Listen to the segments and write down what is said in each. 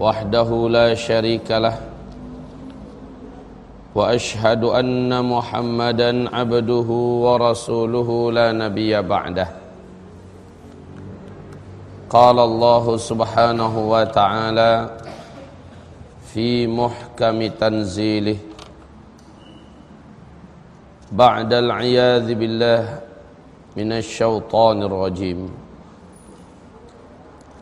وحده لا شريك له واشهد ان محمدا عبده ورسوله لا نبي بعده قال الله سبحانه وتعالى في محكم تنزيله بعد العياذ بالله من الشيطان الرجيم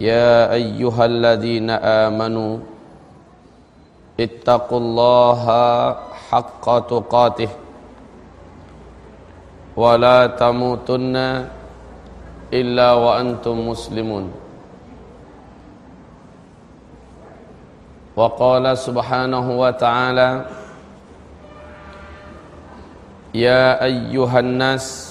يا أيها الذين آمنوا اتقوا الله حق تقاته ولا تموتن إلا وأنتم مسلمون. وقال سبحانه وتعالى يا أيها الناس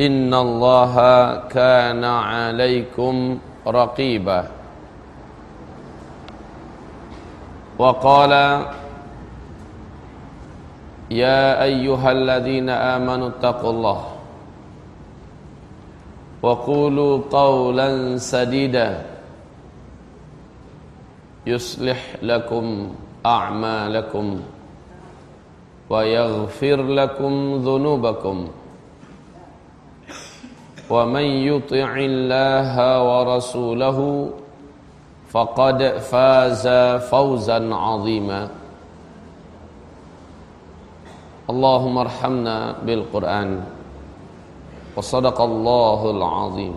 إن الله كان عليكم رقيبا. وقال يا أيها الذين آمنوا اتقوا الله وقولوا قولا سديدا يصلح لكم أعمالكم ويغفر لكم ذنوبكم. ومن يطع الله ورسوله فقد فاز فوزا عظيما. اللهم ارحمنا بالقرآن. وصدق الله العظيم.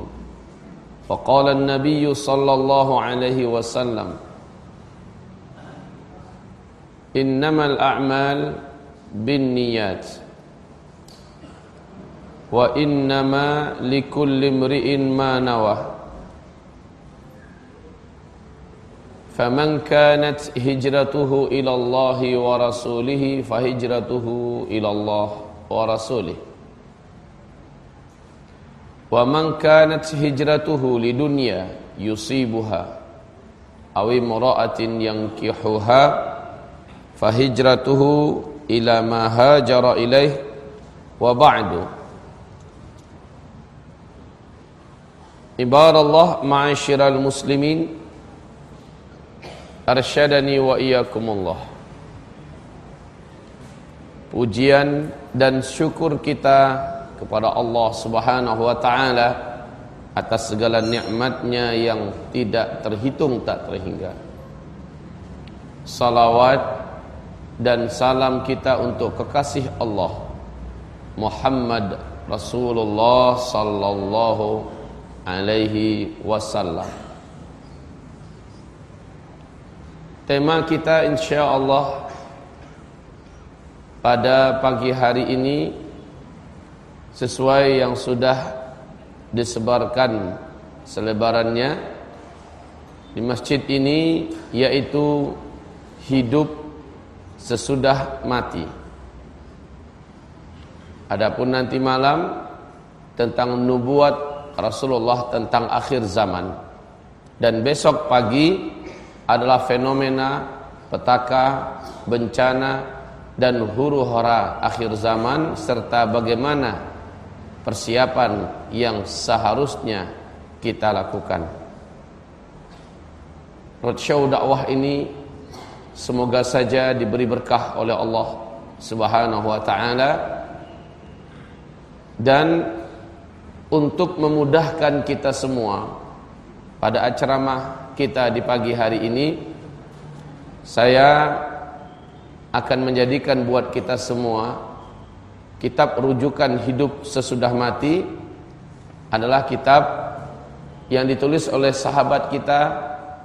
وقال النبي صلى الله عليه وسلم إنما الأعمال بالنيات. Wa innama likulli imri'in ma nawa. Faman kanat hijratuhu ila Allah wa rasulih fa hijratuhu ila Allah wa rasulih. Wa man kanat hijratuhu lidunya yusibuha aw imra'atin yankihuha fa hijratuhu ila ma hajara ilaih wa ba'du Ibadallah ma'asyiral muslimin. Arsyadani wa iyakumullah Pujian dan syukur kita kepada Allah subhanahu wa ta'ala Atas segala nikmatnya yang tidak terhitung tak terhingga. Salawat dan salam kita untuk kekasih Allah Muhammad Rasulullah sallallahu alaihi wasallam. Tema kita insyaallah pada pagi hari ini sesuai yang sudah disebarkan selebarannya di masjid ini yaitu hidup sesudah mati. Adapun nanti malam tentang nubuat Rasulullah tentang akhir zaman. Dan besok pagi adalah fenomena petaka bencana dan huru hara akhir zaman serta bagaimana persiapan yang seharusnya kita lakukan. Roadshow dakwah ini semoga saja diberi berkah oleh Allah Subhanahu wa taala. Dan untuk memudahkan kita semua. Pada ceramah kita di pagi hari ini saya akan menjadikan buat kita semua kitab rujukan hidup sesudah mati adalah kitab yang ditulis oleh sahabat kita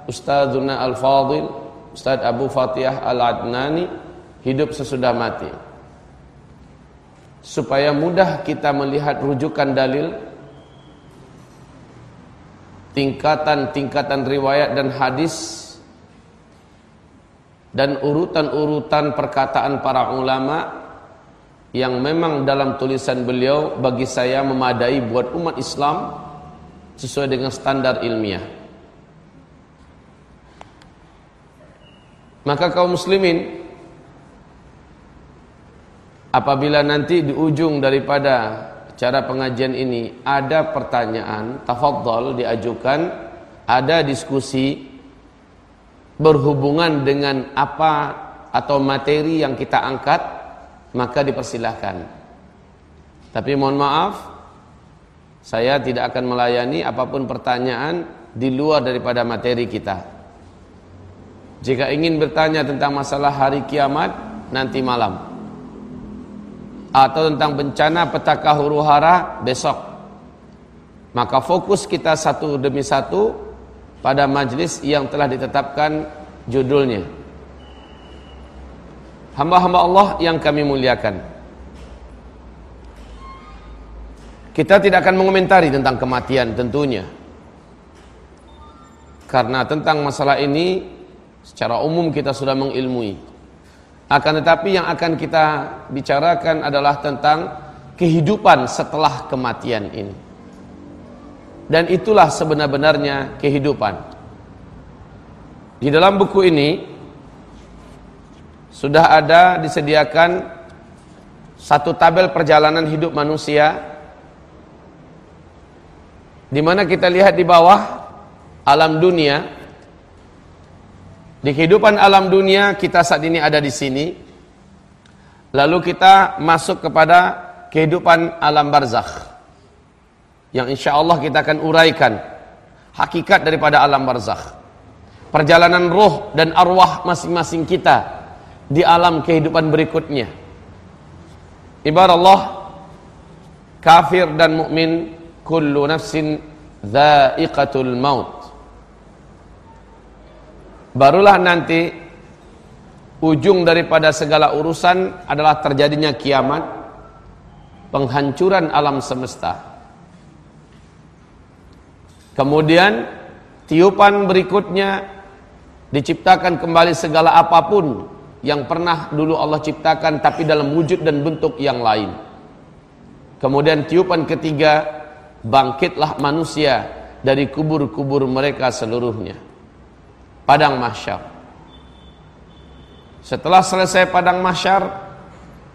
Ustazuna Al-Fadil Ustaz Abu Fatihah Al-Adnani hidup sesudah mati. Supaya mudah kita melihat rujukan dalil tingkatan-tingkatan riwayat dan hadis dan urutan-urutan perkataan para ulama yang memang dalam tulisan beliau bagi saya memadai buat umat Islam sesuai dengan standar ilmiah. Maka kaum muslimin apabila nanti di ujung daripada cara pengajian ini ada pertanyaan, tafadhol diajukan, ada diskusi berhubungan dengan apa atau materi yang kita angkat maka dipersilahkan. Tapi mohon maaf saya tidak akan melayani apa pun pertanyaan di luar daripada materi kita. Jika ingin bertanya tentang masalah hari kiamat nanti malam atau tentang bencana petaka huru hara besok maka fokus kita satu demi satu pada majlis yang telah ditetapkan judulnya. Hamba-hamba Allah yang kami muliakan. Kita tidak akan mengomentari tentang kematian tentunya. Karena tentang masalah ini secara umum kita sudah mengilmui. Akan tetapi yang akan kita bicarakan adalah tentang kehidupan setelah kematian ini. Dan itulah sebenar-benarnya kehidupan. Di dalam buku ini sudah ada disediakan satu tabel perjalanan hidup manusia di mana kita lihat di bawah alam dunia di kehidupan alam dunia kita saat ini ada di sini lalu kita masuk kepada kehidupan alam barzakh yang insya Allah kita akan uraikan hakikat daripada alam barzakh. Perjalanan roh dan arwah masing-masing kita di alam kehidupan berikutnya. Ibarat Allah kafir dan mukmin kullu nafsin dha'iqatul maut. Barulah nanti ujung daripada segala urusan adalah terjadinya kiamat, penghancuran alam semesta. Kemudian tiupan berikutnya diciptakan kembali segala apa pun yang pernah dulu Allah ciptakan tapi dalam wujud dan bentuk yang lain. Kemudian tiupan ketiga bangkitlah manusia dari kubur-kubur mereka seluruhnya. Padang mahsyar. Setelah selesai padang mahsyar,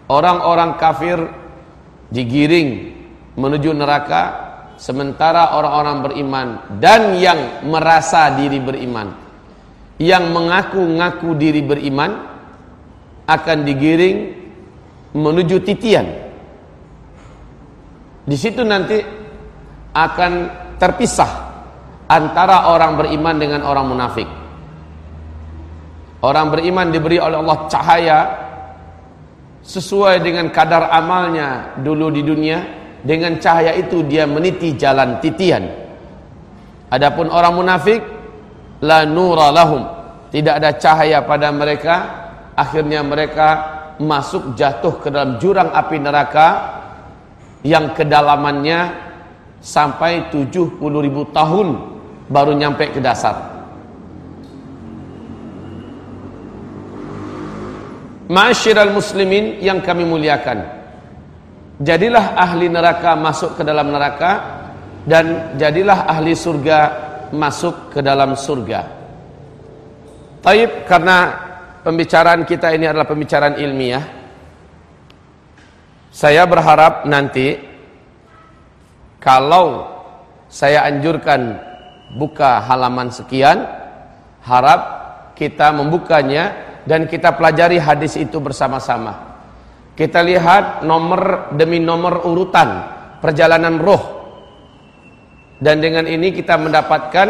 orang-orang kafir digiring menuju neraka Sementara orang-orang beriman dan yang merasa diri beriman Yang mengaku-ngaku diri beriman Akan digiring menuju titian Di situ nanti akan terpisah Antara orang beriman dengan orang munafik Orang beriman diberi oleh Allah cahaya Sesuai dengan kadar amalnya dulu di dunia. Dengan cahaya itu dia meniti jalan titian. Adapun orang munafik la nura lahum. Tidak ada cahaya pada mereka. Akhirnya mereka masuk jatuh ke dalam jurang api neraka yang kedalamannya sampai 70 ribu tahun baru nyampe ke dasar Ma'asyiral muslimin yang kami muliakan Jadilah ahli neraka masuk ke dalam neraka dan jadilah ahli surga masuk ke dalam surga. Taib karena pembicaraan kita ini adalah pembicaraan ilmiah. Saya berharap nanti kalau saya anjurkan buka halaman sekian, harap kita membukanya dan kita pelajari hadis itu bersama-sama. Kita lihat nomor demi nomor urutan perjalanan roh. Dan dengan ini kita mendapatkan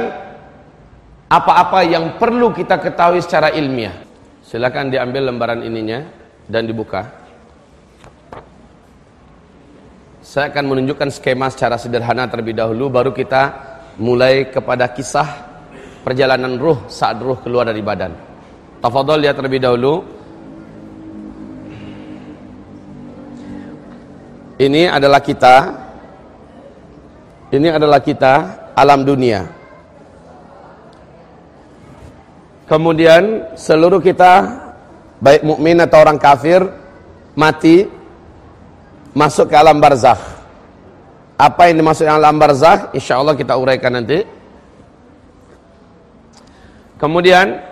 apa-apa yang perlu kita ketahui secara ilmiah. Silakan diambil lembaran ininya dan dibuka. Saya akan menunjukkan skema secara sederhana terlebih dahulu baru kita mulai kepada kisah perjalanan ruh saat ruh keluar dari badan. Tafadhol lihat terlebih dahulu. Ini adalah kita. Ini adalah kita alam dunia. Kemudian seluruh kita baik mukmin atau orang kafir mati masuk ke alam barzakh. Apa yang dimaksud alam barzakh? Insyaallah kita uraikan nanti. Kemudian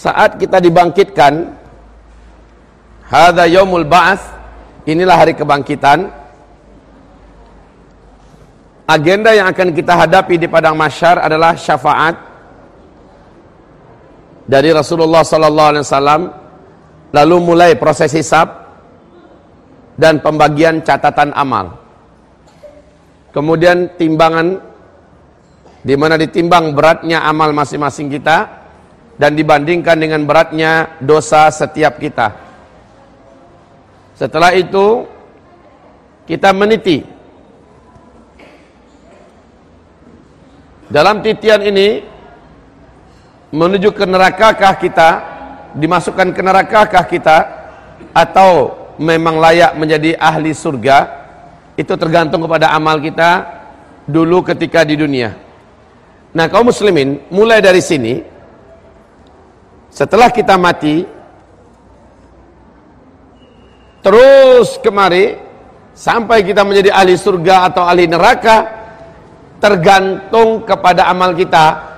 saat kita dibangkitkan hadza yaumul ba'ats inilah hari kebangkitan agenda yang akan kita hadapi di padang mahsyar adalah syafaat dari Rasulullah sallallahu alaihi wasallam lalu mulai proses hisab dan pembagian catatan amal. Kemudian timbangan di mana ditimbang beratnya amal masing-masing kita dan dibandingkan dengan beratnya dosa setiap kita. Setelah itu kita meniti dalam titian ini menuju ke nerakakah kita dimasukkan ke nerakakah kita atau memang layak menjadi ahli surga itu tergantung kepada amal kita dulu ketika di dunia nah kaum muslimin mulai dari sini setelah kita mati terus kemari sampai kita menjadi ahli surga atau ahli neraka tergantung kepada amal kita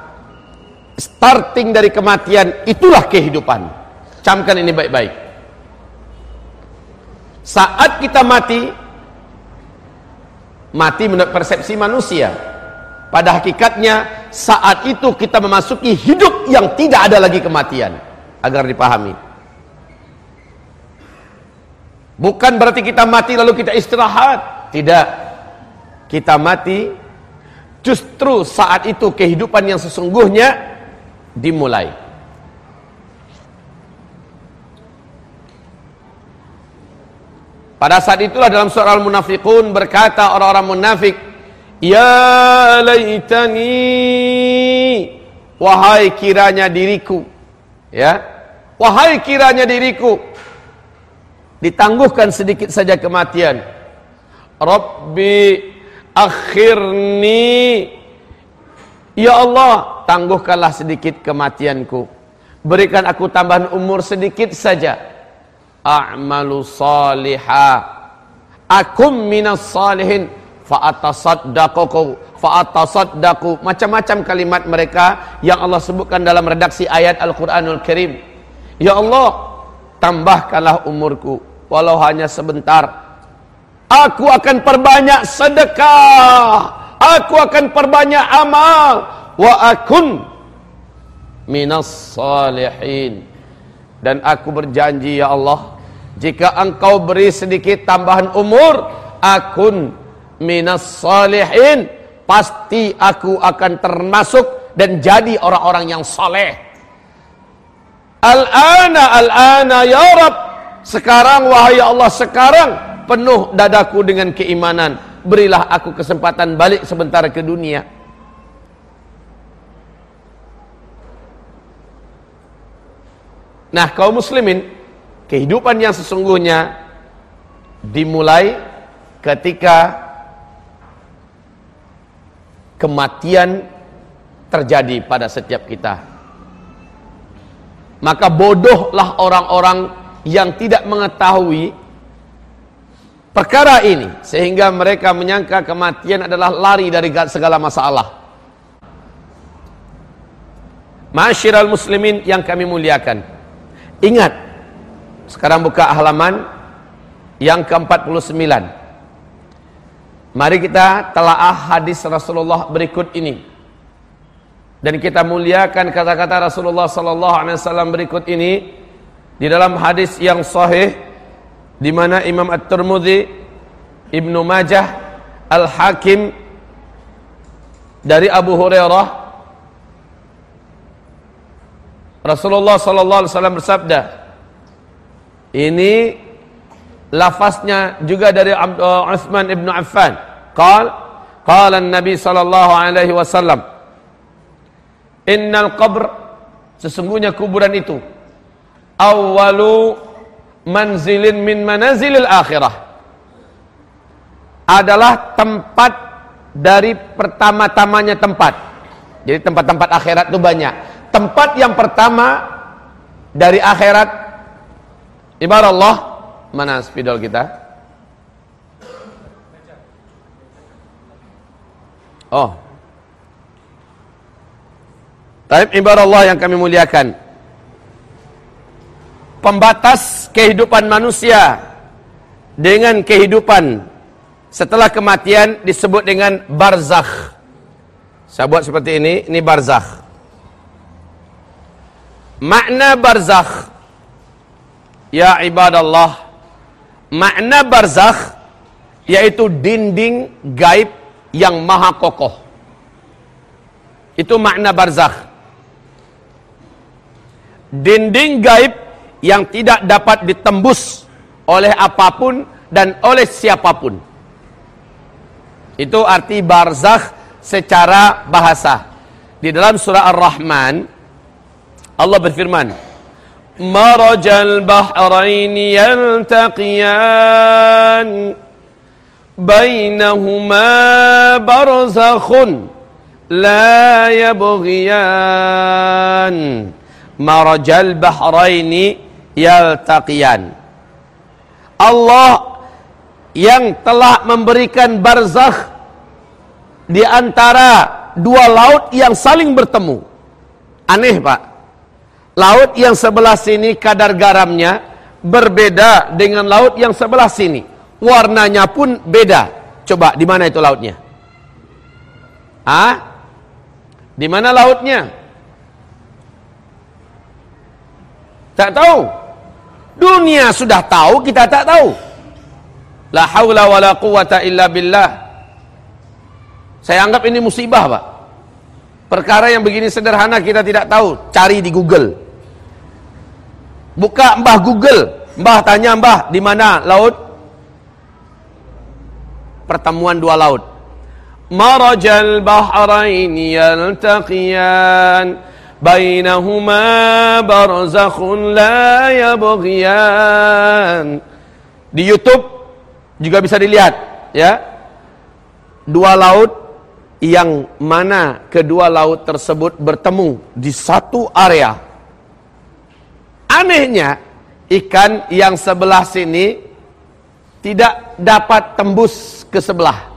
starting dari kematian itulah kehidupan. Camkan ini baik-baik. Saat kita mati, mati menurut persepsi manusia. Pada hakikatnya saat itu kita memasuki hidup yang tidak ada lagi kematian. Agar dipahami. Bukan berarti kita mati lalu kita istirahat. Tidak. Kita mati justru saat itu kehidupan yang sesungguhnya dimulai. Pada saat itulah dalam surah Al-Munafiqun berkata orang-orang munafik, "Ya laitani wahai kiranya diriku." Ya. Wahai kiranya diriku ditangguhkan sedikit saja kematian. Rabbi akhirni Ya Allah, tangguhkanlah sedikit kematianku. Berikan aku tambahan umur sedikit saja. A'malu saliha. Akum minas salihin. Fa'atasaddaqaku. Fa'atasaddaqu. Macam-macam kalimat mereka yang Allah sebutkan dalam redaksi ayat Al-Quranul Karim. Ya Allah, tambahkanlah umurku. Walau hanya sebentar. Aku akan perbanyak sedekah aku akan perbanyak amal wa akun minas salihin dan aku berjanji ya Allah jika engkau beri sedikit tambahan umur akun minas salihin. Pasti aku akan termasuk dan jadi orang-orang yang saleh. Al-ana al-ana ya Rab. Sekarang wahai Allah sekarang penuh dadaku dengan keimanan. Berilah aku kesempatan balik sebentar ke dunia. Nah, kaum muslimin, kehidupan yang sesungguhnya dimulai ketika kematian terjadi pada setiap kita. Maka bodohlah orang-orang yang tidak mengetahui perkara ini sehingga mereka menyangka kematian adalah lari dari segala masalah. Masyiral muslimin yang kami muliakan. Ingat, sekarang buka halaman yang ke-49. Mari kita telaah hadis Rasulullah berikut ini. Dan kita muliakan kata-kata Rasulullah sallallahu alaihi wasallam berikut ini di dalam hadis yang sahih di mana Imam At-Tirmidzi, Ibnu Majah, Al-Hakim dari Abu Hurairah Rasulullah sallallahu alaihi wasallam bersabda ini lafaznya juga dari uh, Uthman ibn Affan. Qal qala an-nabi sallallahu alaihi wasallam innal qabr sesungguhnya kuburan itu awwalu manzilin min manazilil akhirah. Adalah tempat dari pertama-tamanya tempat. Jadi tempat-tempat akhirat itu banyak. Tempat yang pertama dari akhirat ibarat Allah Mana spidol kita? Oh. Taib ibarat Allah yang kami muliakan. Pembatas kehidupan manusia dengan kehidupan setelah kematian disebut dengan barzakh. Saya buat seperti ini, ini barzakh. Makna barzakh Ya ibadallah makna barzakh yaitu dinding gaib yang maha kokoh. Itu makna barzakh. Dinding gaib yang tidak dapat ditembus oleh apa pun dan oleh siapa pun. Itu arti barzakh secara bahasa. Di dalam surah Ar-Rahman Allah berfirman, مرج البحرين يلتقيان بينهما برزخ لا يبغيان مرج البحرين يلتقيان Allah yang telah memberikan barzakh di antara dua laut yang saling bertemu. Aneh, Pak. Laut yang sebelah sini kadar garamnya berbeda dengan laut yang sebelah sini. Warnanya pun beda. Coba di mana itu lautnya? Ah? Di mana lautnya? Tak tahu. Dunia sudah tahu, kita tak tahu. La haula wala quwata illa billah. Saya anggap ini musibah, Pak. Perkara yang begini sederhana kita tidak tahu, cari di Google. Buka Mbah Google, Mbah tanya Mbah di mana laut? Pertemuan dua laut. Marajal bahrain yaltaqiyan bainahuma barzakhun la yabghiyan. Di YouTube juga bisa dilihat, ya. Dua laut yang mana kedua laut tersebut bertemu di satu area. Anehnya, ikan yang sebelah sini tidak dapat tembus ke sebelah.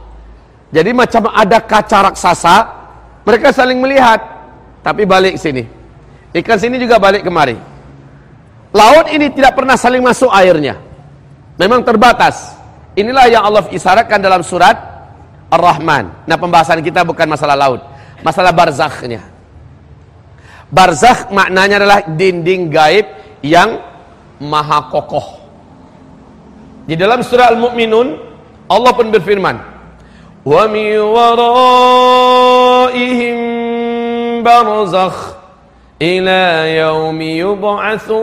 Jadi macam ada kaca raksasa, mereka saling melihat, tapi balik sini. Ikan sini juga balik kemari. Laut ini tidak pernah saling masuk airnya. Memang terbatas. Inilah yang Allah isyaratkan dalam surat Ar-Rahman. Nah pembahasan kita bukan masalah laut. Masalah barzakhnya. Barzakh maknanya adalah dinding gaib yang maha kokoh. Di dalam surah Al-Mu'minun Allah pun berfirman, "Wa mi waraihim barzakh ila yaumi yub'atsun."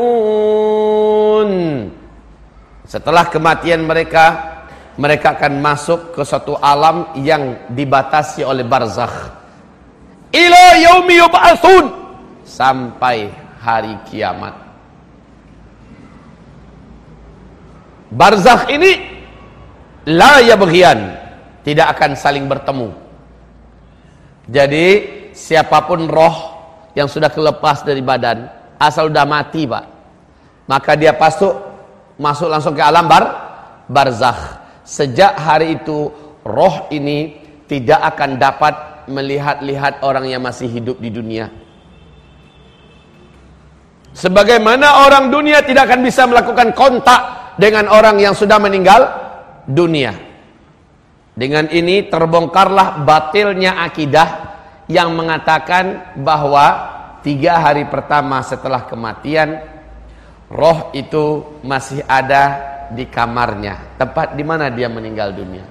Setelah kematian mereka mereka akan masuk ke suatu alam yang dibatasi oleh barzakh ila yaumi yub'atsun sampai hari kiamat barzakh ini la yabghiyan tidak akan saling bertemu jadi siapa pun roh yang sudah kelepas dari badan asal sudah mati Pak maka dia masuk masuk langsung ke alam bar barzakh Sejak hari itu roh ini tidak akan dapat melihat-lihat orang yang masih hidup di dunia. Sebagaimana orang dunia tidak akan bisa melakukan kontak dengan orang yang sudah meninggal dunia. Dengan ini terbongkarlah batilnya akidah yang mengatakan bahwa tiga hari pertama setelah kematian roh itu masih ada di kamarnya, tempat di mana dia meninggal dunia.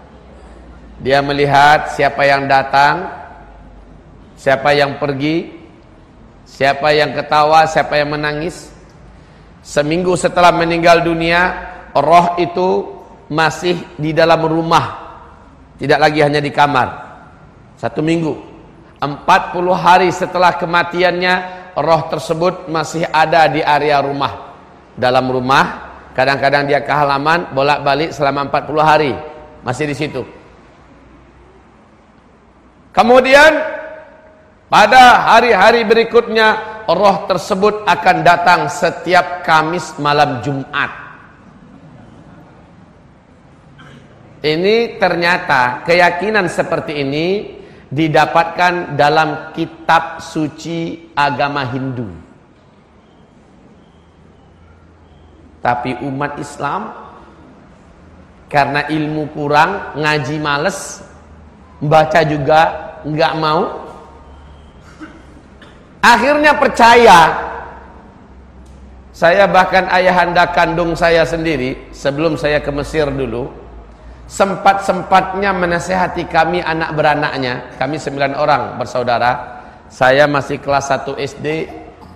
Dia melihat siapa yang datang, siapa yang pergi, siapa yang ketawa, siapa yang menangis. Seminggu setelah meninggal dunia, roh itu masih di dalam rumah. Tidak lagi hanya di kamar. Satu minggu. 40 hari setelah kematiannya, roh tersebut masih ada di area rumah. Dalam rumah, kadang-kadang dia ke halaman, bolak-balik selama 40 hari. Masih di situ. Kemudian pada hari-hari berikutnya roh tersebut akan datang setiap Kamis malam Jumat. Ini ternyata keyakinan seperti ini didapatkan dalam kitab suci agama Hindu. Tapi umat Islam karena ilmu kurang, ngaji males, baca juga nggak mau. Akhirnya percaya. Saya bahkan ayahanda kandung saya sendiri sebelum saya ke Mesir dulu sempat-sempatnya menasehati kami anak beranaknya. Kami sembilan orang bersaudara. Saya masih kelas 1 SD,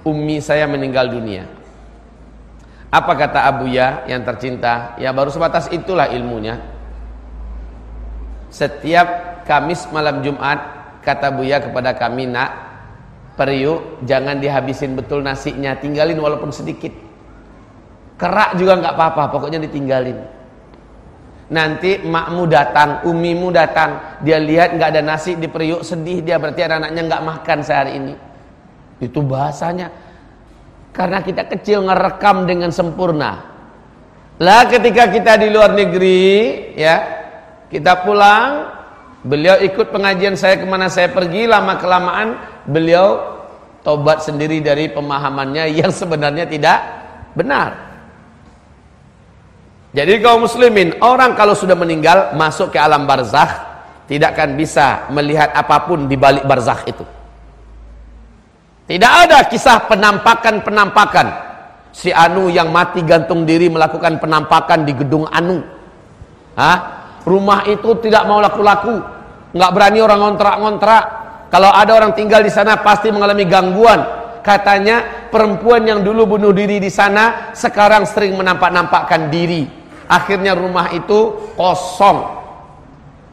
umi saya meninggal dunia. Apa kata Abu Ya yang tercinta? Ya baru sebatas itulah ilmunya. Setiap Kamis malam Jumat kata Buya kepada kami nak periuk jangan dihabisin betul nasinya tinggalin walaupun sedikit kerak juga nggak apa-apa pokoknya ditinggalin nanti makmu datang umimu datang. Dia lihat nggak ada nasi di periuk sedih dia. Berarti anak-anaknya nggak makan sehari ini. Itu bahasanya. Karena kita kecil ngerekam dengan sempurna. Lah ketika kita di luar negeri ya kita pulang Beliau ikut pengajian saya ke mana saya pergi lama kelamaan beliau tobat sendiri dari pemahamannya yang sebenarnya tidak benar. Jadi kaum muslimin orang kalau sudah meninggal masuk ke alam barzakh tidak akan bisa melihat apa pun di balik barzakh itu. Tidak ada kisah penampakan-penampakan si Anu yang mati gantung diri melakukan penampakan di gedung Anu. Hah? Rumah itu tidak mau laku-laku nggak berani orang ngontrak-ngontrak. Kalau ada orang tinggal di sana pasti mengalami gangguan. Katanya perempuan yang dulu bunuh diri di sana sekarang sering menampak-nampakkan diri. Akhirnya rumah itu kosong.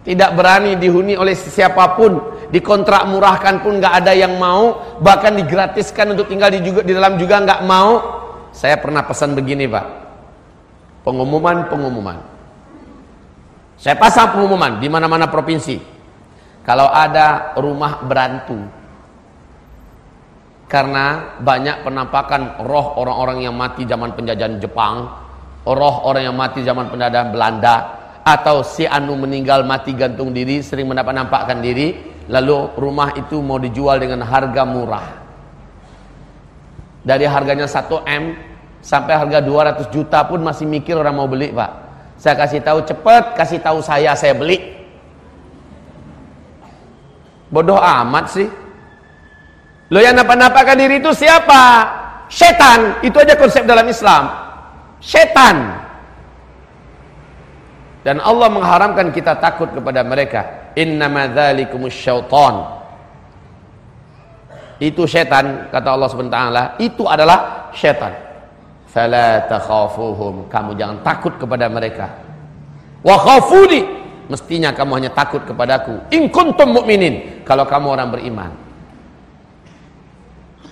Tidak berani dihuni oleh siapa pun. Dikontrak murahkan pun nggak ada yang mau. Bahkan digratiskan untuk tinggal di, juga, di dalam juga nggak mau. Saya pernah pesan begini pak. Pengumuman-pengumuman. Saya pasang pengumuman di mana-mana provinsi. Kalau ada rumah berantu karena banyak penampakan roh orang-orang yang mati zaman penjajahan Jepang, roh orang yang mati zaman penjajahan Belanda, atau si Anu meninggal mati gantung diri, sering mendapat nampakkan diri, lalu rumah itu mau dijual dengan harga murah. Dari harganya 1 M sampai harga 200 juta pun masih mikir orang mau beli, Pak. Saya kasih tahu cepat, kasih tahu saya, saya beli. Bodoh amat sih. Lo yang napa-napakan diri itu siapa? Setan. Itu aja konsep dalam Islam. Setan. Dan Allah mengharamkan kita takut kepada mereka. Innama dzalikumus syaitan. Itu setan kata Allah taala, itu adalah setan. Fala takhafuhum. Kamu jangan takut kepada mereka. Wa khafuni mestinya kamu hanya takut kepadaku in kuntum mu'minin kalau kamu orang beriman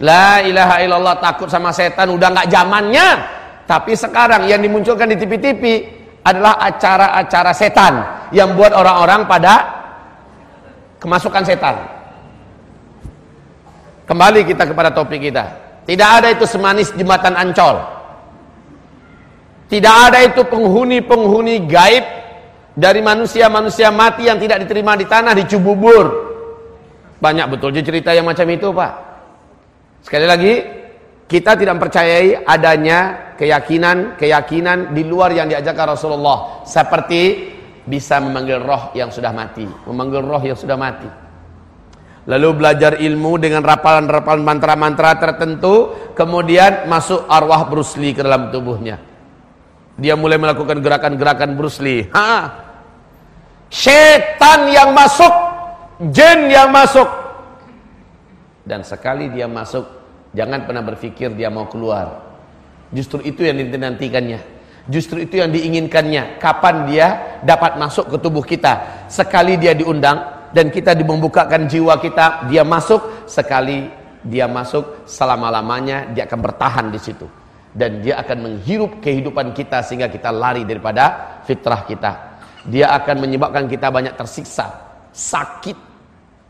la ilaha illallah takut sama setan udah nggak zamannya tapi sekarang yang dimunculkan di TV-TV adalah acara-acara setan yang buat orang-orang pada kemasukan setan kembali kita kepada topik kita tidak ada itu semanis jembatan ancol tidak ada itu penghuni-penghuni gaib dari manusia-manusia mati yang tidak diterima di tanah di Cibubur. Banyak betul cerita yang macam itu, Pak. Sekali lagi, kita tidak percayai adanya keyakinan-keyakinan di luar yang diajarkan Rasulullah. Seperti bisa memanggil roh yang sudah mati, memanggil roh yang sudah mati. Lalu belajar ilmu dengan rapalan-rapalan mantra-mantra tertentu, kemudian masuk arwah Bruce Lee ke dalam tubuhnya. Dia mulai melakukan gerakan-gerakan Bruce Lee. Ha. Setan yang masuk, jin yang masuk. dan sekali dia masuk jangan pernah berpikir dia mau keluar. Justru itu yang dinantikannya. Justru itu yang diinginkannya. Kapan dia dapat masuk ke tubuh kita? Sekali dia diundang dan kita membukakan jiwa kita dia masuk. Sekali dia masuk selama-lamanya dia akan bertahan di situ. Dan dia akan menghirup kehidupan kita sehingga kita lari daripada fitrah kita. Dia akan menyebabkan kita banyak tersiksa sakit.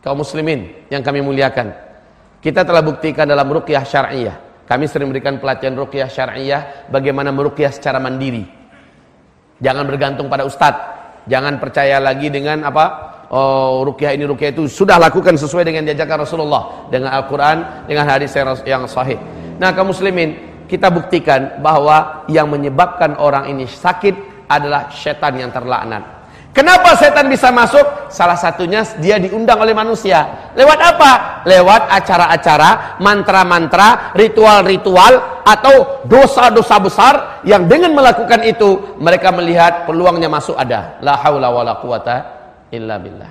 Kaum muslimin yang kami muliakan kita telah buktikan dalam ruqyah syar'iyah. Kami sering memberikan pelatihan ruqyah syar'iyah bagaimana meruqyah secara mandiri. Jangan bergantung pada ustadz jangan percaya lagi dengan apa? Oh ruqyah ini ruqyah itu. Sudah lakukan sesuai dengan diajarkan Rasulullah dengan Al-Qur'an dengan hadis yang sahih. Nah kaum muslimin kita buktikan bahwa yang menyebabkan orang ini sakit adalah setan yang terlaknat. Kenapa setan bisa masuk? Salah satunya dia diundang oleh manusia. Lewat apa? Lewat acara-acara, mantra-mantra, ritual-ritual atau dosa-dosa besar yang dengan melakukan itu mereka melihat peluangnya masuk ada. La haula wala quwata illa billah.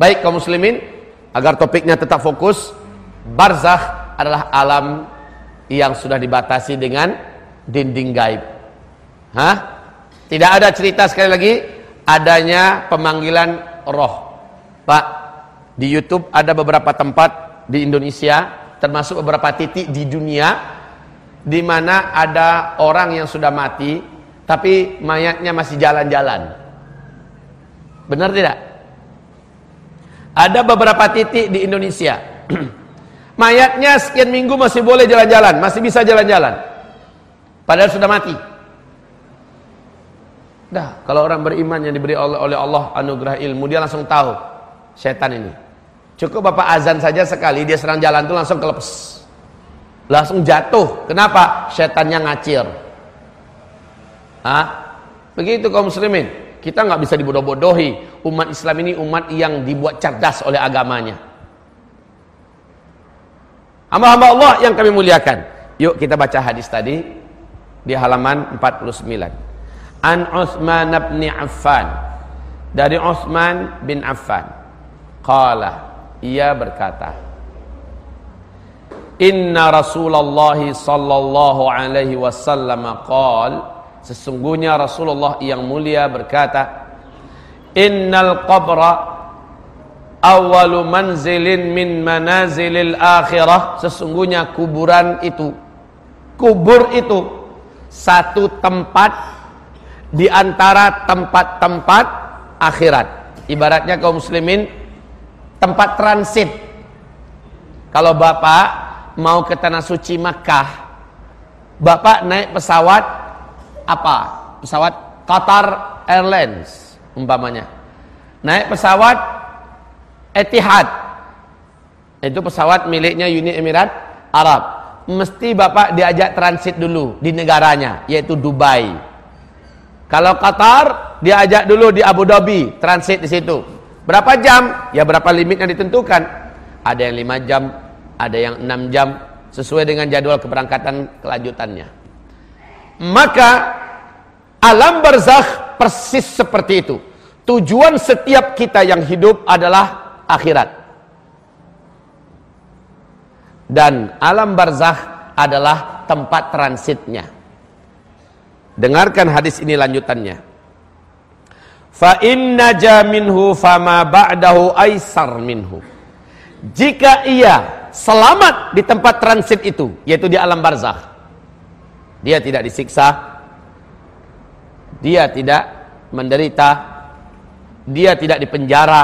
Baik kaum muslimin, agar topiknya tetap fokus, barzakh adalah alam yang sudah dibatasi dengan dinding gaib. Hah? Tidak ada cerita sekali lagi adanya pemanggilan roh. Pak, di YouTube ada beberapa tempat di Indonesia, termasuk beberapa titik di dunia di mana ada orang yang sudah mati tapi mayatnya masih jalan-jalan. Benar tidak? Ada beberapa titik di Indonesia Mayatnya sekian minggu masih boleh jalan-jalan, masih bisa jalan-jalan. Padahal sudah mati. Dah, kalau orang beriman yang diberi oleh, Allah anugerah ilmu, dia langsung tahu setan ini. Cukup Bapak azan saja sekali, dia serang jalan itu langsung kelepes. Langsung jatuh. Kenapa? Setannya ngacir. Hah? Begitu kaum muslimin. Kita nggak bisa dibodoh-bodohi. Umat Islam ini umat yang dibuat cerdas oleh agamanya. Hamba-hamba Allah yang kami muliakan. Yuk kita baca hadis tadi di halaman 49. An Utsman bin Affan. Dari Utsman bin Affan. Qala, ia berkata, Inna Rasulullah sallallahu alaihi wasallam qal sesungguhnya Rasulullah yang mulia berkata Innal qabra awalu manzilin min manazilil akhirah sesungguhnya kuburan itu kubur itu satu tempat di antara tempat-tempat akhirat. Ibaratnya kaum muslimin tempat transit. Kalau bapak mau ke tanah suci Makkah bapak naik pesawat apa? Pesawat Qatar Airlines umpamanya. Naik pesawat Etihad. Itu pesawat miliknya Uni Emirat Arab. Mesti bapak diajak transit dulu di negaranya yaitu Dubai kalau Qatar diajak dulu di Abu Dhabi transit di situ. Berapa jam? Ya berapa limit yang ditentukan? Ada yang lima jam ada yang enam jam sesuai dengan jadwal keberangkatan kelanjutannya. Maka alam barzakh persis seperti itu. Tujuan setiap kita yang hidup adalah akhirat. Dan alam barzakh adalah tempat transitnya. Dengarkan hadis ini lanjutannya. Fa inna jaminhu fama ba'dahu aisar minhu. Jika ia selamat di tempat transit itu, yaitu di alam barzakh, dia tidak disiksa, dia tidak menderita, dia tidak dipenjara,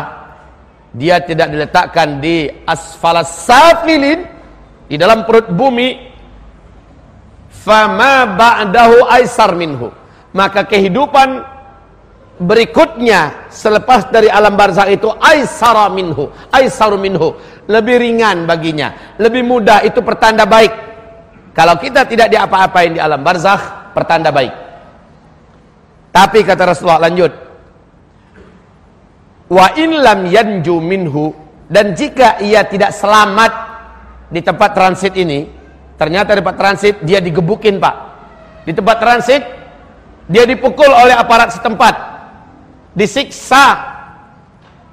dia tidak diletakkan di asfalas safilin di dalam perut bumi fama ba'dahu aisar minhu. Maka kehidupan berikutnya selepas dari alam barzakh itu aisara minhu aisaru minhu. Lebih ringan baginya. Lebih mudah itu pertanda baik. Kalau kita tidak diapa-apain di alam barzakh pertanda baik. Tapi kata Rasulullah lanjut. Wa in lam yanju minhu dan jika ia tidak selamat di tempat transit ini ternyata di tempat transit dia digebukin pak. Di tempat transit dia dipukul oleh aparat setempat. Disiksa.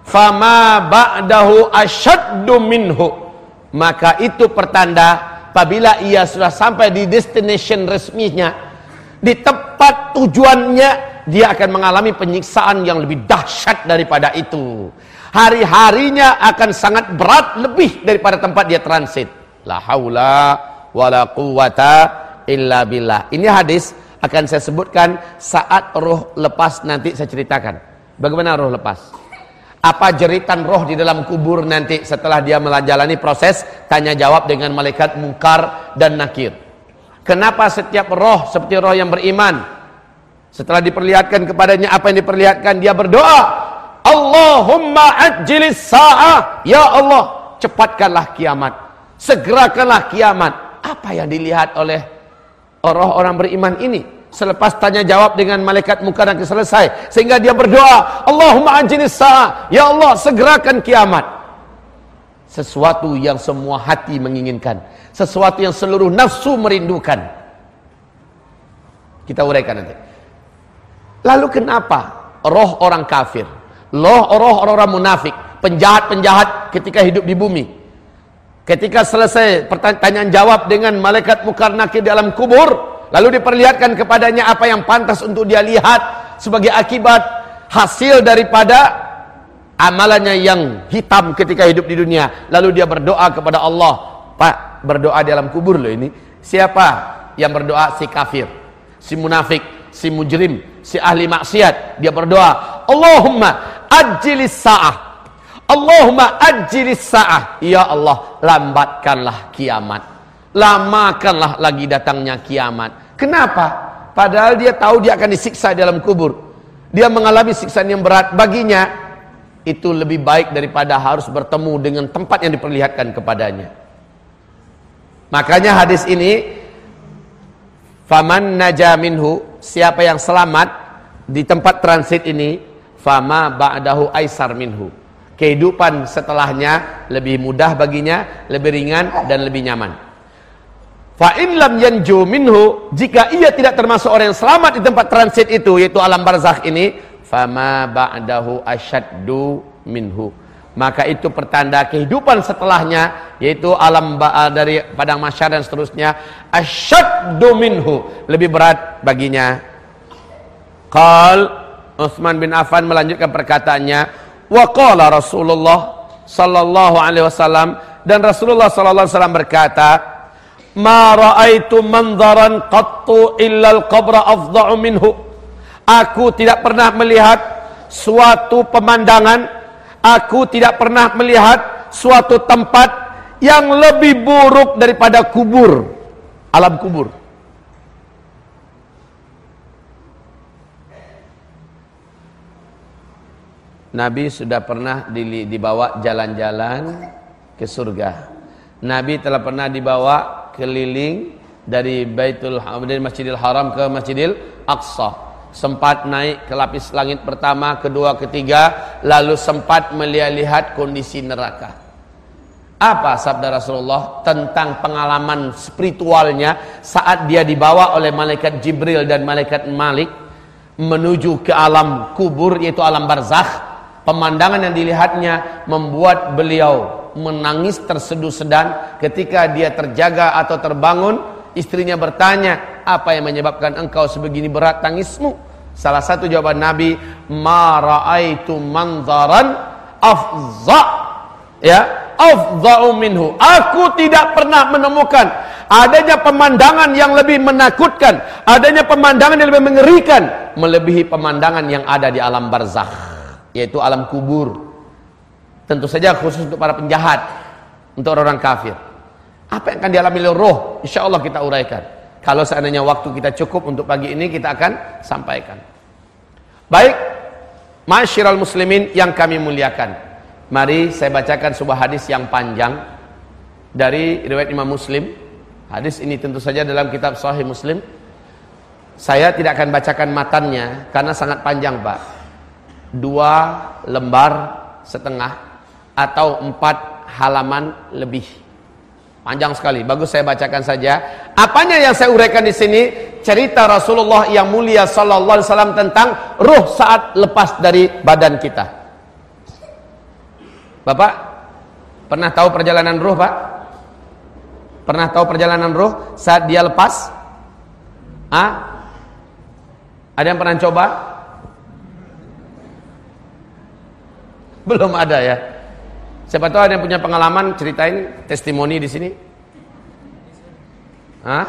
Fama ba'dahu asyaddu minhu. Maka itu pertanda apabila ia sudah sampai di destination resminya di tempat tujuannya dia akan mengalami penyiksaan yang lebih dahsyat daripada itu. Hari-harinya akan sangat berat lebih daripada tempat dia transit. La haula wala quwata illa billah ini hadis akan saya sebutkan saat roh lepas nanti saya ceritakan bagaimana roh lepas apa jeritan roh di dalam kubur nanti setelah dia menjalani proses tanya jawab dengan malaikat mungkar dan nakir. Kenapa setiap roh seperti roh yang beriman setelah diperlihatkan kepadanya apa yang diperlihatkan dia berdoa, Allahumma ajjilis sa'ah, ya Allah, cepatkanlah kiamat. Segerakanlah kiamat. Apa yang dilihat oleh orang-orang beriman ini? Selepas tanya jawab dengan malaikat muka dan selesai. Sehingga dia berdoa. Allahumma anjinis sa'ah. Ya Allah segerakan kiamat. Sesuatu yang semua hati menginginkan. Sesuatu yang seluruh nafsu merindukan. Kita uraikan nanti. Lalu kenapa roh orang kafir? Roh orang-orang munafik. Penjahat-penjahat ketika hidup di bumi. Ketika selesai pertanyaan jawab dengan malaikat mukar nakir di alam kubur Lalu diperlihatkan kepadanya apa yang pantas untuk dia lihat sebagai akibat hasil daripada amalannya yang hitam ketika hidup di dunia. Lalu dia berdoa kepada Allah. Pak, berdoa di alam kubur loh ini. Siapa yang berdoa? Si kafir, si munafik, si mujrim, si ahli maksiat. Dia berdoa, Allahumma ajilis sa'ah. Allahumma ajilis sa'ah. Ya Allah, lambatkanlah kiamat lamakanlah lagi datangnya kiamat. Kenapa? Padahal dia tahu dia akan disiksa dalam kubur. Dia mengalami siksaan yang berat baginya itu lebih baik daripada harus bertemu dengan tempat yang diperlihatkan kepadanya. Makanya hadis ini faman naja minhu siapa yang selamat di tempat transit ini fama ba'dahu aisar minhu. Kehidupan setelahnya lebih mudah baginya, lebih ringan dan lebih nyaman. Fa in lam yanju minhu, jika ia tidak termasuk orang yang selamat di tempat transit itu yaitu alam barzakh ini, fama ba'dahu asyaddu minhu. Maka itu pertanda kehidupan setelahnya yaitu alam dari padang mahsyar dan seterusnya asyaddu minhu, lebih berat baginya. Qal Utsman bin Affan melanjutkan perkataannya, wa Rasulullah sallallahu alaihi wasallam dan Rasulullah sallallahu alaihi wasallam berkata, ma raaitu manzaran qattu illa al-qabra afdha'u minhu. Aku tidak pernah melihat suatu pemandangan aku tidak pernah melihat suatu tempat yang lebih buruk daripada kubur alam kubur Nabi sudah pernah dibawa jalan-jalan ke surga. Nabi telah pernah dibawa keliling dari Baitul dari Masjidil Haram ke Masjidil Aqsa. Sempat naik ke lapis langit pertama, kedua, ketiga, lalu sempat melihat-lihat kondisi neraka. Apa sabda Rasulullah tentang pengalaman spiritualnya saat dia dibawa oleh malaikat Jibril dan malaikat Malik menuju ke alam kubur yaitu alam barzakh. Pemandangan yang dilihatnya membuat beliau menangis terseduh sedan ketika dia terjaga atau terbangun. Istrinya bertanya apa yang menyebabkan engkau sebegini berat tangismu? Salah satu jawaban Nabi ma raaitu manzaran afza. Ya afza'u minhu. Aku tidak pernah menemukan adanya pemandangan yang lebih menakutkan adanya pemandangan yang lebih mengerikan melebihi pemandangan yang ada di alam barzakh yaitu alam kubur Tentu saja khusus untuk para penjahat, untuk orang-orang kafir. Apa yang akan dialami oleh roh? Insya Allah kita uraikan. Kalau seandainya waktu kita cukup untuk pagi ini, kita akan sampaikan. Baik, masyiral muslimin yang kami muliakan. Mari saya bacakan sebuah hadis yang panjang dari riwayat Imam Muslim. Hadis ini tentu saja dalam kitab Sahih Muslim. Saya tidak akan bacakan matannya karena sangat panjang, Pak. Dua lembar setengah atau empat halaman lebih. Panjang sekali. Bagus saya bacakan saja. Apanya yang saya uraikan di sini? Cerita Rasulullah yang mulia sallallahu alaihi wasallam tentang ruh saat lepas dari badan kita. Bapak pernah tahu perjalanan ruh, Pak? Pernah tahu perjalanan roh saat dia lepas? Ah? Ada yang pernah coba? Belum ada ya. Siapa tahu ada yang punya pengalaman ceritain testimoni di sini? Hah?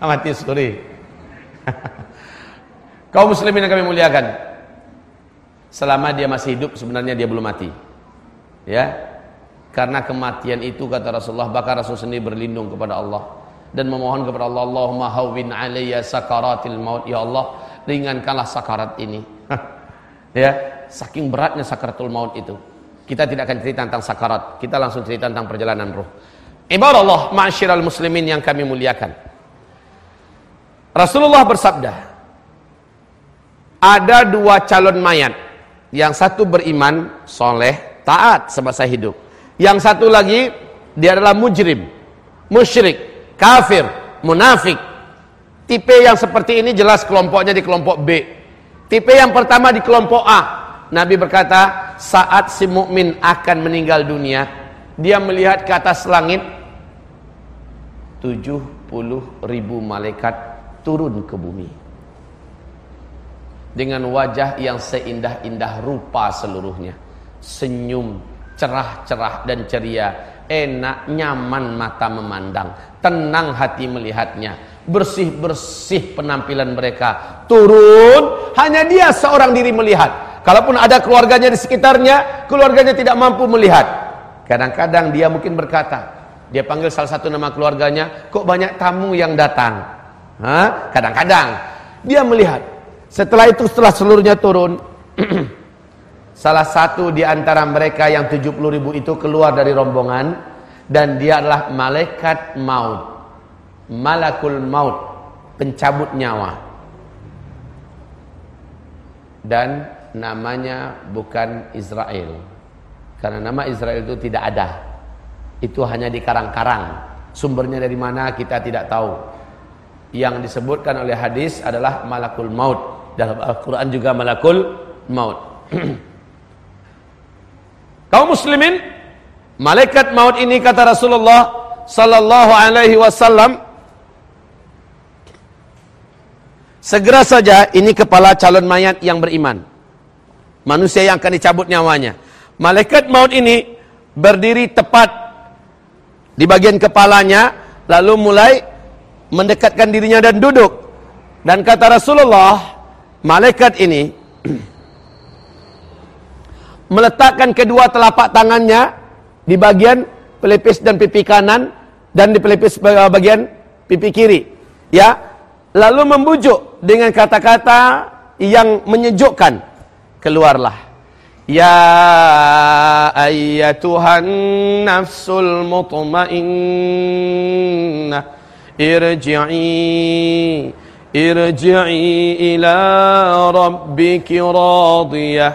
Amati suri. Kau muslimin yang kami muliakan. Selama dia masih hidup sebenarnya dia belum mati. Ya. Karena kematian itu kata Rasulullah bahkan Rasul sendiri berlindung kepada Allah dan memohon kepada Allah Allahumma hawwin alayya sakaratil maut ya Allah ringankanlah sakarat ini. ya, saking beratnya sakaratul maut itu. Kita tidak akan cerita tentang sakarat. Kita langsung cerita tentang perjalanan roh. Ibarat Allah, ma'asyiral muslimin yang kami muliakan. Rasulullah bersabda, ada dua calon mayat. Yang satu beriman, soleh, taat semasa hidup. Yang satu lagi, dia adalah mujrim, musyrik, kafir, munafik. Tipe yang seperti ini jelas kelompoknya di kelompok B. Tipe yang pertama di kelompok A. Nabi berkata, saat si mukmin akan meninggal dunia, dia melihat ke atas langit 70 ribu malaikat turun ke bumi. Dengan wajah yang seindah-indah rupa seluruhnya. Senyum, cerah-cerah dan ceria. Enak, nyaman mata memandang. Tenang hati melihatnya. Bersih-bersih penampilan mereka. Turun, hanya dia seorang diri melihat Kalaupun ada keluarganya di sekitarnya, keluarganya tidak mampu melihat. Kadang-kadang dia mungkin berkata, dia panggil salah satu nama keluarganya, kok banyak tamu yang datang? Kadang-kadang dia melihat. Setelah itu setelah seluruhnya turun, salah satu di antara mereka yang 70 ribu itu keluar dari rombongan dan dia adalah malaikat maut. Malakul maut, pencabut nyawa. Dan namanya bukan Israel. Karena nama Israel itu tidak ada. Itu hanya di karang-karang. Sumbernya dari mana kita tidak tahu. Yang disebutkan oleh hadis adalah malakul maut. Dalam Al-Quran juga malakul maut. Kaum muslimin, malaikat maut ini kata Rasulullah sallallahu alaihi wasallam Segera saja ini kepala calon mayat yang beriman manusia yang akan dicabut nyawanya. Malaikat maut ini berdiri tepat di bagian kepalanya, lalu mulai mendekatkan dirinya dan duduk. Dan kata Rasulullah, malaikat ini meletakkan kedua telapak tangannya di bagian pelipis dan pipi kanan dan di pelipis bagian pipi kiri. Ya, lalu membujuk dengan kata-kata yang menyejukkan. Keluarlah. Ya ayyatuhan nafsul mutmainnah. Irji'i irji'i ila rabbiki radiyah.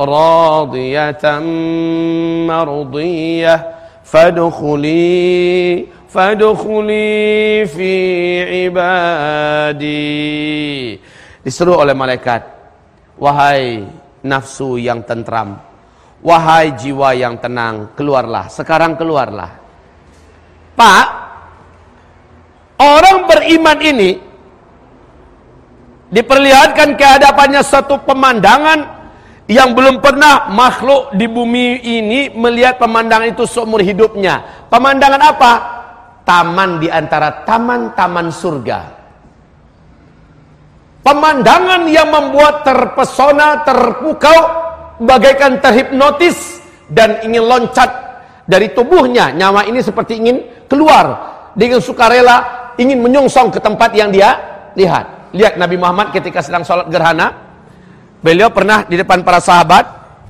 Radiyatan mardiyah. Fadkhuli fadkhuli fi ibadi disuruh oleh malaikat Wahai nafsu yang tentram, wahai jiwa yang tenang, keluarlah. Sekarang keluarlah. Pak, orang beriman ini diperlihatkan kehadapannya satu pemandangan yang belum pernah makhluk di bumi ini melihat pemandangan itu seumur hidupnya. Pemandangan apa? Taman di antara taman-taman surga. Pemandangan yang membuat terpesona, terpukau, bagaikan terhipnotis dan ingin loncat dari tubuhnya. Nyawa ini seperti ingin keluar dengan sukarela, ingin menyongsong ke tempat yang dia lihat. Lihat Nabi Muhammad ketika sedang sholat gerhana, beliau pernah di depan para sahabat,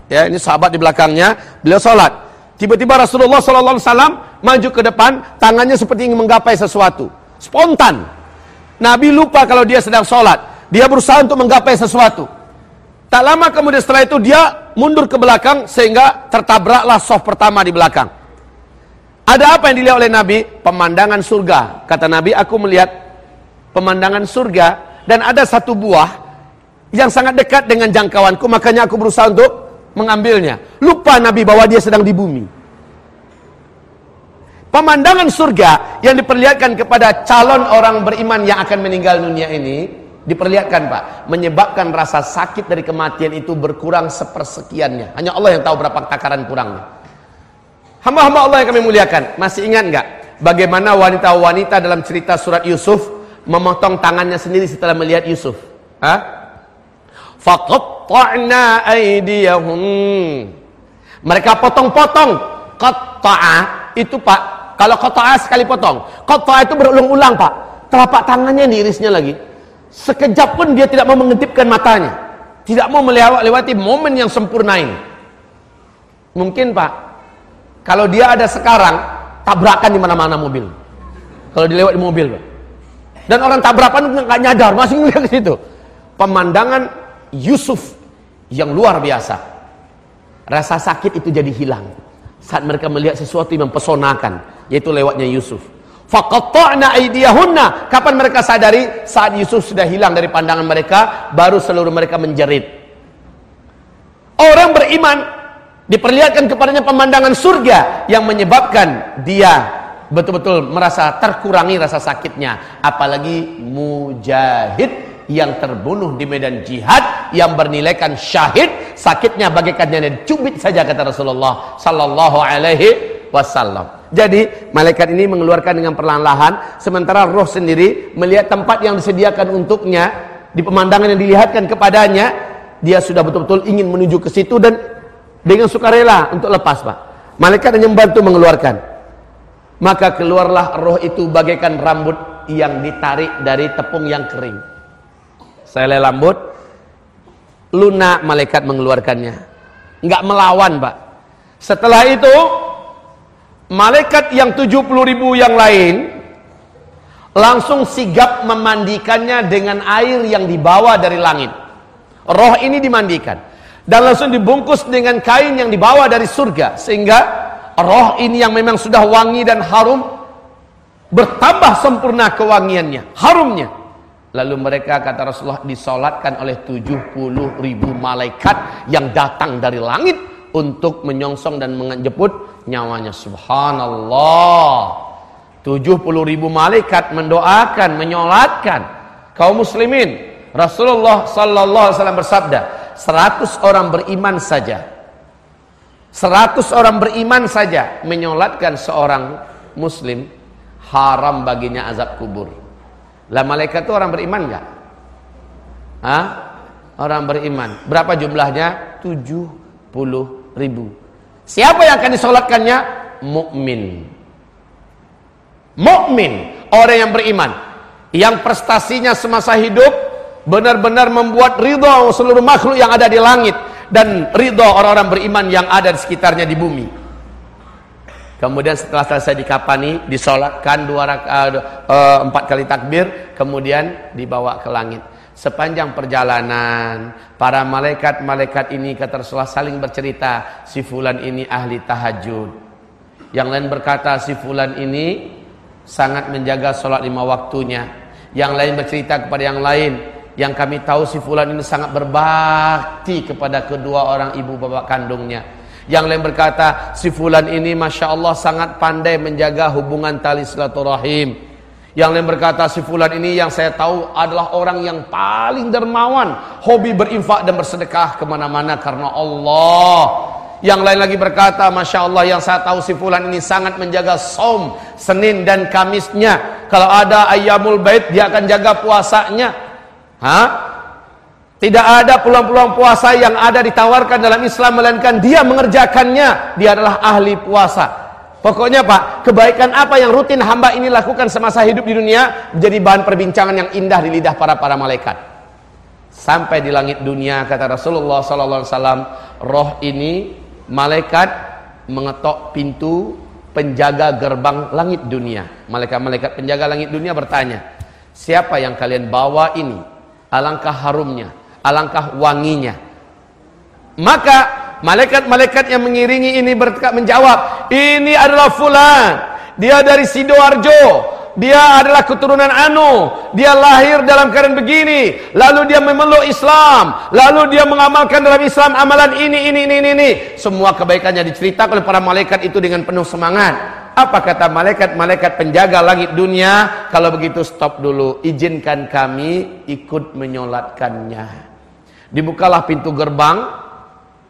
ya ini sahabat di belakangnya, beliau sholat. Tiba-tiba Rasulullah SAW maju ke depan, tangannya seperti ingin menggapai sesuatu, spontan. Nabi lupa kalau dia sedang sholat. Dia berusaha untuk menggapai sesuatu. Tak lama kemudian setelah itu dia mundur ke belakang sehingga tertabraklah soft pertama di belakang. Ada apa yang dilihat oleh Nabi? Pemandangan surga. Kata Nabi, aku melihat pemandangan surga dan ada satu buah yang sangat dekat dengan jangkauanku, makanya aku berusaha untuk mengambilnya. Lupa Nabi bahwa dia sedang di bumi. Pemandangan surga yang diperlihatkan kepada calon orang beriman yang akan meninggal dunia ini diperlihatkan Pak, menyebabkan rasa sakit dari kematian itu berkurang sepersekiannya. Hanya Allah yang tahu berapa takaran kurangnya. Hamba-hamba Allah yang kami muliakan, masih ingat enggak bagaimana wanita-wanita dalam cerita surat Yusuf memotong tangannya sendiri setelah melihat Yusuf? Hah? Faqatta'na aydiyahum. Mereka potong-potong. Qatta'a itu Pak kalau kotoa sekali potong. Kotoa itu berulang-ulang pak. Telapak tangannya diirisnya lagi. Sekejap pun dia tidak mau mengintipkan matanya. Tidak mau melewati momen yang sempurna ini. Mungkin pak. Kalau dia ada sekarang. Tabrakan di mana-mana mobil. Kalau dilewat di mobil pak. Dan orang tabrakan nggak nyadar. Masih ngeliat ke situ. Pemandangan Yusuf yang luar biasa. Rasa sakit itu jadi hilang. Saat mereka melihat sesuatu yang mempesonakan yaitu lewatnya Yusuf. Faqatta'na aydiyahunna. Kapan mereka sadari? Saat Yusuf sudah hilang dari pandangan mereka, baru seluruh mereka menjerit. Orang beriman diperlihatkan kepadanya pemandangan surga yang menyebabkan dia betul-betul merasa terkurangi rasa sakitnya, apalagi mujahid yang terbunuh di medan jihad yang bernilaikan syahid sakitnya bagaikan yang cubit saja kata Rasulullah sallallahu alaihi wasallam. Jadi malaikat ini mengeluarkan dengan perlahan-lahan sementara roh sendiri melihat tempat yang disediakan untuknya di pemandangan yang dilihatkan kepadanya dia sudah betul-betul ingin menuju ke situ dan dengan sukarela untuk lepas Pak. Malaikat hanya membantu mengeluarkan. Maka keluarlah roh itu bagaikan rambut yang ditarik dari tepung yang kering. Saya rambut lunak malaikat mengeluarkannya. Enggak melawan, Pak. Setelah itu malaikat yang 70 ribu yang lain langsung sigap memandikannya dengan air yang dibawa dari langit. Roh ini dimandikan dan langsung dibungkus dengan kain yang dibawa dari surga sehingga roh ini yang memang sudah wangi dan harum bertambah sempurna kewangiannya, harumnya. Lalu mereka kata Rasulullah disolatkan oleh 70 ribu malaikat yang datang dari langit untuk menyongsong dan menjemput nyawanya. Subhanallah. 70 ribu malaikat mendoakan, menyolatkan kaum muslimin. Rasulullah sallallahu alaihi wasallam bersabda, 100 orang beriman saja. 100 orang beriman saja menyolatkan seorang muslim haram baginya azab kubur. Lah malaikat itu orang beriman enggak? Hah? Orang beriman. Berapa jumlahnya? 70 ribu. Siapa yang akan disolatkannya? Mukmin. Mukmin, orang yang beriman, yang prestasinya semasa hidup benar-benar membuat ridho seluruh makhluk yang ada di langit dan ridho orang-orang beriman yang ada di sekitarnya di bumi. Kemudian setelah selesai dikapani, disolatkan dua rakaat uh, empat kali takbir, kemudian dibawa ke langit. Sepanjang perjalanan para malaikat-malaikat ini kata Rasulullah saling bercerita si fulan ini ahli tahajud. Yang lain berkata si fulan ini sangat menjaga sholat lima waktunya. Yang lain bercerita kepada yang lain. Yang kami tahu si fulan ini sangat berbakti kepada kedua orang ibu bapak kandungnya. Yang lain berkata si fulan ini masya Allah sangat pandai menjaga hubungan tali silaturahim. Yang lain berkata si fulan ini yang saya tahu adalah orang yang paling dermawan. Hobi berinfak dan bersedekah ke mana-mana karena Allah. Yang lain lagi berkata Masya Allah yang saya tahu si fulan ini sangat menjaga som Senin dan Kamisnya. Kalau ada ayamul bait dia akan jaga puasanya. Hah? Tidak ada peluang-peluang puasa yang ada ditawarkan dalam Islam melainkan dia mengerjakannya. Dia adalah ahli puasa. Pokoknya Pak, kebaikan apa yang rutin hamba ini lakukan semasa hidup di dunia jadi bahan perbincangan yang indah di lidah para para malaikat. Sampai di langit dunia kata Rasulullah sallallahu alaihi wasallam, roh ini malaikat mengetok pintu penjaga gerbang langit dunia. Malaikat-malaikat penjaga langit dunia bertanya, "Siapa yang kalian bawa ini? Alangkah harumnya, alangkah wanginya." Maka Malaikat-malaikat yang mengiringi ini berkat menjawab, ini adalah fulan. Dia dari Sidoarjo. Dia adalah keturunan Anu. Dia lahir dalam keadaan begini. Lalu dia memeluk Islam. Lalu dia mengamalkan dalam Islam amalan ini, ini, ini, ini. ini. Semua kebaikannya diceritakan oleh para malaikat itu dengan penuh semangat. Apa kata malaikat-malaikat penjaga langit dunia? Kalau begitu stop dulu. Izinkan kami ikut menyolatkannya. Dibukalah pintu gerbang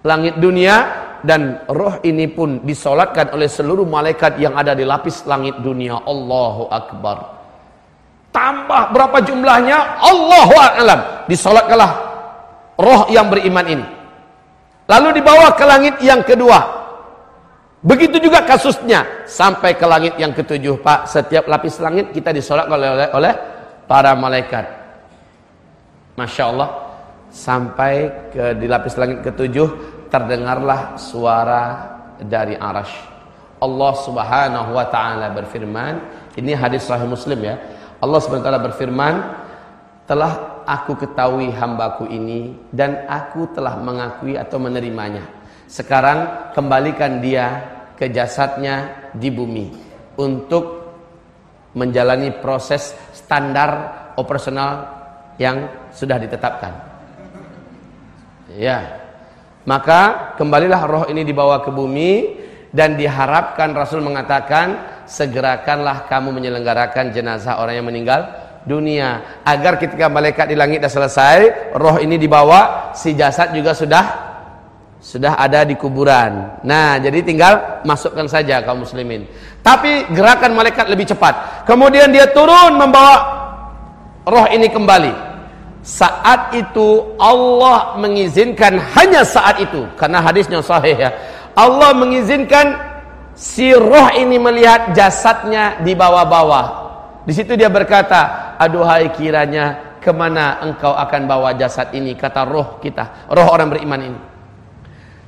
langit dunia dan roh ini pun disolatkan oleh seluruh malaikat yang ada di lapis langit dunia. Allahu Akbar. Tambah berapa jumlahnya? Allahu A'lam. Disolatkanlah roh yang beriman ini. Lalu dibawa ke langit yang kedua. Begitu juga kasusnya sampai ke langit yang ketujuh, Pak. Setiap lapis langit kita disolatkan oleh, oleh, oleh para malaikat. Masya Allah, sampai ke di lapis langit ketujuh terdengarlah suara dari arash. Allah Subhanahu wa taala berfirman, ini hadis sahih Muslim ya. Allah Subhanahu wa taala berfirman, "Telah aku ketahui hambaku ini dan aku telah mengakui atau menerimanya." Sekarang kembalikan dia ke jasadnya di bumi untuk menjalani proses standar operasional yang sudah ditetapkan. Ya. Maka kembalilah roh ini dibawa ke bumi dan diharapkan Rasul mengatakan segerakanlah kamu menyelenggarakan jenazah orang yang meninggal dunia agar ketika malaikat di langit dah selesai roh ini dibawa si jasad juga sudah sudah ada di kuburan. Nah, jadi tinggal masukkan saja kaum muslimin. Tapi gerakan malaikat lebih cepat. Kemudian dia turun membawa roh ini kembali. Saat itu Allah mengizinkan hanya saat itu karena hadisnya sahih ya. Allah mengizinkan si roh ini melihat jasadnya di bawah-bawah. Di situ dia berkata, "Aduhai kiranya ke mana engkau akan bawa jasad ini?" Kata roh kita, roh orang beriman ini.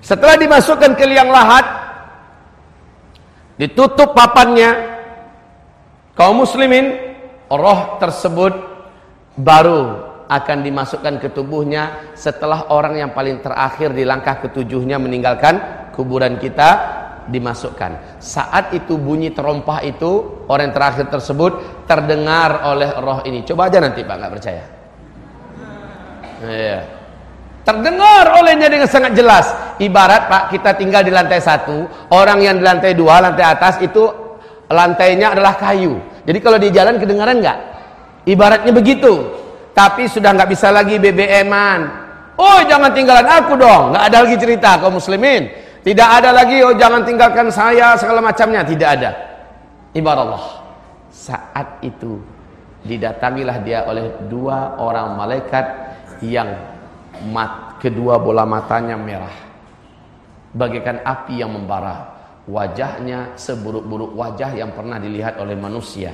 Setelah dimasukkan ke liang lahat, ditutup papannya, kaum muslimin, roh tersebut baru akan dimasukkan ke tubuhnya setelah orang yang paling terakhir di langkah ketujuhnya meninggalkan kuburan kita dimasukkan. Saat itu bunyi terompah itu orang yang terakhir tersebut terdengar oleh roh ini. Coba aja nanti Pak nggak percaya. Iya. Terdengar olehnya dengan sangat jelas. Ibarat Pak kita tinggal di lantai satu, orang yang di lantai dua, lantai atas itu lantainya adalah kayu. Jadi kalau di jalan kedengaran nggak? Ibaratnya begitu. Tapi sudah nggak bisa lagi BBM-an. Oh jangan tinggalan aku dong. Nggak ada lagi cerita kaum muslimin. Tidak ada lagi oh jangan tinggalkan saya segala macamnya. Tidak ada. Ibarat Allah. Saat itu didatangilah dia oleh dua orang malaikat yang mat, kedua bola matanya merah bagaikan api yang membara wajahnya seburuk-buruk wajah yang pernah dilihat oleh manusia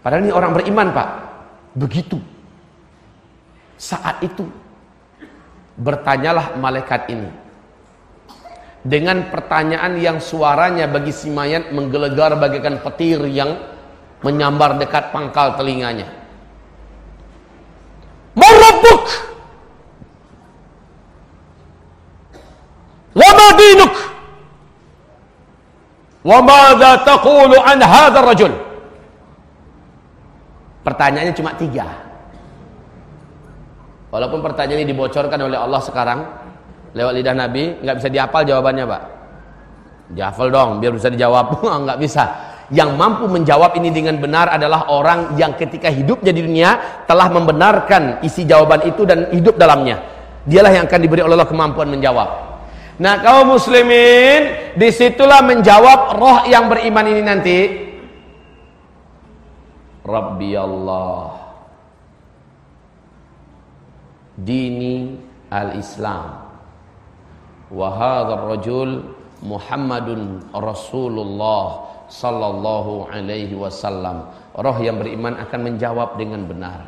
padahal ini orang beriman pak begitu saat itu. Bertanyalah malaikat ini. Dengan pertanyaan yang suaranya bagi si mayat menggelegar bagaikan petir yang menyambar dekat pangkal telinganya. Marabuk. wama dinuk? Wamada taqulu an hadha rajul? Pertanyaannya cuma tiga walaupun pertanyaan ini dibocorkan oleh Allah sekarang lewat lidah Nabi nggak bisa dihafal jawabannya pak. Dihafal dong biar bisa dijawab. Nggak bisa. Yang mampu menjawab ini dengan benar adalah orang yang ketika hidupnya di dunia telah membenarkan isi jawaban itu dan hidup dalamnya. Dialah yang akan diberi oleh Allah kemampuan menjawab. Nah kaum muslimin di situlah menjawab roh yang beriman ini nanti. Rabbi Allah Dini al-Islam Wahadar rajul Muhammadun Rasulullah Sallallahu alaihi wasallam Roh yang beriman akan menjawab dengan benar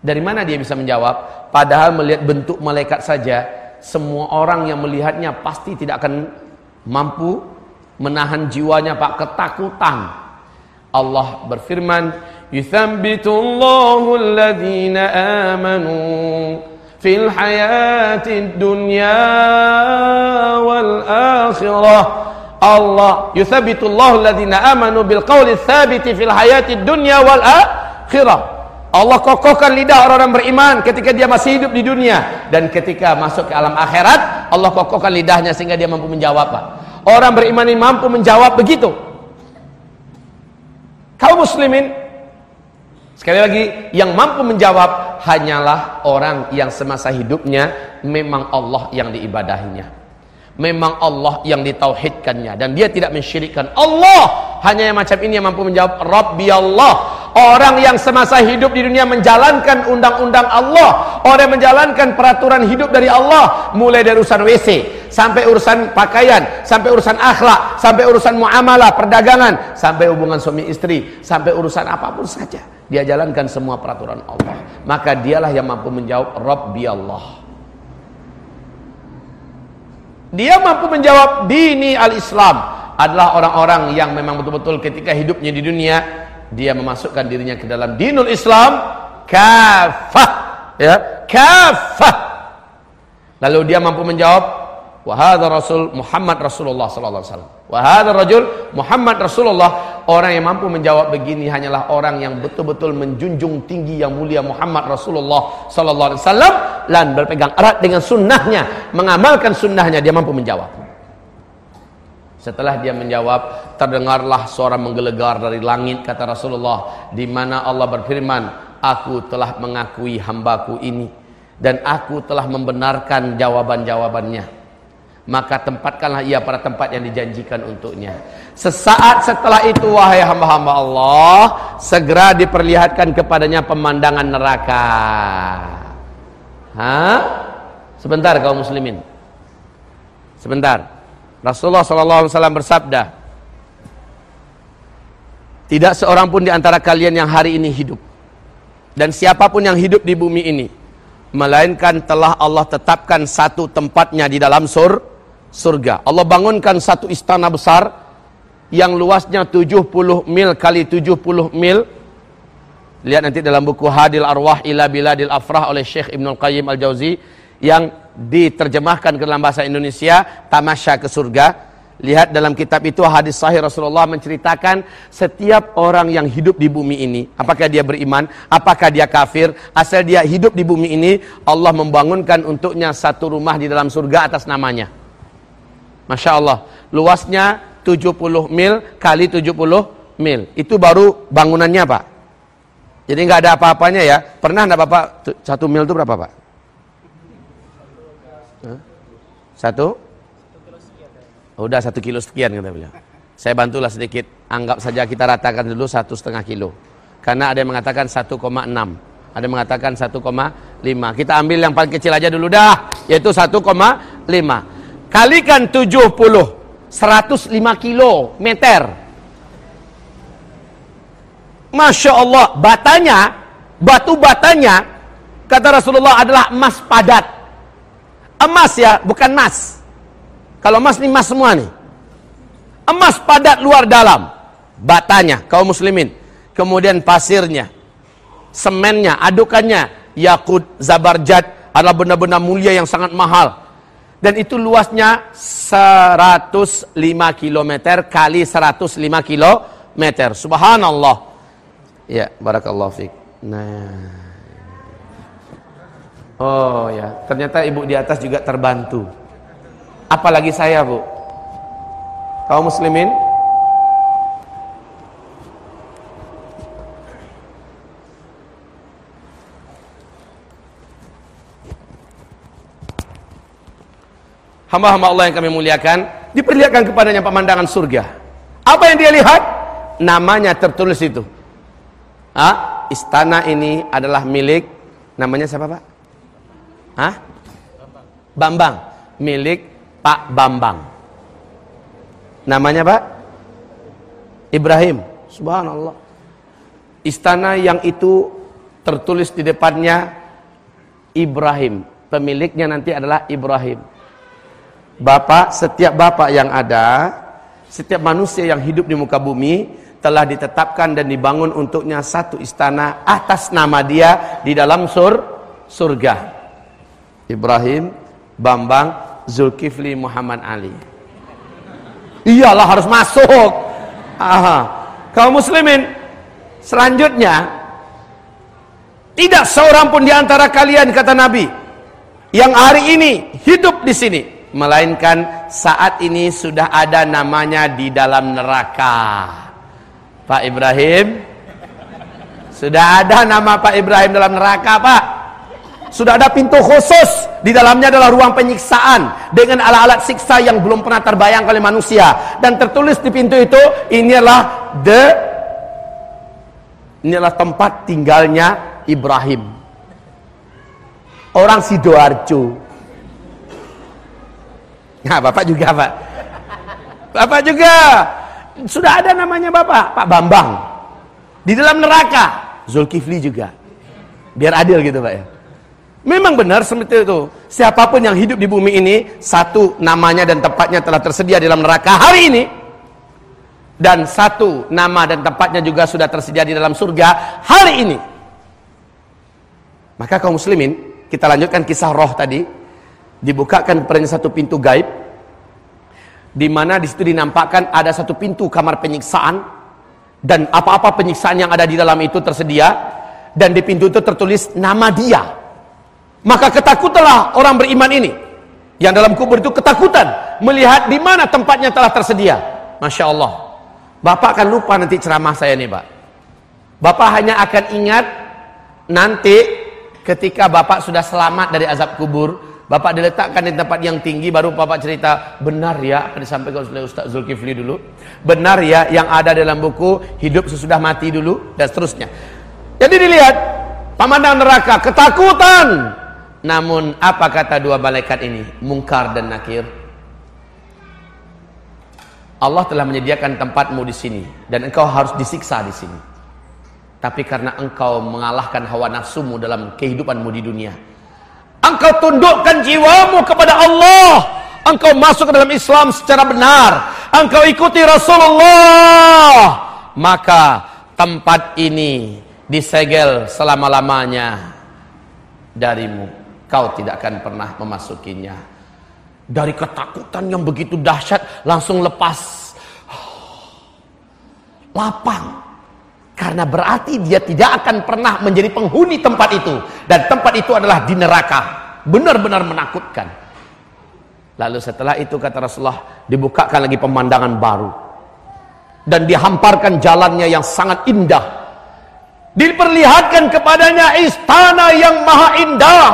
Dari mana dia bisa menjawab? Padahal melihat bentuk malaikat saja semua orang yang melihatnya pasti tidak akan mampu menahan jiwanya pak ketakutan. Allah berfirman, "Yuthabbitullahu alladhina amanu fil hayati dunya wal akhirah." Allah yuthabbitullahu alladhina amanu bil qawli tsabiti fil hayati dunya wal akhirah. Allah kokohkan lidah orang-orang beriman ketika dia masih hidup di dunia dan ketika masuk ke alam akhirat Allah kokohkan lidahnya sehingga dia mampu menjawab Pak. Orang beriman ini mampu menjawab begitu. Kau muslimin, sekali lagi, yang mampu menjawab hanyalah orang yang semasa hidupnya memang Allah yang diibadahinya. Memang Allah yang ditauhidkannya. Dan dia tidak mensyirikkan. Allah! Hanya yang macam ini yang mampu menjawab Rabbi Allah. Orang yang semasa hidup di dunia menjalankan undang-undang Allah. Orang yang menjalankan peraturan hidup dari Allah. Mulai dari urusan WC sampai urusan pakaian sampai urusan akhlak sampai urusan muamalah perdagangan sampai hubungan suami istri sampai urusan apa pun saja dia jalankan semua peraturan Allah. Maka dialah yang mampu menjawab Rabbi Allah. Dia mampu menjawab dini al-Islam. Adalah orang-orang yang memang betul-betul ketika hidupnya di dunia dia memasukkan dirinya ke dalam dinul Islam kafah. Ya kafah. Lalu dia mampu menjawab wa rasul Muhammad Rasulullah sallallahu alaihi wasallam. Wa rajul Muhammad Rasulullah. Orang yang mampu menjawab begini hanyalah orang yang betul-betul menjunjung tinggi yang mulia Muhammad Rasulullah sallallahu alaihi wasallam. Dan berpegang erat dengan sunnahnya mengamalkan sunnahnya dia mampu menjawab. Setelah dia menjawab terdengarlah suara menggelegar dari langit kata Rasulullah di mana Allah berfirman aku telah mengakui hambaku ini dan aku telah membenarkan jawaban-jawabannya maka tempatkanlah ia pada tempat yang dijanjikan untuknya. Sesaat setelah itu wahai hamba-hamba Allah, segera diperlihatkan kepadanya pemandangan neraka. Hah? Sebentar kaum muslimin. Sebentar. Rasulullah SAW bersabda, tidak seorang pun di antara kalian yang hari ini hidup dan siapa pun yang hidup di bumi ini melainkan telah Allah tetapkan satu tempatnya di dalam sur surga. Allah bangunkan satu istana besar yang luasnya 70 mil kali 70 mil. Lihat nanti dalam buku Hadil Arwah ila Biladil Afrah oleh Syekh Ibn Qayyim Al-Jauzi yang diterjemahkan ke dalam bahasa Indonesia Tamasya ke surga. Lihat dalam kitab itu hadis sahih Rasulullah menceritakan setiap orang yang hidup di bumi ini, apakah dia beriman, apakah dia kafir, asal dia hidup di bumi ini, Allah membangunkan untuknya satu rumah di dalam surga atas namanya. Masya Allah. Luasnya 70 mil kali 70 mil. Itu baru bangunannya Pak. Jadi nggak ada apa-apanya ya. Pernah nggak Bapak, satu mil itu berapa Pak? Satu? Oh, udah satu kilo sekian kata beliau. Saya bantulah sedikit. Anggap saja kita ratakan dulu satu setengah kilo. Karena ada yang mengatakan 1,6. Ada yang mengatakan 1,5. Kita ambil yang paling kecil aja dulu dah. Yaitu 1,5 kalikan 70 105 kilo meter. Masya Allah batanya batu batanya kata Rasulullah adalah emas padat. Emas ya bukan emas. Kalau emas ini emas semua nih emas padat luar dalam. Batanya kaum muslimin. Kemudian pasirnya semennya adukannya. Yakut zabarjat adalah benda-benda mulia yang sangat mahal dan itu luasnya 105 km kali 105 km. Subhanallah. Ya, barakallahu fiik. Nah. Oh ya, ternyata ibu di atas juga terbantu. Apalagi saya, Bu. Kaum muslimin, hamba-hamba Allah yang kami muliakan, diperlihatkan kepadanya pemandangan surga. Apa yang dia lihat? Namanya tertulis itu. Ah, istana ini adalah milik namanya siapa, Pak? Hah? Bambang. Milik Pak Bambang. Namanya, Pak? Ibrahim. Subhanallah. Istana yang itu tertulis di depannya Ibrahim. Pemiliknya nanti adalah Ibrahim. Bapak, setiap bapak yang ada, setiap manusia yang hidup di muka bumi telah ditetapkan dan dibangun untuknya satu istana atas nama dia di dalam sur surga. Ibrahim, Bambang, Zulkifli, Muhammad Ali. Iyalah harus masuk. Aha. Kaum muslimin, selanjutnya tidak seorang pun di antara kalian kata Nabi yang hari ini hidup di sini melainkan saat ini sudah ada namanya di dalam neraka. Pak Ibrahim, sudah ada nama Pak Ibrahim dalam neraka, Pak. Sudah ada pintu khusus di dalamnya adalah ruang penyiksaan dengan alat-alat siksa yang belum pernah terbayang oleh manusia dan tertulis di pintu itu inilah the inilah tempat tinggalnya Ibrahim. Orang Sidoarjo. Nah, Bapak juga, Pak. Bapak juga. Sudah ada namanya Bapak, Pak Bambang. Di dalam neraka, Zulkifli juga. Biar adil gitu, Pak ya. Memang benar seperti itu. Siapa pun yang hidup di bumi ini, satu namanya dan tempatnya telah tersedia di dalam neraka hari ini. Dan satu nama dan tempatnya juga sudah tersedia di dalam surga hari ini. Maka kaum muslimin, kita lanjutkan kisah roh tadi. Dibukakan kepadanya satu pintu gaib. Di mana di situ dinampakkan ada satu pintu kamar penyiksaan. Dan apa-apa penyiksaan yang ada di dalam itu tersedia. Dan di pintu itu tertulis nama dia maka ketakutanlah orang beriman ini. Yang dalam kubur itu ketakutan melihat di mana tempatnya telah tersedia. Masya Allah. Bapak akan lupa nanti ceramah saya nih, Pak. Bapak hanya akan ingat nanti ketika Bapak sudah selamat dari azab kubur, Bapak diletakkan di tempat yang tinggi baru Bapak cerita benar ya apa disampaikan oleh Ustaz Zulkifli dulu. Benar ya yang ada dalam buku hidup sesudah mati dulu dan seterusnya. Jadi dilihat pemandang neraka ketakutan namun apa kata dua malaikat ini? Mungkar dan nakir. Allah telah menyediakan tempatmu di sini dan engkau harus disiksa di sini. Tapi karena engkau mengalahkan hawa nafsumu dalam kehidupanmu di dunia, engkau tundukkan jiwamu kepada Allah. Engkau masuk ke dalam Islam secara benar. Engkau ikuti Rasulullah. Maka tempat ini disegel selama-lamanya darimu kau tidak akan pernah memasukinya. Dari ketakutan yang begitu dahsyat langsung lepas. Lapang. Karena berarti dia tidak akan pernah menjadi penghuni tempat itu. Dan tempat itu adalah di neraka. Benar-benar menakutkan. Lalu setelah itu kata Rasulullah dibukakan lagi pemandangan baru. Dan dihamparkan jalannya yang sangat indah. Diperlihatkan kepadanya istana yang maha indah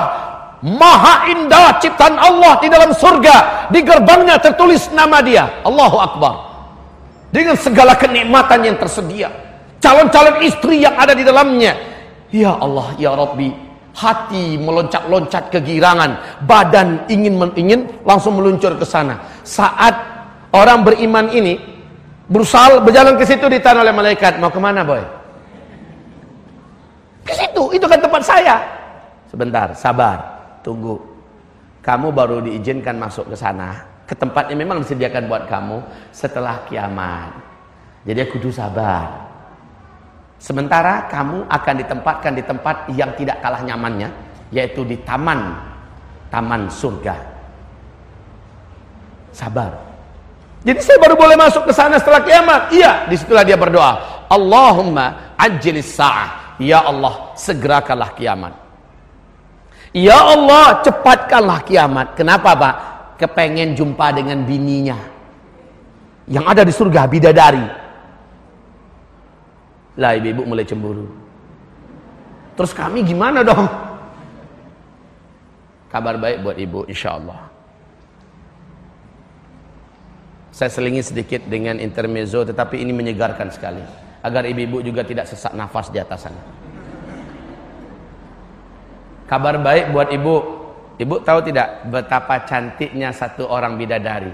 Maha indah ciptaan Allah di dalam surga. Di gerbangnya tertulis nama dia. Allahu Akbar. Dengan segala kenikmatan yang tersedia. Calon-calon istri yang ada di dalamnya. Ya Allah, Ya Rabbi. Hati meloncat-loncat kegirangan. Badan ingin ingin langsung meluncur ke sana. Saat orang beriman ini berusaha berjalan ke situ ditanya oleh malaikat. Mau ke mana boy? Ke situ, itu kan tempat saya. Sebentar, sabar tunggu kamu baru diizinkan masuk ke sana ke tempat yang memang disediakan buat kamu setelah kiamat jadi aku kudu sabar sementara kamu akan ditempatkan di tempat yang tidak kalah nyamannya yaitu di taman taman surga sabar jadi saya baru boleh masuk ke sana setelah kiamat iya di situlah dia berdoa Allahumma ajilis sa'ah ya Allah segerakanlah kiamat Ya Allah cepatkanlah kiamat. Kenapa Pak? Kepengen jumpa dengan bininya. Yang ada di surga, bidadari. Lah ibu-ibu mulai cemburu. Terus kami gimana dong? Kabar baik buat ibu insya Allah. Saya selingi sedikit dengan intermezzo tetapi ini menyegarkan sekali. Agar ibu-ibu juga tidak sesak nafas di atas sana. Kabar baik buat ibu. Ibu tahu tidak betapa cantiknya satu orang bidadari?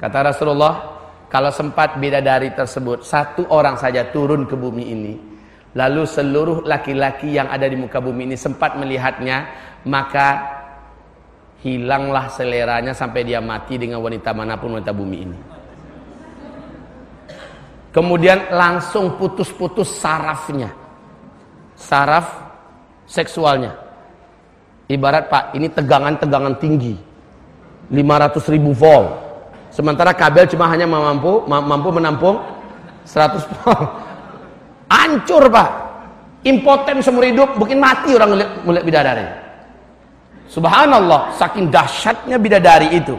Kata Rasulullah, kalau sempat bidadari tersebut satu orang saja turun ke bumi ini, lalu seluruh laki-laki yang ada di muka bumi ini sempat melihatnya, maka hilanglah seleranya sampai dia mati dengan wanita mana pun wanita bumi ini. Kemudian langsung putus-putus sarafnya. Saraf seksualnya. Ibarat Pak, ini tegangan-tegangan tinggi. 500 ribu volt. Sementara kabel cuma hanya mampu mampu menampung 100 volt. Hancur Pak. Impoten seumur hidup, mungkin mati orang melihat, melihat bidadari. Subhanallah, saking dahsyatnya bidadari itu.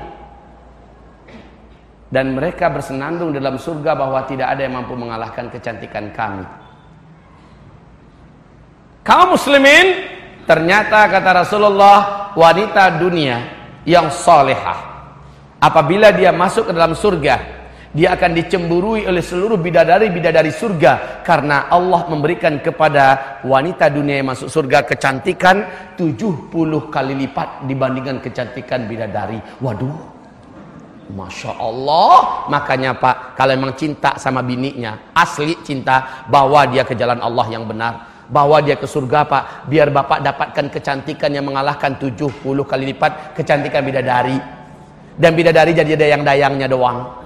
Dan mereka bersenandung dalam surga bahwa tidak ada yang mampu mengalahkan kecantikan kami. Kaum muslimin, ternyata kata Rasulullah, wanita dunia yang solehah. Apabila dia masuk ke dalam surga, dia akan dicemburui oleh seluruh bidadari-bidadari surga karena Allah memberikan kepada wanita dunia yang masuk surga kecantikan 70 kali lipat dibandingkan kecantikan bidadari. Waduh. Masya Allah Makanya pak Kalau memang cinta sama bininya Asli cinta Bawa dia ke jalan Allah yang benar Bawa dia ke surga pak Biar bapak dapatkan kecantikan yang mengalahkan 70 kali lipat Kecantikan bidadari Dan bidadari jadi dayang-dayangnya doang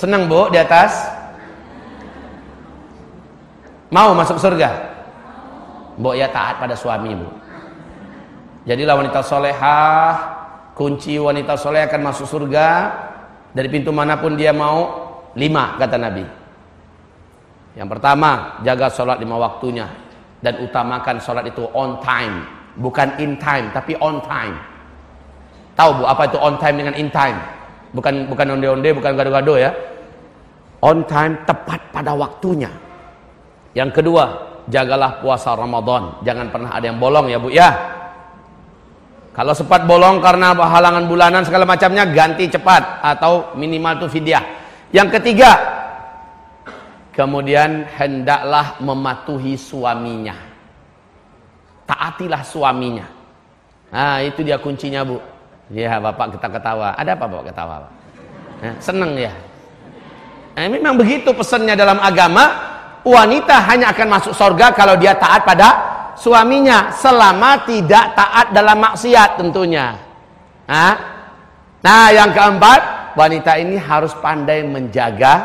Senang bu di atas? Mau masuk surga? Bu ya taat pada suami bu. Jadilah wanita solehah. Kunci wanita soleh akan masuk surga. Dari pintu mana pun dia mau. Lima kata Nabi. Yang pertama, jaga sholat lima waktunya. Dan utamakan sholat itu on time. Bukan in time, tapi on time. Tahu bu, apa itu on time dengan in time? Bukan bukan onde-onde, bukan gado-gado ya. On time tepat pada waktunya. Yang kedua, jagalah puasa Ramadan. Jangan pernah ada yang bolong ya, Bu ya. Kalau sempat bolong karena halangan bulanan segala macamnya ganti cepat atau minimal itu fidyah. Yang ketiga, kemudian hendaklah mematuhi suaminya. Taatilah suaminya. Nah, itu dia kuncinya, Bu. Ya bapak kita ketawa. Ada apa bapak ketawa? Pak? Ya, seneng ya. Nah, memang begitu pesannya dalam agama. Wanita hanya akan masuk surga kalau dia taat pada suaminya. Selama tidak taat dalam maksiat tentunya. Nah, nah yang keempat. Wanita ini harus pandai menjaga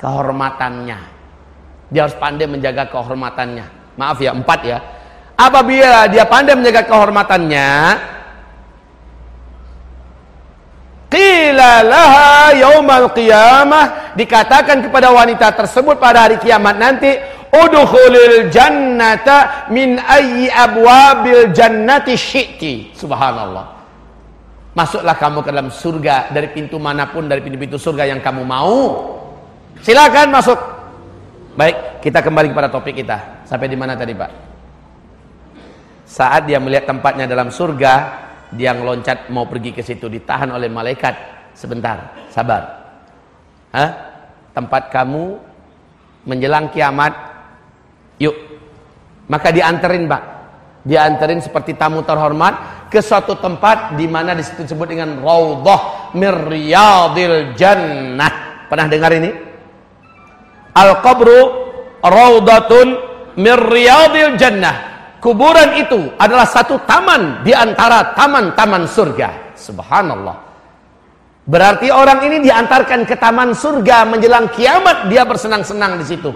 kehormatannya. Dia harus pandai menjaga kehormatannya. Maaf ya, empat ya. Apabila dia pandai menjaga kehormatannya, Qila laha yaumal qiyamah. Dikatakan kepada wanita tersebut pada hari kiamat nanti udkhulil jannata min ayyi abwabil jannati syi'ti. Subhanallah. Masuklah kamu ke dalam surga dari pintu mana pun dari pintu-pintu surga yang kamu mau. Silakan masuk. Baik kita kembali kepada topik kita. Sampai di mana tadi Pak? Saat dia melihat tempatnya dalam surga dia ngeloncat mau pergi ke situ ditahan oleh malaikat. Sebentar sabar. Hah? tempat kamu menjelang kiamat. Yuk. Maka dianterin pak. Dianterin seperti tamu terhormat ke suatu tempat di mana di situ disebut dengan raudhah miryadil jannah. Pernah dengar ini? Al qabru raudhatun miryadil jannah kuburan itu adalah satu taman di antara taman-taman surga. Subhanallah. Berarti orang ini diantarkan ke taman surga menjelang kiamat dia bersenang-senang di situ.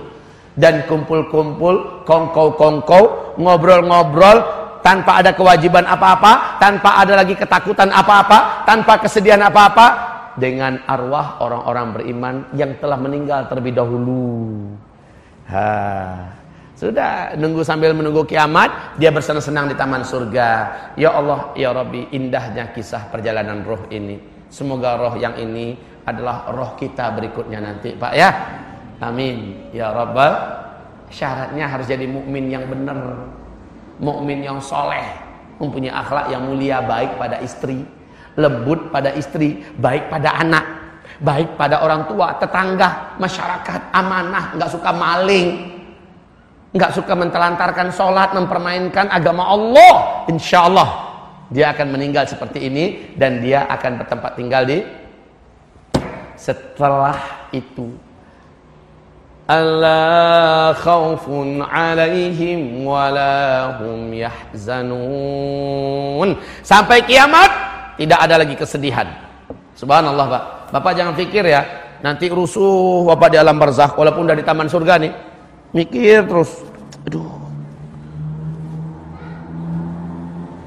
Dan kumpul-kumpul, kongkow-kongkow, ngobrol-ngobrol tanpa ada kewajiban apa-apa, tanpa ada lagi ketakutan apa-apa, tanpa kesedihan apa-apa dengan arwah orang-orang beriman yang telah meninggal terlebih dahulu. Ha. Sudah nunggu sambil menunggu kiamat, dia bersenang-senang di taman surga. Ya Allah, ya Rabbi, indahnya kisah perjalanan roh ini. Semoga roh yang ini adalah roh kita berikutnya nanti, Pak ya. Amin. Ya Rabbal syaratnya harus jadi mukmin yang benar. Mukmin yang soleh, mempunyai akhlak yang mulia, baik pada istri, lembut pada istri, baik pada anak, baik pada orang tua, tetangga, masyarakat, amanah, nggak suka maling, nggak suka mentelantarkan sholat, mempermainkan agama Allah, insya Allah dia akan meninggal seperti ini dan dia akan bertempat tinggal di setelah itu. Allah alaihim walahum yahzanun. Sampai kiamat tidak ada lagi kesedihan. Subhanallah Pak. Bapak jangan pikir ya, nanti rusuh Bapak di alam barzakh walaupun dari taman surga nih mikir terus aduh.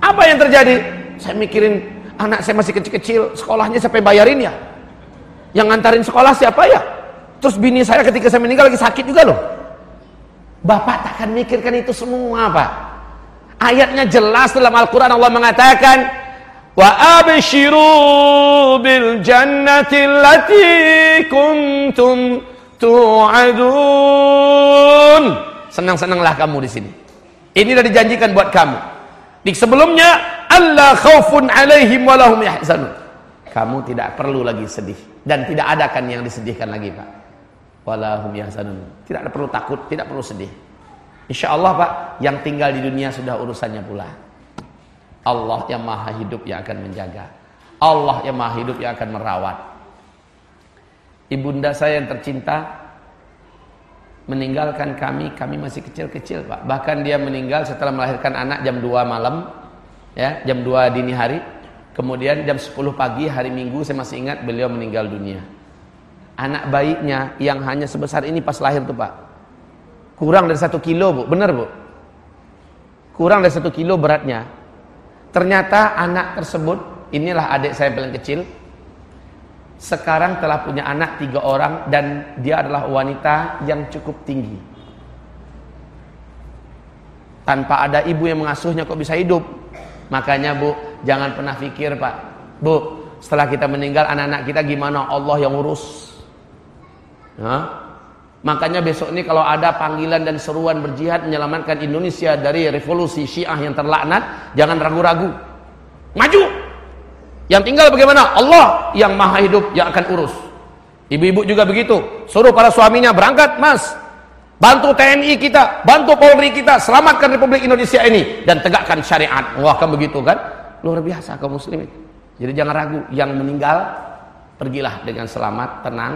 Apa yang terjadi? Saya mikirin anak saya masih kecil-kecil sekolahnya yang bayarin ya? Yang ngantarin sekolah siapa ya? Terus bini saya ketika saya meninggal lagi sakit juga loh. Bapak takkan mikirkan itu semua pak. Ayatnya jelas dalam Al-Quran Allah mengatakan Wa abshiru bil jannati allati kuntum tu'adun. Senang-senanglah kamu di sini. Ini sudah dijanjikan buat kamu. Di sebelumnya Allah khaufun alaihim walahum yahzanun. Kamu tidak perlu lagi sedih dan tidak ada kan yang disedihkan lagi, Pak. Walahum yahzanun. Tidak ada perlu takut, tidak perlu sedih. Insya Allah Pak, yang tinggal di dunia sudah urusannya pula. Allah yang maha hidup yang akan menjaga. Allah yang maha hidup yang akan merawat. Ibunda saya yang tercinta meninggalkan kami, kami masih kecil-kecil Pak. Bahkan dia meninggal setelah melahirkan anak jam 2 malam, ya jam 2 dini hari. Kemudian jam 10 pagi hari Minggu saya masih ingat beliau meninggal dunia. Anak bayinya yang hanya sebesar ini pas lahir tuh Pak. Kurang dari satu kilo Bu, benar Bu? Kurang dari satu kilo beratnya. Ternyata anak tersebut, inilah adik saya paling kecil. Sekarang telah punya anak tiga orang dan dia adalah wanita yang cukup tinggi. Tanpa ada ibu yang mengasuhnya kok bisa hidup. Makanya Bu, jangan pernah pikir Pak. Bu, setelah kita meninggal anak-anak kita gimana? Allah yang urus. Hah? Makanya besok ini kalau ada panggilan dan seruan berjihad menyelamatkan Indonesia dari revolusi Syiah yang terlaknat, jangan ragu-ragu. Maju. Yang tinggal bagaimana? Allah yang maha hidup yang akan urus. Ibu-ibu juga begitu. Suruh para suaminya berangkat, Mas. Bantu TNI kita, bantu Polri kita, selamatkan Republik Indonesia ini dan tegakkan syariat. Wah, kan begitu kan? Luar biasa kaum muslimin. Jadi jangan ragu, yang meninggal pergilah dengan selamat, tenang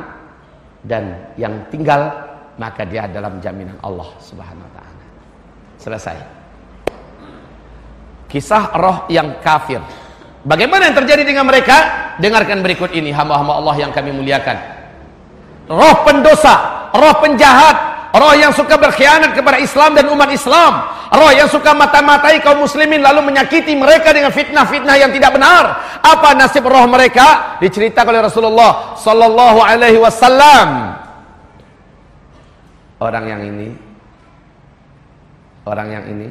dan yang tinggal maka dia dalam jaminan Allah Subhanahu wa taala. Selesai. Kisah roh yang kafir. Bagaimana yang terjadi dengan mereka? Dengarkan berikut ini hamba-hamba Allah yang kami muliakan. Roh pendosa, roh penjahat, Roh yang suka berkhianat kepada Islam dan umat Islam. Roh yang suka mata-matai kaum muslimin lalu menyakiti mereka dengan fitnah-fitnah yang tidak benar. Apa nasib roh mereka? Diceritakan oleh Rasulullah sallallahu alaihi wasallam. Orang yang ini orang yang ini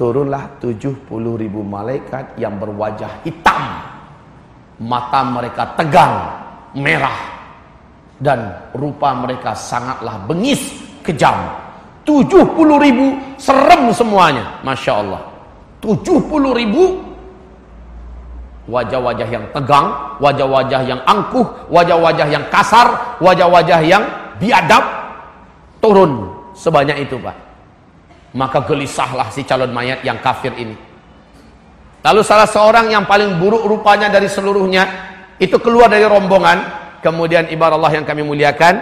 turunlah 70 ribu malaikat yang berwajah hitam. Mata mereka tegang, merah dan rupa mereka sangatlah bengis kejam. 70 ribu serem semuanya Masya Allah. 70 ribu wajah-wajah yang tegang wajah-wajah yang angkuh wajah-wajah yang kasar wajah-wajah yang biadab turun sebanyak itu Pak maka gelisahlah si calon mayat yang kafir ini. Lalu salah seorang yang paling buruk rupanya dari seluruhnya itu keluar dari rombongan. Kemudian ibarat Allah yang kami muliakan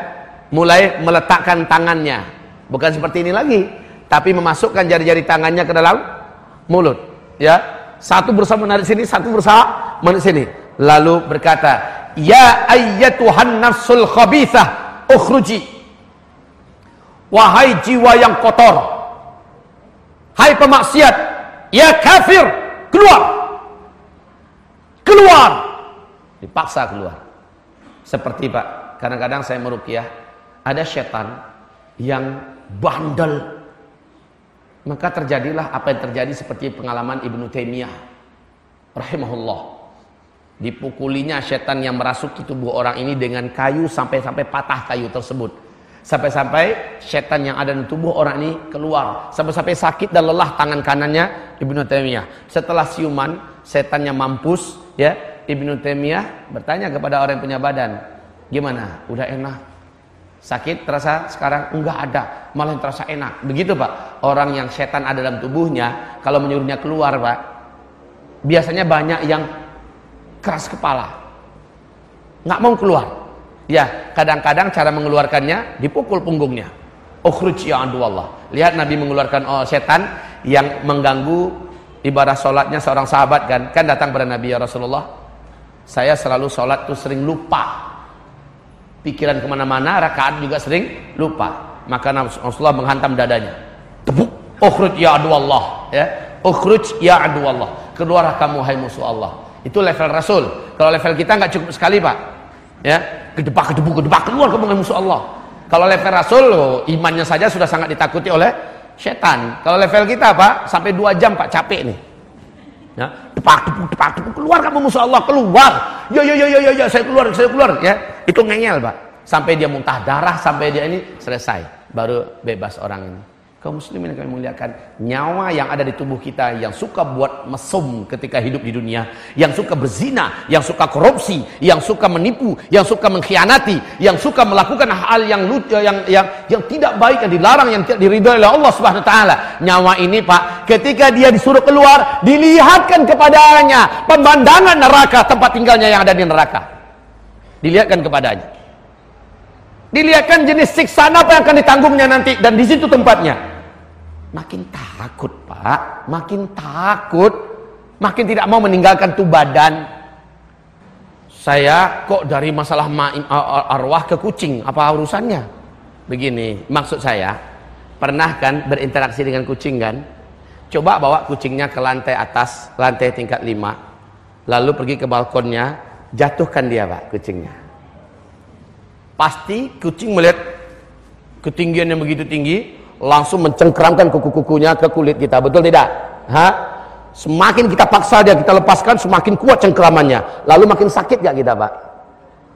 mulai meletakkan tangannya. Bukan seperti ini lagi tapi memasukkan jari-jari tangannya ke dalam mulut. Ya satu berusaha menarik sini satu berusaha menarik sini. Lalu berkata ya ayyatuhan nafsul khabithah ukhruji. Wahai jiwa yang kotor hai pemaksiat ya kafir keluar keluar dipaksa keluar seperti Pak, kadang-kadang saya merukyah, ada setan yang bandel. Maka terjadilah apa yang terjadi seperti pengalaman Ibnu Taimiyah rahimahullah. Dipukulinya setan yang merasuki tubuh orang ini dengan kayu sampai-sampai patah kayu tersebut. Sampai-sampai setan yang ada di tubuh orang ini keluar. Sampai-sampai sakit dan lelah tangan kanannya Ibnu Taimiyah. Setelah siuman, setannya mampus, ya Ibnu Taimiyah bertanya kepada orang yang punya badan, gimana? Udah enak? Sakit terasa sekarang enggak ada, malah terasa enak. Begitu Pak. Orang yang setan ada dalam tubuhnya, kalau menyuruhnya keluar Pak, biasanya banyak yang keras kepala. Nggak mau keluar. Ya, kadang-kadang cara mengeluarkannya dipukul punggungnya. Ukhruj ya Allah. Lihat Nabi mengeluarkan oh, setan yang mengganggu ibadah sholatnya seorang sahabat kan. Kan datang pada Nabi ya Rasulullah saya selalu sholat tuh sering lupa. Pikiran ke mana-mana rakaat juga sering lupa. Maka Rasulullah menghantam dadanya. Tebuk ukhruj ya Allah ya. Ukhruj ya Allah keluarlah kamu hai musuh Allah. Itu level Rasul. Kalau level kita nggak cukup sekali Pak ya kedebak kedebuk kedebak keluar kamu musuh Allah kalau level Rasul imannya saja sudah sangat ditakuti oleh Setan. Kalau level kita Pak, sampai dua jam Pak capek nih. Ya, tepak tepuk tepak tepuk keluar kamu musuh Allah keluar. Ya ya ya ya ya, ya saya keluar saya keluar ya. Itu ngeyel Pak. Sampai dia muntah darah sampai dia ini selesai. Baru bebas orang ini kaum muslimin yang kami muliakan nyawa yang ada di tubuh kita yang suka buat mesum ketika hidup di dunia yang suka berzina yang suka korupsi yang suka menipu yang suka mengkhianati yang suka melakukan hal yang lucu yang yang yang tidak baik yang dilarang yang tidak diridhoi oleh Allah Subhanahu wa taala. Nyawa ini Pak ketika dia disuruh keluar dilihatkan kepadanya pemandangan neraka tempat tinggalnya yang ada di neraka. Dilihatkan kepadanya Dilihatkan jenis siksaan apa yang akan ditanggungnya nanti dan di situ tempatnya. Makin takut, Pak. Makin takut. Makin tidak mau meninggalkan tuh badan. Saya kok dari masalah arwah ke kucing, apa urusannya? Begini, maksud saya, pernah kan berinteraksi dengan kucing kan? Coba bawa kucingnya ke lantai atas, lantai tingkat 5. Lalu pergi ke balkonnya, jatuhkan dia, Pak, kucingnya Pasti kucing melihat ketinggian yang begitu tinggi, langsung mencengkeramkan kuku-kukunya ke kulit kita. Betul tidak? Ha? Semakin kita paksa dia, kita lepaskan, semakin kuat cengkeramannya. Lalu makin sakit gak kita, Pak?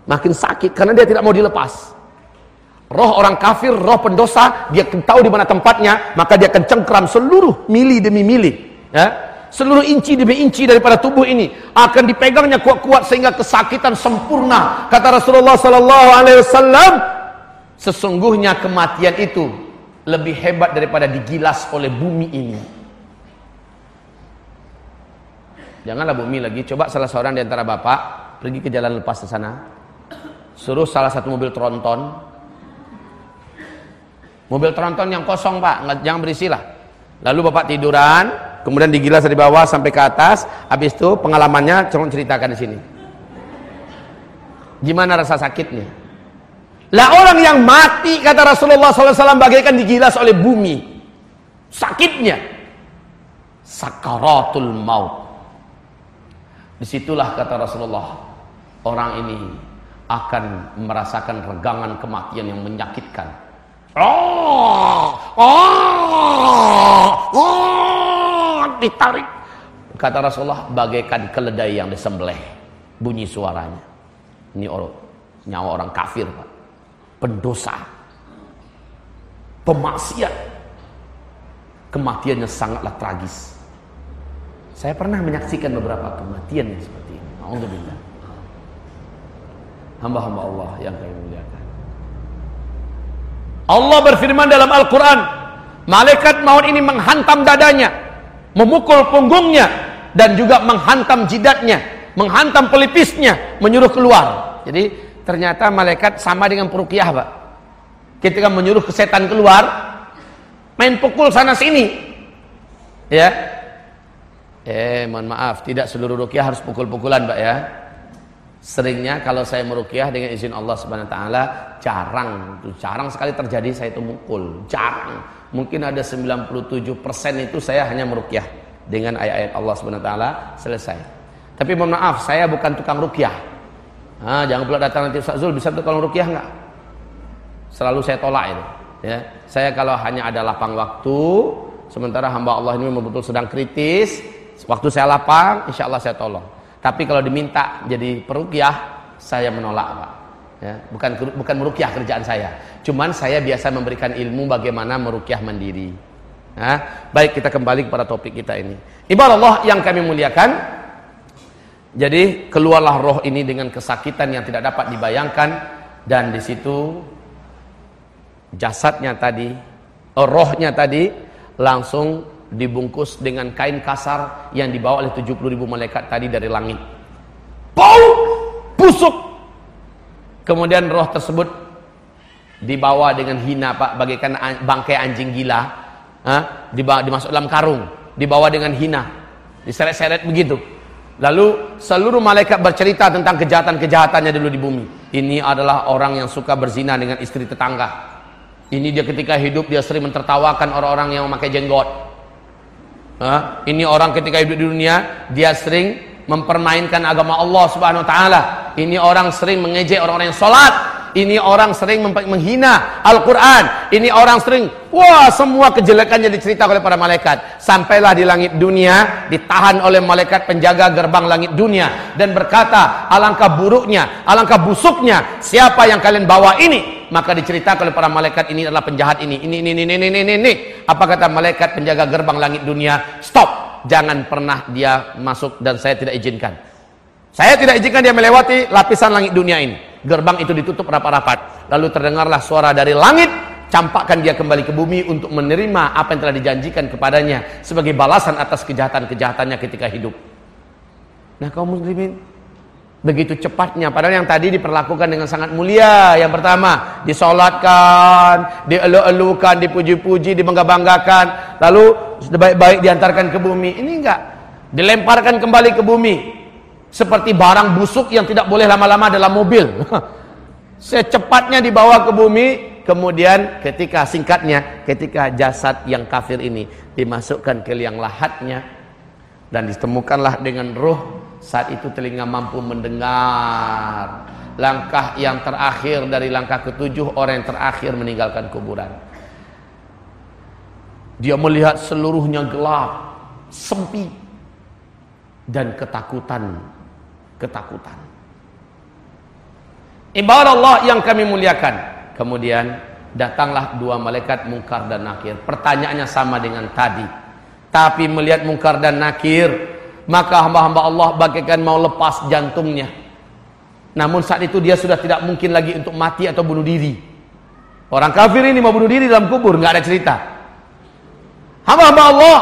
Makin sakit karena dia tidak mau dilepas. Roh orang kafir, roh pendosa, dia tahu di mana tempatnya, maka dia akan cengkeram seluruh mili demi mili. Ya? Seluruh inci demi inci daripada tubuh ini akan dipegangnya kuat-kuat sehingga kesakitan sempurna kata Rasulullah sallallahu alaihi wasallam. Sesungguhnya kematian itu lebih hebat daripada digilas oleh bumi ini. Janganlah bumi lagi coba salah seorang di antara bapak pergi ke jalan lepas ke sana suruh salah satu mobil tronton. Mobil tronton yang kosong pak jangan berisi lah lalu bapak tiduran kemudian digilas dari bawah sampai ke atas. Habis itu pengalamannya coba ceritakan di sini. Gimana rasa sakitnya? Lah orang yang mati kata Rasulullah SAW bagaikan digilas oleh bumi. Sakitnya. Sakaratul maut. Di situlah kata Rasulullah orang ini akan merasakan regangan kematian yang menyakitkan. Oh oh oh ditarik. Kata Rasulullah bagaikan keledai yang disembelih. Bunyi suaranya. Ini orang nyawa orang kafir, Pak. Pendosa. Pemaksiat. Kematiannya sangatlah tragis. Saya pernah menyaksikan beberapa kematian yang seperti ini. Alhamdulillah. Hamba-hamba Allah yang kami muliakan. Allah berfirman dalam Al-Quran. Malaikat maut ini menghantam dadanya memukul punggungnya dan juga menghantam jidatnya, menghantam pelipisnya, menyuruh keluar. Jadi ternyata malaikat sama dengan perukiah, Pak. Ketika menyuruh setan keluar, main pukul sana sini. Ya. Eh, mohon maaf, tidak seluruh rukiah harus pukul-pukulan, Pak ya. Seringnya kalau saya merukiah dengan izin Allah Subhanahu taala, jarang, jarang sekali terjadi saya itu mukul, jarang mungkin ada 97% itu saya hanya merukyah dengan ayat-ayat Allah Subhanahu taala selesai. Tapi mohon maaf, saya bukan tukang rukyah. Nah, jangan pula datang nanti Ustaz Zul bisa tukang rukyah enggak? Selalu saya tolak itu, ya. Saya kalau hanya ada lapang waktu, sementara hamba Allah ini memang betul sedang kritis, waktu saya lapang, insya Allah saya tolong. Tapi kalau diminta jadi perukyah, saya menolak, Pak. Ya, bukan bukan merukyah kerjaan saya. Cuman saya biasa memberikan ilmu bagaimana merukyah mandiri. Nah, baik kita kembali kepada topik kita ini. Ibarat Allah yang kami muliakan jadi keluarlah roh ini dengan kesakitan yang tidak dapat dibayangkan dan di situ jasadnya tadi oh, rohnya tadi langsung dibungkus dengan kain kasar yang dibawa oleh 70 ribu malaikat tadi dari langit bau busuk Kemudian roh tersebut dibawa dengan hina Pak bagaikan bangkai anjing gila, ha? dibawa dimasuk dalam karung, dibawa dengan hina, diseret-seret begitu. Lalu seluruh malaikat bercerita tentang kejahatan-kejahatannya dulu di bumi. Ini adalah orang yang suka berzina dengan istri tetangga. Ini dia ketika hidup dia sering mentertawakan orang-orang yang memakai jenggot. Ha? Ini orang ketika hidup di dunia dia sering mempermainkan agama Allah Subhanahu wa taala. Ini orang sering mengejek orang-orang yang salat. Ini orang sering menghina Al-Quran. Ini orang sering, wah semua kejelekannya diceritakan oleh para malaikat. Sampailah di langit dunia, ditahan oleh malaikat penjaga gerbang langit dunia. Dan berkata, alangkah buruknya, alangkah busuknya, siapa yang kalian bawa ini? Maka diceritakan oleh para malaikat ini adalah penjahat ini. Ini, ini, ini, ini, ini, ini. Apa kata malaikat penjaga gerbang langit dunia? Stop! Jangan pernah dia masuk dan saya tidak izinkan. Saya tidak izinkan dia melewati lapisan langit dunia ini. Gerbang itu ditutup rapat-rapat. Lalu terdengarlah suara dari langit, campakkan dia kembali ke bumi untuk menerima apa yang telah dijanjikan kepadanya sebagai balasan atas kejahatan-kejahatannya ketika hidup. Nah kaum muslimin, begitu cepatnya. Padahal yang tadi diperlakukan dengan sangat mulia. Yang pertama disolatkan dielu-elukan dipuji-puji dibangga-banggakan. Lalu baik-baik diantarkan ke bumi. Ini enggak. Dilemparkan kembali ke bumi. Seperti barang busuk yang tidak boleh lama-lama dalam mobil. Secepatnya dibawa ke bumi, kemudian ketika singkatnya, ketika jasad yang kafir ini dimasukkan ke liang lahatnya. Dan ditemukanlah dengan roh, saat itu telinga mampu mendengar langkah yang terakhir dari langkah ketujuh orang yang terakhir meninggalkan kuburan. Dia melihat seluruhnya gelap, sempit dan ketakutan ketakutan. Ibarat Allah yang kami muliakan. Kemudian datanglah dua malaikat mungkar dan nakir. Pertanyaannya sama dengan tadi. Tapi melihat mungkar dan nakir, maka hamba-hamba Allah bagaikan mau lepas jantungnya. Namun saat itu dia sudah tidak mungkin lagi untuk mati atau bunuh diri. Orang kafir ini mau bunuh diri dalam kubur, nggak ada cerita. Hamba-hamba Allah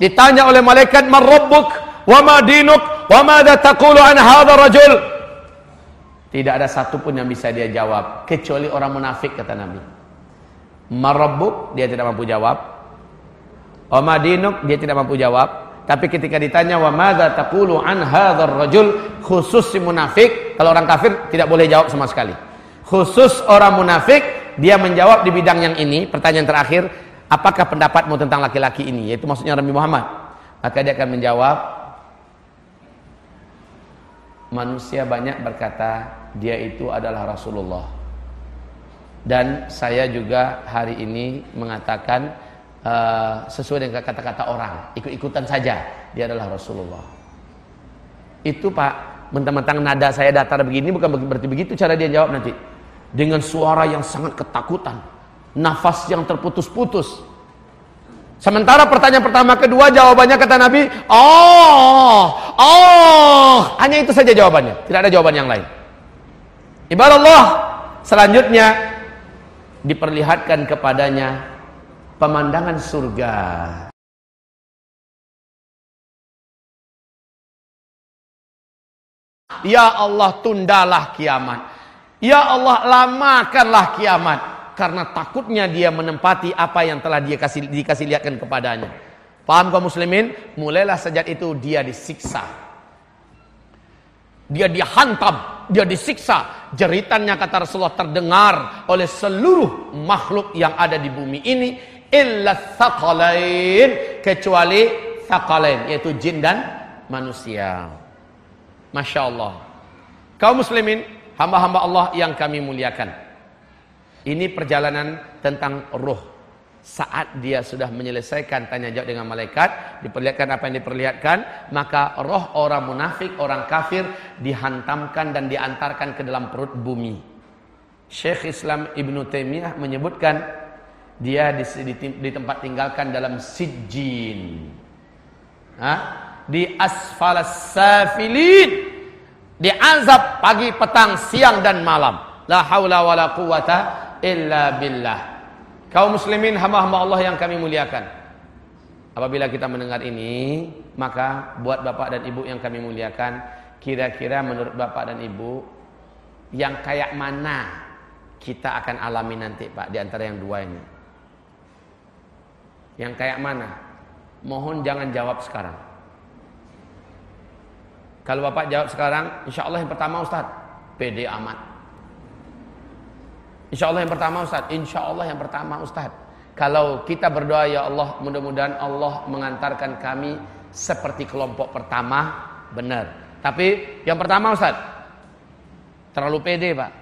ditanya oleh malaikat, "Man Wa ma dinuk? Wa madza taqulu an hadzal rajul? Tidak ada satupun yang bisa dia jawab kecuali orang munafik kata Nabi. Marabbuk dia tidak mampu jawab. Wa ma dia tidak mampu jawab. Tapi ketika ditanya wa madza taqulu an hadzal rajul khusus si munafik kalau orang kafir tidak boleh jawab sama sekali. Khusus orang munafik dia menjawab di bidang yang ini. Pertanyaan terakhir apakah pendapatmu tentang laki-laki ini? Yaitu maksudnya Nabi Muhammad. Maka dia akan menjawab manusia banyak berkata dia itu adalah Rasulullah. Dan saya juga hari ini mengatakan uh, sesuai dengan kata-kata orang. Ikut-ikutan saja. Dia adalah Rasulullah. Itu pak mentang-mentang nada saya datar begini bukan berarti begitu cara dia jawab nanti. Dengan suara yang sangat ketakutan. Nafas yang terputus-putus. Sementara pertanyaan pertama kedua jawabannya kata Nabi, "Oh, oh." Hanya itu saja jawabannya, tidak ada jawaban yang lain. Ibarat Allah selanjutnya diperlihatkan kepadanya pemandangan surga. Ya Allah tundalah kiamat. Ya Allah lamakanlah kiamat karena takutnya dia menempati apa yang telah dia kasih dikasih lihatkan kepadanya. Paham kaum muslimin? Mulailah sejak itu dia disiksa. Dia dihantam, dia disiksa. Jeritannya kata Rasulullah terdengar oleh seluruh makhluk yang ada di bumi ini illa thaqalain kecuali thaqalain yaitu jin dan manusia. Masya Allah. Kaum muslimin, hamba-hamba Allah yang kami muliakan. Ini perjalanan tentang roh. Saat dia sudah menyelesaikan tanya jawab dengan malaikat, diperlihatkan apa yang diperlihatkan, maka roh orang munafik, orang kafir dihantamkan dan diantarkan ke dalam perut bumi. Syekh Islam Ibn Taimiyah menyebutkan dia di, tempat tinggalkan dalam sijin. Hah? Di asfalas safilin. Di azab pagi, petang, siang dan malam. La haula wala quwata illa billah. Kaum muslimin hamba-hamba Allah yang kami muliakan. Apabila kita mendengar ini, maka buat bapak dan ibu yang kami muliakan, kira-kira menurut bapak dan ibu yang kayak mana kita akan alami nanti Pak di antara yang dua ini. Yang kayak mana? Mohon jangan jawab sekarang. Kalau Bapak jawab sekarang, insya Allah yang pertama Ustaz, pede amat. Insya Allah yang pertama Ustaz. Insya Allah yang pertama Ustaz. Kalau kita berdoa ya Allah mudah-mudahan Allah mengantarkan kami seperti kelompok pertama benar. Tapi yang pertama Ustaz terlalu pede Pak.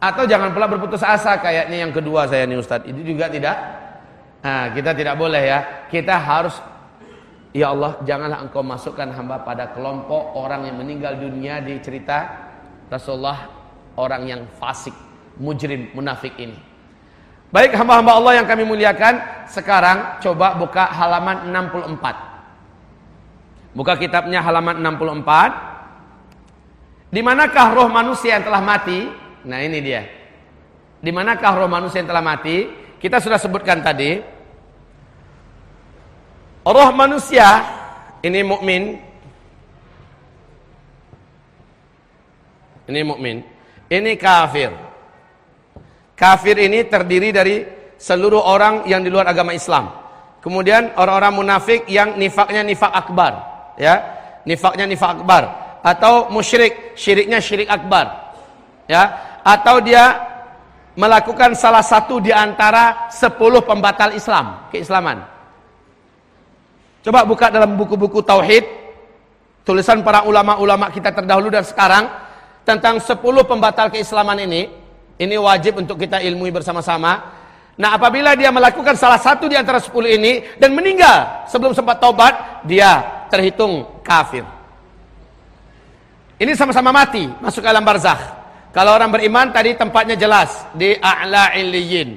Atau jangan pula berputus asa kayaknya yang kedua saya nih Ustaz. Itu juga tidak. Nah, kita tidak boleh ya. Kita harus Ya Allah, janganlah engkau masukkan hamba pada kelompok orang yang meninggal dunia di cerita Rasulullah orang yang fasik, mujrim, munafik ini. Baik hamba-hamba Allah yang kami muliakan, sekarang coba buka halaman 64. Buka kitabnya halaman 64. Di manakah roh manusia yang telah mati? Nah, ini dia. Di manakah roh manusia yang telah mati? Kita sudah sebutkan tadi. Roh manusia ini mukmin. Ini mukmin. Ini kafir. Kafir ini terdiri dari seluruh orang yang di luar agama Islam. Kemudian orang-orang munafik yang nifaknya nifak akbar, ya. Nifaknya nifak akbar atau musyrik, syiriknya syirik akbar. Ya, atau dia melakukan salah satu di antara sepuluh pembatal Islam, keislaman. Coba buka dalam buku-buku tauhid tulisan para ulama-ulama kita terdahulu dan sekarang tentang 10 pembatal keislaman ini, ini wajib untuk kita ilmui bersama-sama. Nah, apabila dia melakukan salah satu di antara 10 ini dan meninggal sebelum sempat taubat, dia terhitung kafir. Ini sama-sama mati, masuk ke alam barzakh. Kalau orang beriman tadi tempatnya jelas di a'la illiyin.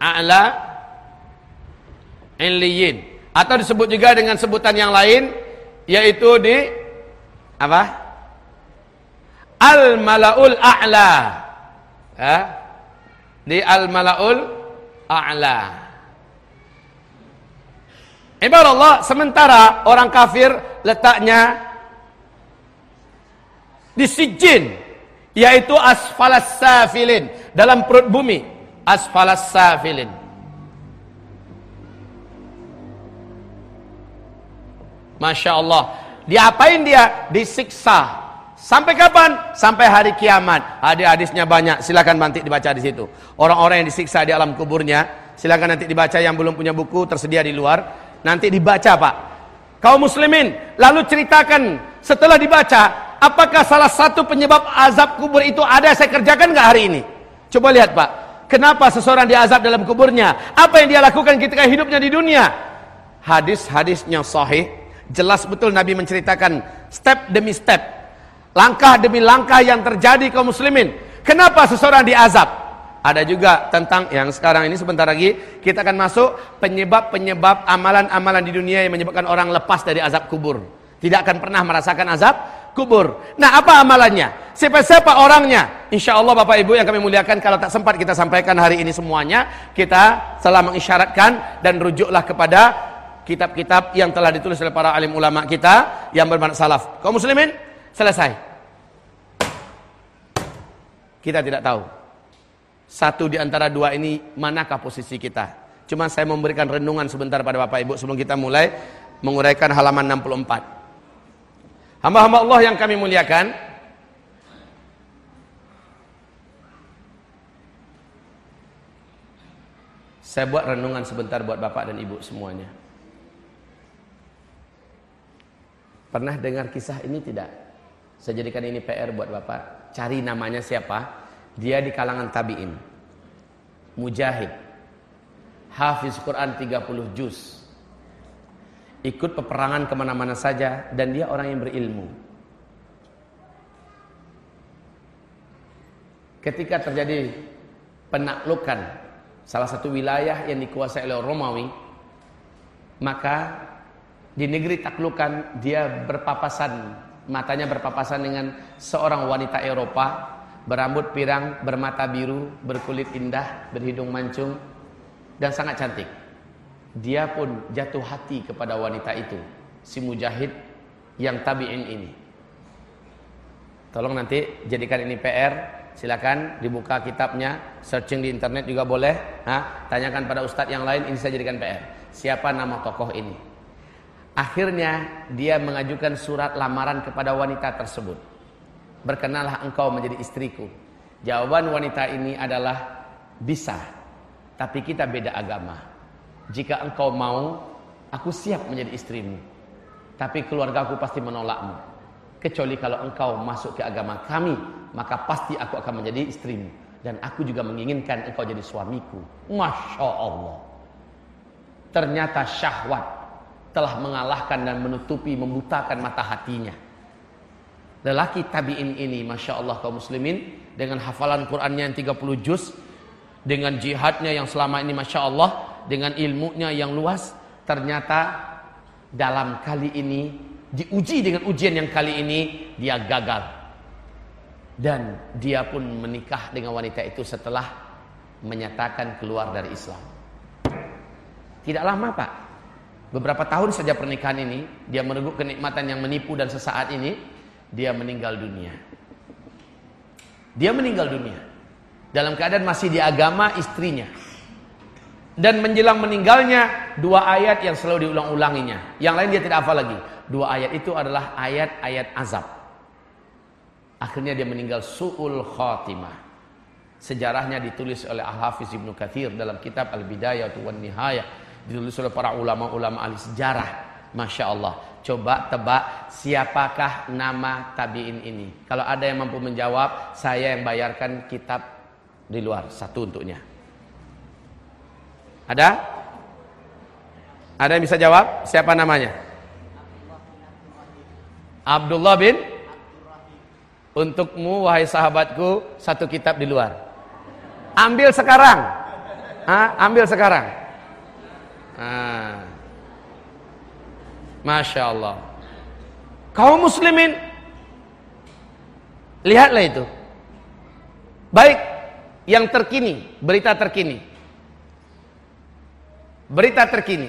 A'la illiyin atau disebut juga dengan sebutan yang lain yaitu di apa? Al-Malaul A'la. Ya. Di Al-Malaul A'la. Ibarat Allah, sementara orang kafir letaknya di sijin, yaitu asfalas safilin, dalam perut bumi, asfalas safilin. Masya Allah. Diapain dia? Disiksa. Sampai kapan? Sampai hari kiamat. Hadis-hadisnya banyak. Silakan nanti dibaca di situ. Orang-orang yang disiksa di alam kuburnya, silakan nanti dibaca yang belum punya buku tersedia di luar. Nanti dibaca, Pak. Kaum muslimin, lalu ceritakan setelah dibaca, apakah salah satu penyebab azab kubur itu ada saya kerjakan nggak hari ini? Coba lihat, Pak. Kenapa seseorang diazab dalam kuburnya? Apa yang dia lakukan ketika hidupnya di dunia? Hadis-hadisnya sahih, jelas betul Nabi menceritakan step demi step Langkah demi langkah yang terjadi kaum muslimin. Kenapa seseorang diazab? Ada juga tentang yang sekarang ini sebentar lagi kita akan masuk penyebab-penyebab amalan-amalan di dunia yang menyebabkan orang lepas dari azab kubur. Tidak akan pernah merasakan azab kubur. Nah, apa amalannya? Siapa-siapa orangnya? Insya Allah Bapak Ibu yang kami muliakan kalau tak sempat kita sampaikan hari ini semuanya, kita telah mengisyaratkan dan rujuklah kepada kitab-kitab yang telah ditulis oleh para alim ulama kita yang bermanfaat salaf. Kaum muslimin, selesai. Kita tidak tahu. Satu di antara dua ini manakah posisi kita? Cuma saya memberikan renungan sebentar pada Bapak Ibu sebelum kita mulai menguraikan halaman 64. Hamba-hamba Allah yang kami muliakan, saya buat renungan sebentar buat Bapak dan Ibu semuanya. Pernah dengar kisah ini tidak? Saya jadikan ini PR buat Bapak cari namanya siapa? Dia di kalangan tabi'in. Mujahid. Hafiz Quran 30 juz. Ikut peperangan ke mana-mana saja dan dia orang yang berilmu. Ketika terjadi penaklukan salah satu wilayah yang dikuasai oleh Romawi, maka di negeri taklukan dia berpapasan matanya berpapasan dengan seorang wanita Eropa berambut pirang, bermata biru, berkulit indah, berhidung mancung dan sangat cantik. Dia pun jatuh hati kepada wanita itu, si mujahid yang tabi'in ini. Tolong nanti jadikan ini PR, silakan dibuka kitabnya, searching di internet juga boleh. Ha? Tanyakan pada ustadz yang lain, ini saya jadikan PR. Siapa nama tokoh ini? Akhirnya dia mengajukan surat lamaran kepada wanita tersebut. Berkenalah engkau menjadi istriku. Jawaban wanita ini adalah bisa. Tapi kita beda agama. Jika engkau mau, aku siap menjadi istrimu. Tapi keluarga aku pasti menolakmu. Kecuali kalau engkau masuk ke agama kami, maka pasti aku akan menjadi istrimu. Dan aku juga menginginkan engkau jadi suamiku. Masya Allah. Ternyata syahwat telah mengalahkan dan menutupi, membutakan mata hatinya. Lelaki tabi'in ini, Masya Allah kaum muslimin, dengan hafalan Qur'annya yang 30 juz, dengan jihadnya yang selama ini Masya Allah, dengan ilmunya yang luas, ternyata dalam kali ini diuji dengan ujian yang kali ini dia gagal. Dan dia pun menikah dengan wanita itu setelah menyatakan keluar dari Islam. Tidak lama pak. Beberapa tahun saja pernikahan ini dia menunggu kenikmatan yang menipu dan sesaat ini dia meninggal dunia. Dia meninggal dunia. Dalam keadaan masih di agama istrinya dan menjelang meninggalnya dua ayat yang selalu diulang-ulanginya. Yang lain dia tidak hafal lagi. Dua ayat itu adalah ayat-ayat azab. Akhirnya dia meninggal su'ul khatimah. Sejarahnya ditulis oleh Al-Hafiz Ibnu Kathir dalam kitab Al-Bidayah wa Nihayah. Ditulis oleh para ulama-ulama ahli sejarah. Masya Allah. Coba tebak siapakah nama tabi'in ini. Kalau ada yang mampu menjawab, saya yang bayarkan kitab di luar. Satu untuknya. Ada? Ada yang bisa jawab? Siapa namanya? Abdullah bin Untukmu wahai sahabatku satu kitab di luar. Ambil sekarang. Ha? Ambil sekarang. Ha. Masya Allah. Kaum muslimin Lihatlah itu. Baik yang terkini, berita terkini. Berita terkini.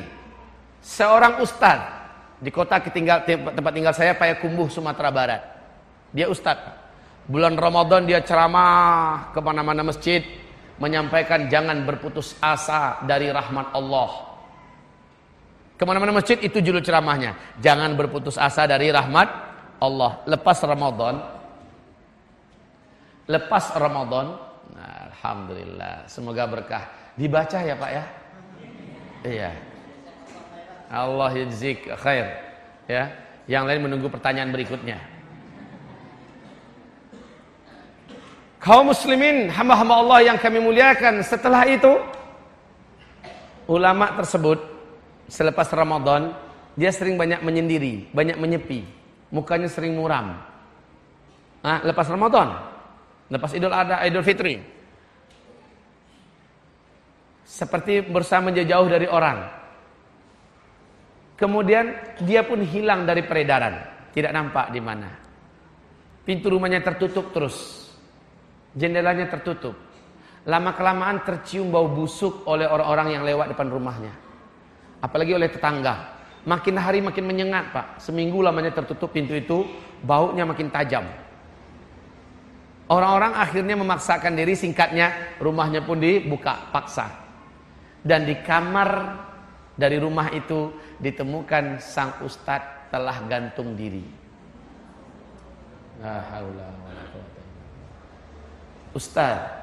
Seorang ustaz di kota ketinggal, tempat tinggal saya Payakumbuh Sumatera Barat. Dia ustaz. Bulan Ramadan dia ceramah ke mana-mana masjid menyampaikan jangan berputus asa dari rahmat Allah. Ke mana-mana masjid itu judul ceramahnya. Jangan berputus asa dari rahmat Allah. Lepas Ramadan, lepas Ramadan, nah, alhamdulillah, semoga berkah. Dibaca ya Pak ya. Iya. Allah yajzik khair. Ya. Yang lain menunggu pertanyaan berikutnya. Kaum muslimin, hamba-hamba Allah yang kami muliakan, setelah itu ulama tersebut selepas Ramadan dia sering banyak menyendiri, banyak menyepi, mukanya sering muram. Nah, lepas Ramadan, lepas Idul Adha, Idul Fitri, seperti bersama jauh dari orang. Kemudian dia pun hilang dari peredaran, tidak nampak di mana. Pintu rumahnya tertutup terus. Jendelanya tertutup. Lama kelamaan tercium bau busuk oleh orang-orang yang lewat depan rumahnya. Apalagi oleh tetangga. Makin hari makin menyengat, Pak. Seminggu lamanya tertutup pintu itu, baunya makin tajam. Orang-orang akhirnya memaksakan diri singkatnya, rumahnya pun dibuka paksa. Dan di kamar dari rumah itu ditemukan sang ustadz telah gantung diri. Ustadz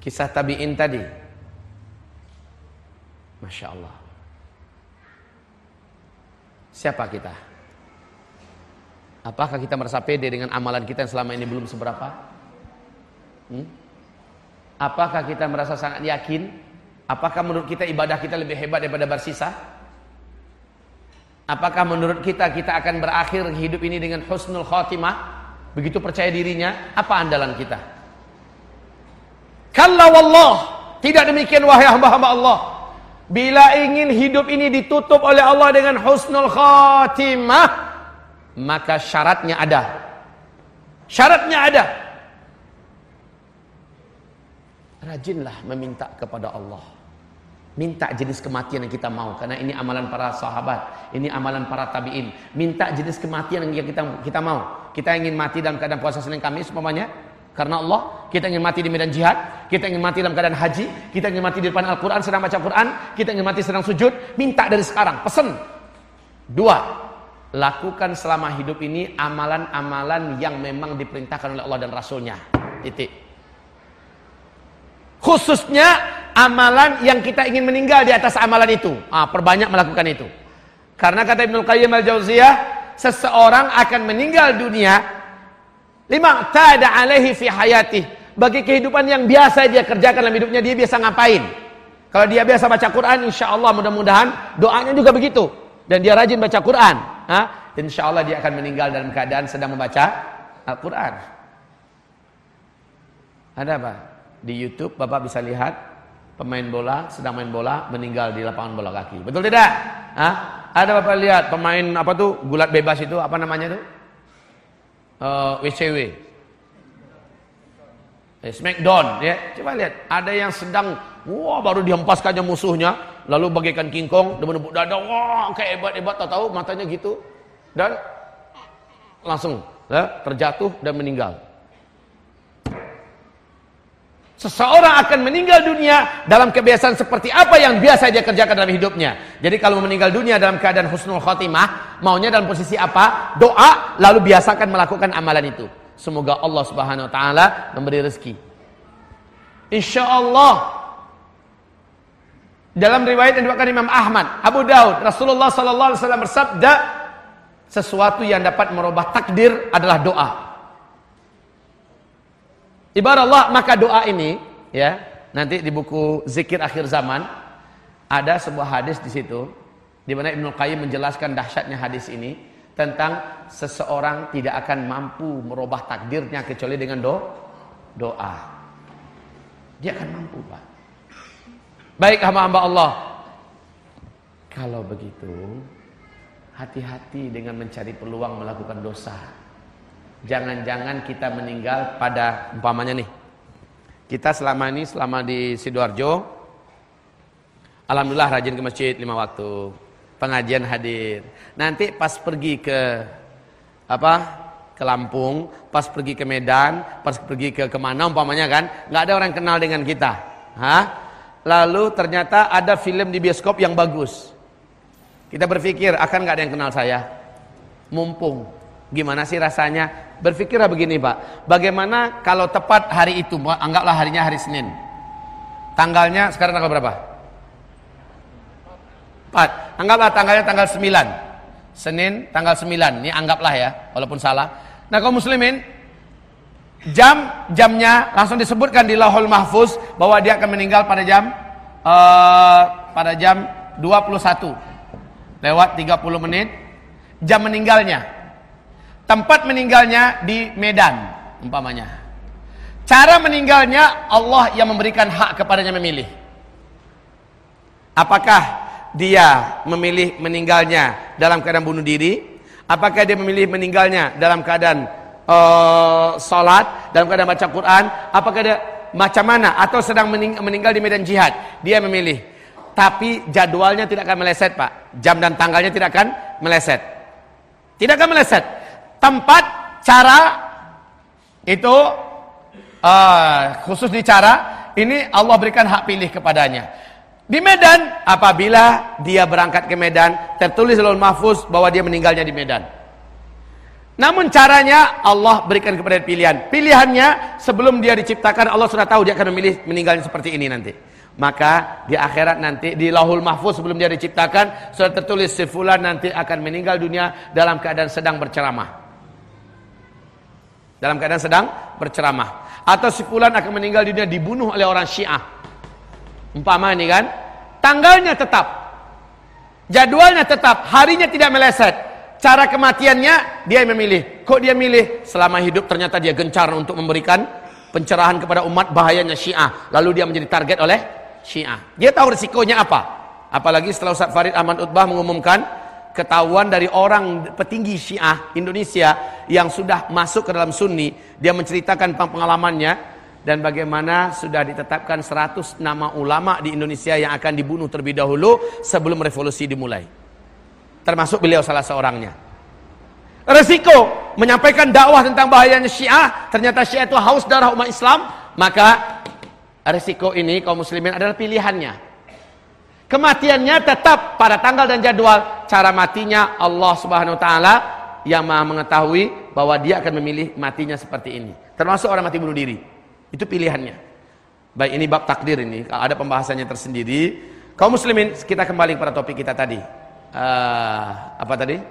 Kisah tabi'in tadi Masya Allah Siapa kita? Apakah kita merasa pede dengan amalan kita yang selama ini belum seberapa? Hmm? Apakah kita merasa sangat yakin? Apakah menurut kita ibadah kita lebih hebat daripada bersisa? Apakah menurut kita kita akan berakhir hidup ini dengan husnul khatimah? Begitu percaya dirinya, apa andalan kita? Kalla wallah, tidak demikian wahai hamba-hamba Allah. Bila ingin hidup ini ditutup oleh Allah dengan husnul khatimah, maka syaratnya ada. Syaratnya ada. Rajinlah meminta kepada Allah. Minta jenis kematian yang kita mau karena ini amalan para sahabat, ini amalan para tabi'in. Minta jenis kematian yang kita kita mau. Kita ingin mati dalam keadaan puasa Senin Kamis umpamanya karena Allah, kita ingin mati di medan jihad, kita ingin mati dalam keadaan haji, kita ingin mati di depan Al-Qur'an sedang baca Quran, kita ingin mati sedang sujud, minta dari sekarang, pesen. Dua, lakukan selama hidup ini amalan-amalan yang memang diperintahkan oleh Allah dan Rasulnya. Titik. Khususnya amalan yang kita ingin meninggal di atas amalan itu. Ah, perbanyak melakukan itu. Karena kata Ibnu Qayyim al-Jauziyah, seseorang akan meninggal dunia lima tada alaihi fi hayati. Bagi kehidupan yang biasa dia kerjakan dalam hidupnya, dia biasa ngapain? Kalau dia biasa baca Quran, insya Allah mudah-mudahan doanya juga begitu. Dan dia rajin baca Quran. Ha? Insya Allah dia akan meninggal dalam keadaan sedang membaca Al-Quran. Ada apa? Di Youtube Bapak bisa lihat pemain bola sedang main bola meninggal di lapangan bola kaki. Betul tidak? Hah? Ada Bapak lihat pemain apa tuh gulat bebas itu apa namanya tuh? Uh, WCW. Eh, Smackdown ya. Coba lihat, ada yang sedang wah baru dihempaskannya musuhnya, lalu bagaikan kingkong, dan menepuk dada, wah kayak hebat-hebat tahu matanya gitu. Dan langsung ya, terjatuh dan meninggal. Seseorang akan meninggal dunia dalam kebiasaan seperti apa yang biasa dia kerjakan dalam hidupnya. Jadi kalau meninggal dunia dalam keadaan husnul khotimah, maunya dalam posisi apa? Doa, lalu biasakan melakukan amalan itu. Semoga Allah Subhanahu wa taala memberi rezeki. Insya Allah dalam riwayat yang diriwayatkan Imam Ahmad, Abu Daud, Rasulullah wasallam bersabda, sesuatu yang dapat merubah takdir adalah doa. Ibarat Allah maka doa ini ya nanti di buku zikir akhir zaman ada sebuah hadis di situ di mana Ibnu Qayyim menjelaskan dahsyatnya hadis ini tentang seseorang tidak akan mampu merubah takdirnya kecuali dengan do doa. Dia akan mampu, Pak. Baik hamba-hamba Allah. Kalau begitu, hati-hati dengan mencari peluang melakukan dosa. Jangan-jangan kita meninggal pada umpamanya nih. Kita selama ini selama di Sidoarjo alhamdulillah rajin ke masjid lima waktu. Pengajian hadir. Nanti pas pergi ke apa? ke Lampung, pas pergi ke Medan, pas pergi ke ke mana umpamanya kan, nggak ada orang kenal dengan kita. Hah? Lalu ternyata ada film di bioskop yang bagus. Kita berpikir akan nggak ada yang kenal saya. Mumpung Gimana sih rasanya? Berpikirlah begini Pak, bagaimana kalau tepat hari itu, anggaplah harinya hari Senin. Tanggalnya sekarang tanggal berapa? 4. Anggaplah tanggalnya tanggal 9. Senin tanggal 9. Ini anggaplah ya, walaupun salah. Nah, kaum muslimin, jam jamnya langsung disebutkan di Lauhul Mahfuz bahwa dia akan meninggal pada jam uh, pada jam 21 lewat 30 menit jam meninggalnya Tempat meninggalnya di Medan umpamanya. Cara meninggalnya Allah yang memberikan hak kepadanya memilih. Apakah dia memilih meninggalnya dalam keadaan bunuh diri? Apakah dia memilih meninggalnya dalam keadaan uh, salat, dalam keadaan baca Quran? Apakah dia macam mana atau sedang meninggal di medan jihad? Dia memilih. Tapi jadwalnya tidak akan meleset, Pak. Jam dan tanggalnya tidak akan meleset. Tidak akan meleset tempat, cara itu uh, khusus di cara ini Allah berikan hak pilih kepadanya. Di Medan apabila dia berangkat ke Medan tertulis dalam mahfuz bahwa dia meninggalnya di Medan. Namun caranya Allah berikan kepada pilihan. Pilihannya sebelum dia diciptakan Allah sudah tahu dia akan memilih meninggalnya seperti ini nanti. Maka di akhirat nanti di lahul mahfuz sebelum dia diciptakan sudah tertulis si fulan nanti akan meninggal dunia dalam keadaan sedang berceramah dalam keadaan sedang berceramah. Atau si fulan akan meninggal dunia dibunuh oleh orang Syiah. Umpama ini kan tanggalnya tetap. Jadwalnya tetap harinya tidak meleset. Cara kematiannya dia memilih. Kok dia milih? Selama hidup ternyata dia gencar untuk memberikan pencerahan kepada umat bahayanya Syiah. Lalu dia menjadi target oleh Syiah. Dia tahu risikonya apa? Apalagi setelah Ustaz Farid Ahmad Utbah mengumumkan ketahuan dari orang petinggi Syiah Indonesia yang sudah masuk ke dalam Sunni, dia menceritakan pengalamannya dan bagaimana sudah ditetapkan 100 nama ulama di Indonesia yang akan dibunuh terlebih dahulu sebelum revolusi dimulai. Termasuk beliau salah seorangnya. Resiko menyampaikan dakwah tentang bahayanya Syiah, ternyata Syiah itu haus darah umat Islam, maka resiko ini kaum muslimin adalah pilihannya. Kematiannya tetap pada tanggal dan jadwal. Cara matinya Allah Subhanahu wa taala yang Maha mengetahui bahwa dia akan memilih matinya seperti ini. Termasuk orang mati bunuh diri. Itu pilihannya. Baik ini bab takdir ini. Ada pembahasannya tersendiri. Kaum muslimin, kita kembali pada topik kita tadi. uh, apa tadi?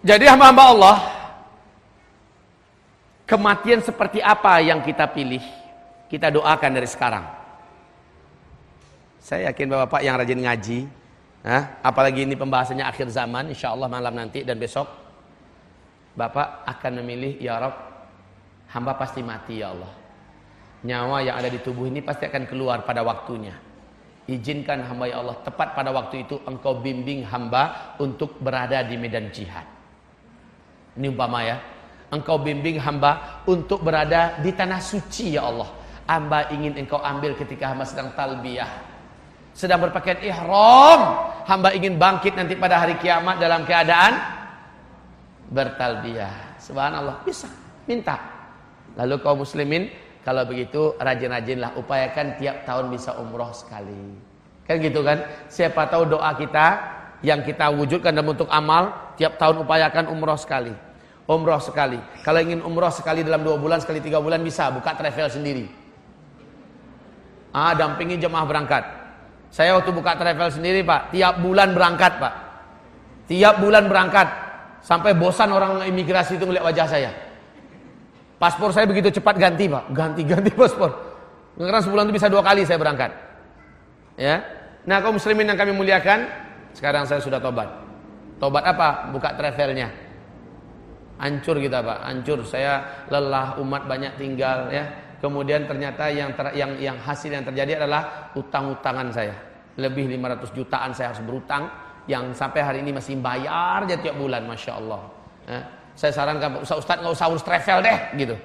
Jadi hamba-hamba Allah kematian seperti apa yang kita pilih? Kita doakan dari sekarang. Saya yakin Bapak yang rajin ngaji, nah, apalagi ini pembahasannya akhir zaman, insya Allah malam nanti dan besok, Bapak akan memilih, ya Rob, hamba pasti mati ya Allah. Nyawa yang ada di tubuh ini pasti akan keluar pada waktunya. Izinkan hamba ya Allah, tepat pada waktu itu engkau bimbing hamba untuk berada di medan jihad. Ini umpama ya, engkau bimbing hamba untuk berada di tanah suci ya Allah. Hamba ingin engkau ambil ketika hamba sedang talbiyah. Sedang berpakaian ihram. Hamba ingin bangkit nanti pada hari kiamat dalam keadaan bertalbiyah. Subhanallah. Bisa. Minta. Lalu kaum muslimin. Kalau begitu rajin-rajinlah. Upayakan tiap tahun bisa umroh sekali. Kan gitu kan. Siapa tahu doa kita. Yang kita wujudkan dalam bentuk amal. Tiap tahun upayakan umroh sekali umroh sekali. Kalau ingin umroh sekali dalam dua bulan, sekali tiga bulan bisa buka travel sendiri. Ah, dampingi jemaah berangkat. Saya waktu buka travel sendiri pak, tiap bulan berangkat pak. Tiap bulan berangkat. Sampai bosan orang imigrasi itu melihat wajah saya. Paspor saya begitu cepat ganti pak, ganti-ganti paspor. Karena sebulan itu bisa dua kali saya berangkat. Ya, Nah kaum muslimin yang kami muliakan, sekarang saya sudah tobat. Tobat apa? Buka travelnya hancur kita Pak, hancur. Saya lelah, umat banyak tinggal ya. Kemudian ternyata yang ter, yang yang hasil yang terjadi adalah utang-utangan saya. Lebih 500 jutaan saya harus berutang yang sampai hari ini masih bayar aja tiap bulan, masya Allah. Ya. Saya sarankan Ustaz Ustaz nggak usah urus travel deh, gitu.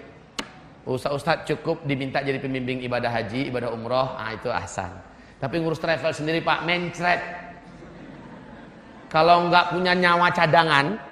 Ustaz Ustaz cukup diminta jadi pembimbing ibadah haji, ibadah umroh, ah itu ahsan. Tapi ngurus travel sendiri Pak, mencret. Kalau nggak punya nyawa cadangan,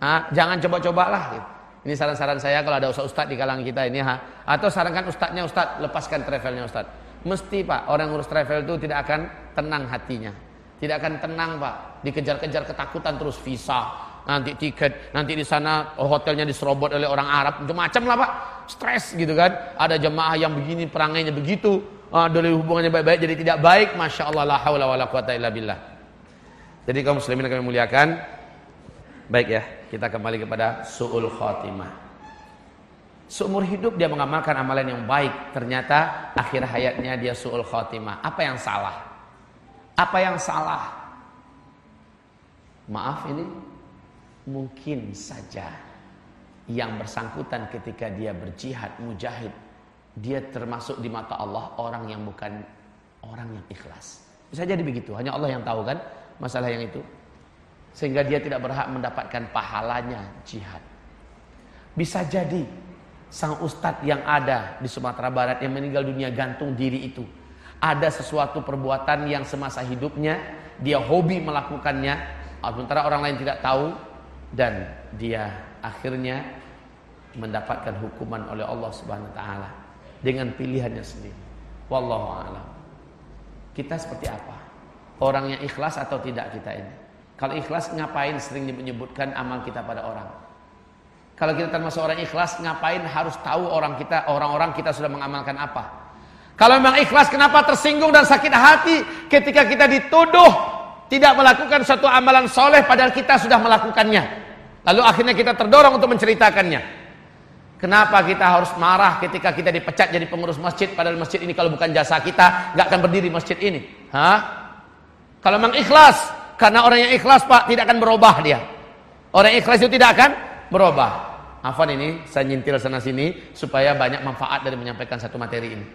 Ah, jangan coba-cobalah. Gitu. Ini saran-saran saya kalau ada ustaz-ustaz di kalangan kita ini ha. Atau sarankan ustaznya ustaz lepaskan travelnya ustaz. Mesti pak orang ngurus travel itu tidak akan tenang hatinya. Tidak akan tenang pak. Dikejar-kejar ketakutan terus visa, nanti tiket, nanti di sana hotelnya diserobot oleh orang Arab, macam-macam lah pak. Stres gitu kan. Ada jemaah yang begini perangainya begitu. Uh, dari hubungannya baik-baik jadi tidak baik. Masya Allah la haula wa la quwata illa billah. Jadi kaum muslimin kami muliakan. Baik ya kita kembali kepada su'ul khatimah. Seumur hidup dia mengamalkan amalan yang baik, ternyata akhir hayatnya dia su'ul khatimah. Apa yang salah? Apa yang salah? Maaf ini mungkin saja yang bersangkutan ketika dia berjihad, mujahid, dia termasuk di mata Allah orang yang bukan orang yang ikhlas. Bisa jadi begitu, hanya Allah yang tahu kan masalah yang itu sehingga dia tidak berhak mendapatkan pahalanya jihad. Bisa jadi sang ustadz yang ada di Sumatera Barat yang meninggal dunia gantung diri itu ada sesuatu perbuatan yang semasa hidupnya dia hobi melakukannya sementara orang lain tidak tahu dan dia akhirnya mendapatkan hukuman oleh Allah Subhanahu wa taala dengan pilihannya sendiri. Wallahu a'lam. Kita seperti apa? Orang yang ikhlas atau tidak kita ini? Kalau ikhlas ngapain sering menyebutkan amal kita pada orang? Kalau kita termasuk orang ikhlas, ngapain harus tahu orang kita, orang-orang kita sudah mengamalkan apa? Kalau memang ikhlas, kenapa tersinggung dan sakit hati ketika kita dituduh tidak melakukan suatu amalan soleh padahal kita sudah melakukannya? Lalu akhirnya kita terdorong untuk menceritakannya. Kenapa kita harus marah ketika kita dipecat jadi pengurus masjid padahal masjid ini kalau bukan jasa kita nggak akan berdiri masjid ini? Hah? Kalau memang ikhlas, karena orang yang ikhlas Pak tidak akan berubah dia. Orang yang ikhlas itu tidak akan berubah. Afan ini saya nyintil sana sini supaya banyak manfaat dari menyampaikan satu materi ini.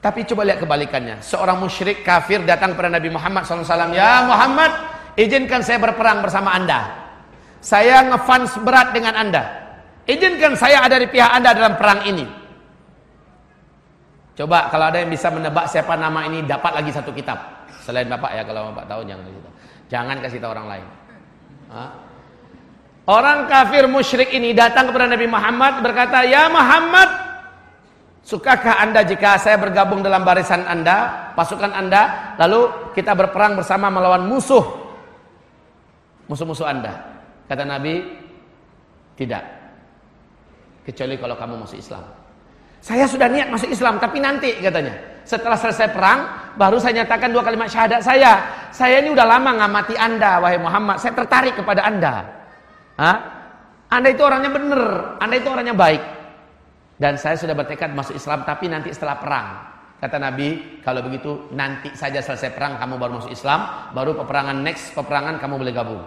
Tapi coba lihat kebalikannya. Seorang musyrik kafir datang kepada Nabi Muhammad SAW. Ya Muhammad, izinkan saya berperang bersama anda. Saya ngefans berat dengan anda. Izinkan saya ada di pihak anda dalam perang ini. Coba kalau ada yang bisa menebak siapa nama ini dapat lagi satu kitab. Selain bapak ya kalau bapak tahu jangan kasih tahu. Jangan kasih tahu orang lain. Hah? Orang kafir musyrik ini datang kepada Nabi Muhammad berkata, "Ya Muhammad, sukakah Anda jika saya bergabung dalam barisan Anda, pasukan Anda, lalu kita berperang bersama melawan musuh musuh-musuh Anda?" Kata Nabi, "Tidak. Kecuali kalau kamu masuk Islam." Saya sudah niat masuk Islam, tapi nanti katanya. Setelah selesai perang, baru saya nyatakan dua kalimat syahadat saya. Saya ini udah lama ngamati Anda, wahai Muhammad. Saya tertarik kepada Anda. Hah? Anda itu orangnya benar, Anda itu orangnya baik. Dan saya sudah bertekad masuk Islam, tapi nanti setelah perang. Kata Nabi, kalau begitu nanti saja selesai perang kamu baru masuk Islam, baru peperangan next peperangan kamu boleh gabung.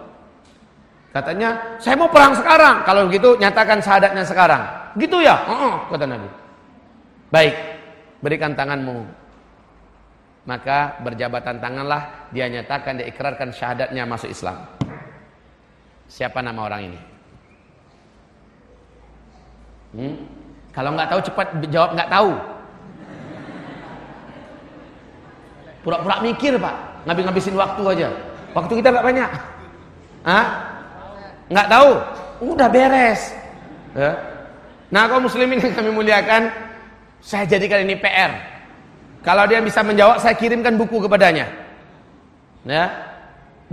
Katanya, saya mau perang sekarang. Kalau begitu nyatakan syahadatnya sekarang. Gitu ya? Uh -uh, kata Nabi. Baik, berikan tanganmu. Maka berjabatan tanganlah dia nyatakan dia ikrarkan syahadatnya masuk Islam. Siapa nama orang ini? Hmm? Kalau nggak tahu cepat jawab nggak tahu. Pura-pura mikir pak, ngabis-ngabisin waktu aja. Waktu kita nggak banyak. Hah? Nggak tahu? Udah beres. Ya. Nah, kaum muslimin yang kami muliakan, saya jadikan ini PR. Kalau dia bisa menjawab, saya kirimkan buku kepadanya. Ya.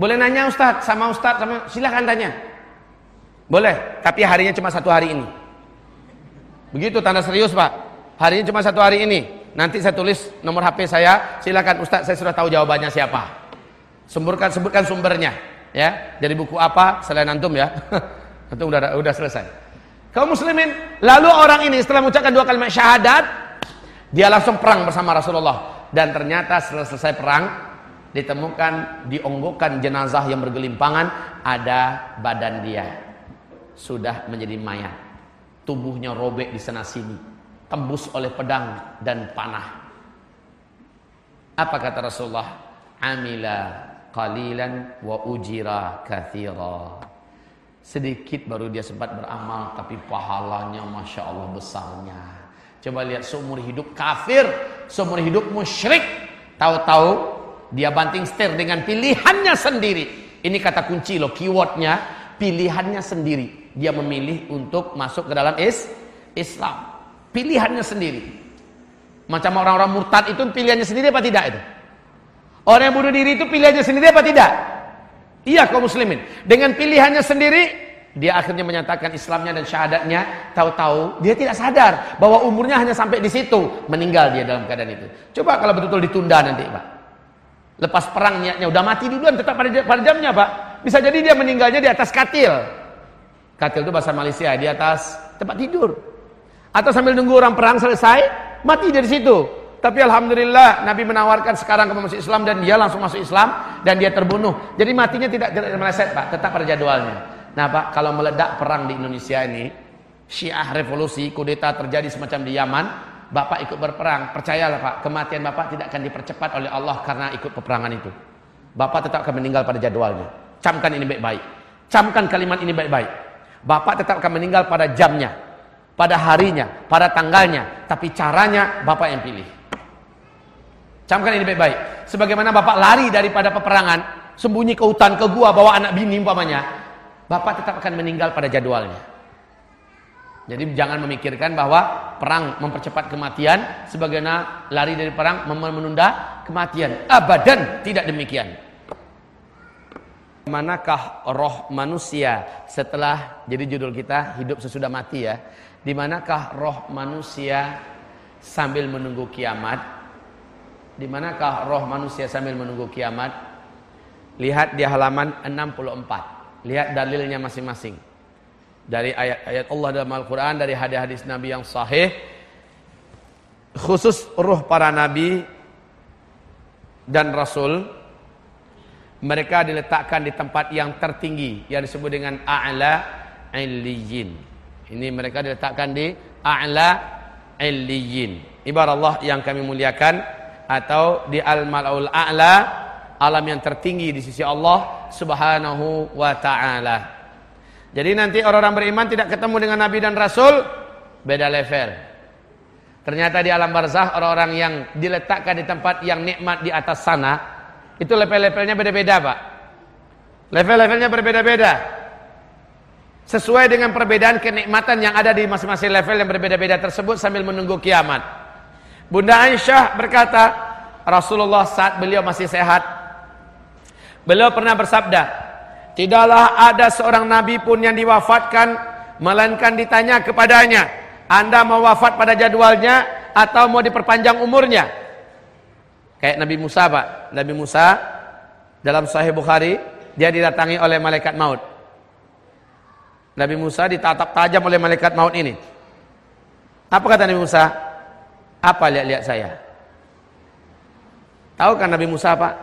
Boleh nanya Ustadz sama Ustadz sama silakan tanya. Boleh, tapi harinya cuma satu hari ini. Begitu tanda serius Pak. Harinya cuma satu hari ini. Nanti saya tulis nomor HP saya. Silakan Ustaz, saya sudah tahu jawabannya siapa. Sebutkan sebutkan sumbernya. Ya, dari buku apa selain antum ya. Itu udah udah selesai. Kaum muslimin, lalu orang ini setelah mengucapkan dua kalimat syahadat, dia langsung perang bersama Rasulullah dan ternyata setelah selesai perang ditemukan dionggokan jenazah yang bergelimpangan ada badan dia sudah menjadi mayat tubuhnya robek di sana sini, tembus oleh pedang dan panah. Apa kata Rasulullah? Amila qalilan wa ujira kathira. Sedikit baru dia sempat beramal tapi pahalanya Masya Allah besarnya. Coba lihat seumur hidup kafir, seumur hidup musyrik. Tahu-tahu dia banting setir dengan pilihannya sendiri. Ini kata kunci loh, keywordnya pilihannya sendiri dia memilih untuk masuk ke dalam is Islam. Pilihannya sendiri. Macam orang-orang murtad itu pilihannya sendiri apa tidak itu? Orang yang bunuh diri itu pilihannya sendiri apa tidak? Iya kaum muslimin. Dengan pilihannya sendiri, dia akhirnya menyatakan Islamnya dan syahadatnya. Tahu-tahu dia tidak sadar bahwa umurnya hanya sampai di situ. Meninggal dia dalam keadaan itu. Coba kalau betul-betul ditunda nanti Pak. Lepas perang niatnya udah mati duluan tetap pada, pada jamnya Pak. Bisa jadi dia meninggalnya di atas katil. Katil itu bahasa Malaysia di atas tempat tidur. Atau sambil nunggu orang perang selesai, mati dari situ. Tapi alhamdulillah Nabi menawarkan sekarang kamu masuk Islam dan dia langsung masuk Islam dan dia terbunuh. Jadi matinya tidak, tidak meleset Pak, tetap pada jadwalnya. Nah Pak, kalau meledak perang di Indonesia ini, Syiah revolusi, kudeta terjadi semacam di Yaman, Bapak ikut berperang, percayalah Pak, kematian Bapak tidak akan dipercepat oleh Allah karena ikut peperangan itu. Bapak tetap akan meninggal pada jadwalnya. Camkan ini baik-baik. Camkan kalimat ini baik-baik. Bapak tetap akan meninggal pada jamnya, pada harinya, pada tanggalnya, tapi caranya Bapak yang pilih. Camkan ini baik-baik. Sebagaimana Bapak lari daripada peperangan, sembunyi ke hutan, ke gua, bawa anak bini umpamanya, Bapak tetap akan meninggal pada jadwalnya. Jadi jangan memikirkan bahwa perang mempercepat kematian, sebagaimana lari dari perang menunda kematian. Abadan tidak demikian. Manakah roh manusia setelah jadi judul kita hidup sesudah mati ya. Di manakah roh manusia sambil menunggu kiamat? Di manakah roh manusia sambil menunggu kiamat? Lihat di halaman 64. Lihat dalilnya masing-masing. Dari ayat-ayat Allah dalam Al-Qur'an, dari hadis-hadis Nabi yang sahih. Khusus roh para nabi dan rasul mereka diletakkan di tempat yang tertinggi yang disebut dengan a'la illiyin. Ini mereka diletakkan di a'la illiyin. Ibarat Allah yang kami muliakan atau di al-mal'ul a'la alam yang tertinggi di sisi Allah Subhanahu wa taala. Jadi nanti orang-orang beriman tidak ketemu dengan nabi dan rasul beda level. Ternyata di alam barzah orang-orang yang diletakkan di tempat yang nikmat di atas sana itu level-levelnya beda-beda Pak. Level-levelnya berbeda-beda. Sesuai dengan perbedaan kenikmatan yang ada di masing-masing level yang berbeda-beda tersebut sambil menunggu kiamat. Bunda Aisyah berkata, Rasulullah saat beliau masih sehat, beliau pernah bersabda, Tidaklah ada seorang nabi pun yang diwafatkan melainkan ditanya kepadanya, Anda mau wafat pada jadwalnya atau mau diperpanjang umurnya? Kayak Nabi Musa, Pak. Nabi Musa dalam Sahih Bukhari, dia didatangi oleh malaikat maut. Nabi Musa ditatap tajam oleh malaikat maut ini. Apa kata Nabi Musa? Apa lihat-lihat saya? Tahu kan Nabi Musa Pak?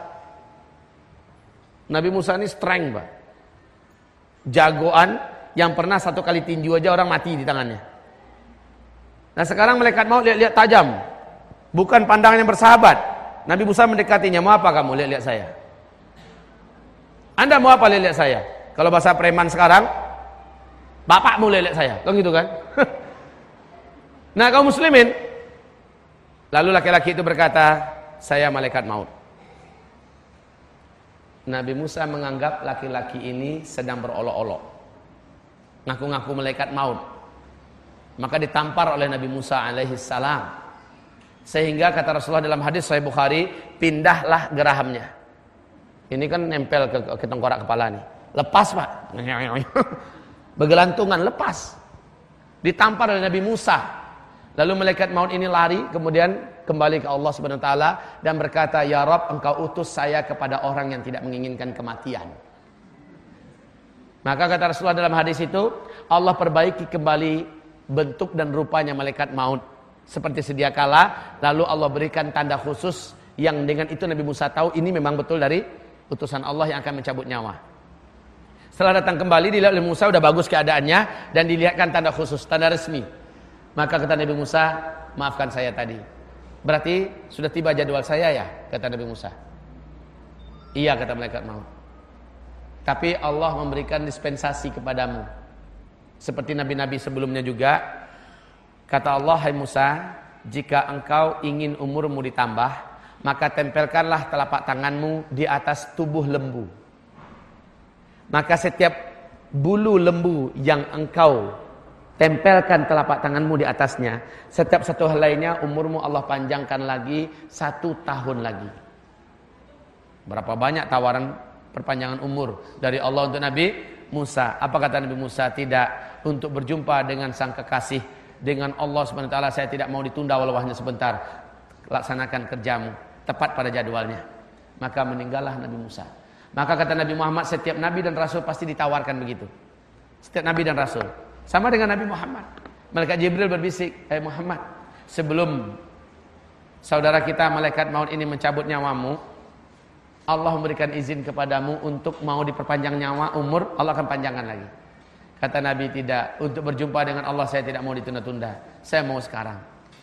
Nabi Musa ini strength Pak. Jagoan yang pernah satu kali tinju aja orang mati di tangannya. Nah sekarang malaikat maut lihat-lihat tajam. Bukan pandangan yang bersahabat. Nabi Musa mendekatinya, mau apa kamu lihat-lihat saya? Anda mau apa lihat-lihat saya? Kalau bahasa preman sekarang, bapakmu lihat-lihat saya. Kan gitu kan? nah kaum muslimin, lalu laki-laki itu berkata, saya malaikat maut. Nabi Musa menganggap laki-laki ini sedang berolok-olok. Ngaku-ngaku malaikat maut. Maka ditampar oleh Nabi Musa alaihi salam. Sehingga kata Rasulullah dalam hadis Sahih Bukhari, pindahlah gerahamnya. Ini kan nempel ke, ke tengkorak kepala nih. Lepas pak. Bergelantungan, lepas. Ditampar oleh Nabi Musa. Lalu malaikat maut ini lari, kemudian kembali ke Allah Subhanahu wa taala dan berkata, "Ya Rob, engkau utus saya kepada orang yang tidak menginginkan kematian." Maka kata Rasulullah dalam hadis itu, Allah perbaiki kembali bentuk dan rupanya malaikat maut seperti sedia kala, lalu Allah berikan tanda khusus yang dengan itu Nabi Musa tahu ini memang betul dari utusan Allah yang akan mencabut nyawa. Setelah datang kembali dilihat oleh Musa udah bagus keadaannya dan dilihatkan tanda khusus, tanda resmi. Maka kata Nabi Musa, maafkan saya tadi. Berarti sudah tiba jadwal saya ya, kata Nabi Musa. Iya kata malaikat maut. Tapi Allah memberikan dispensasi kepadamu. Seperti nabi-nabi sebelumnya juga, Kata Allah, hai Musa, jika engkau ingin umurmu ditambah, maka tempelkanlah telapak tanganmu di atas tubuh lembu. Maka setiap bulu lembu yang engkau tempelkan telapak tanganmu di atasnya, setiap satu lainnya umurmu Allah panjangkan lagi satu tahun lagi. Berapa banyak tawaran perpanjangan umur dari Allah untuk Nabi Musa. Apa kata Nabi Musa? Tidak. Untuk berjumpa dengan sang kekasih dengan Allah SWT saya tidak mau ditunda walau hanya sebentar. Laksanakan kerjamu. Tepat pada jadwalnya. Maka meninggallah Nabi Musa. Maka kata Nabi Muhammad setiap Nabi dan Rasul pasti ditawarkan begitu. Setiap Nabi dan Rasul sama dengan Nabi Muhammad Malaikat Jibril berbisik eh Muhammad sebelum saudara kita malaikat maut ini mencabut nyawamu Allah memberikan izin kepadamu untuk mau diperpanjang nyawa umur Allah akan panjangkan lagi Kata Nabi tidak, untuk berjumpa dengan Allah saya tidak mau ditunda-tunda. Saya mau sekarang.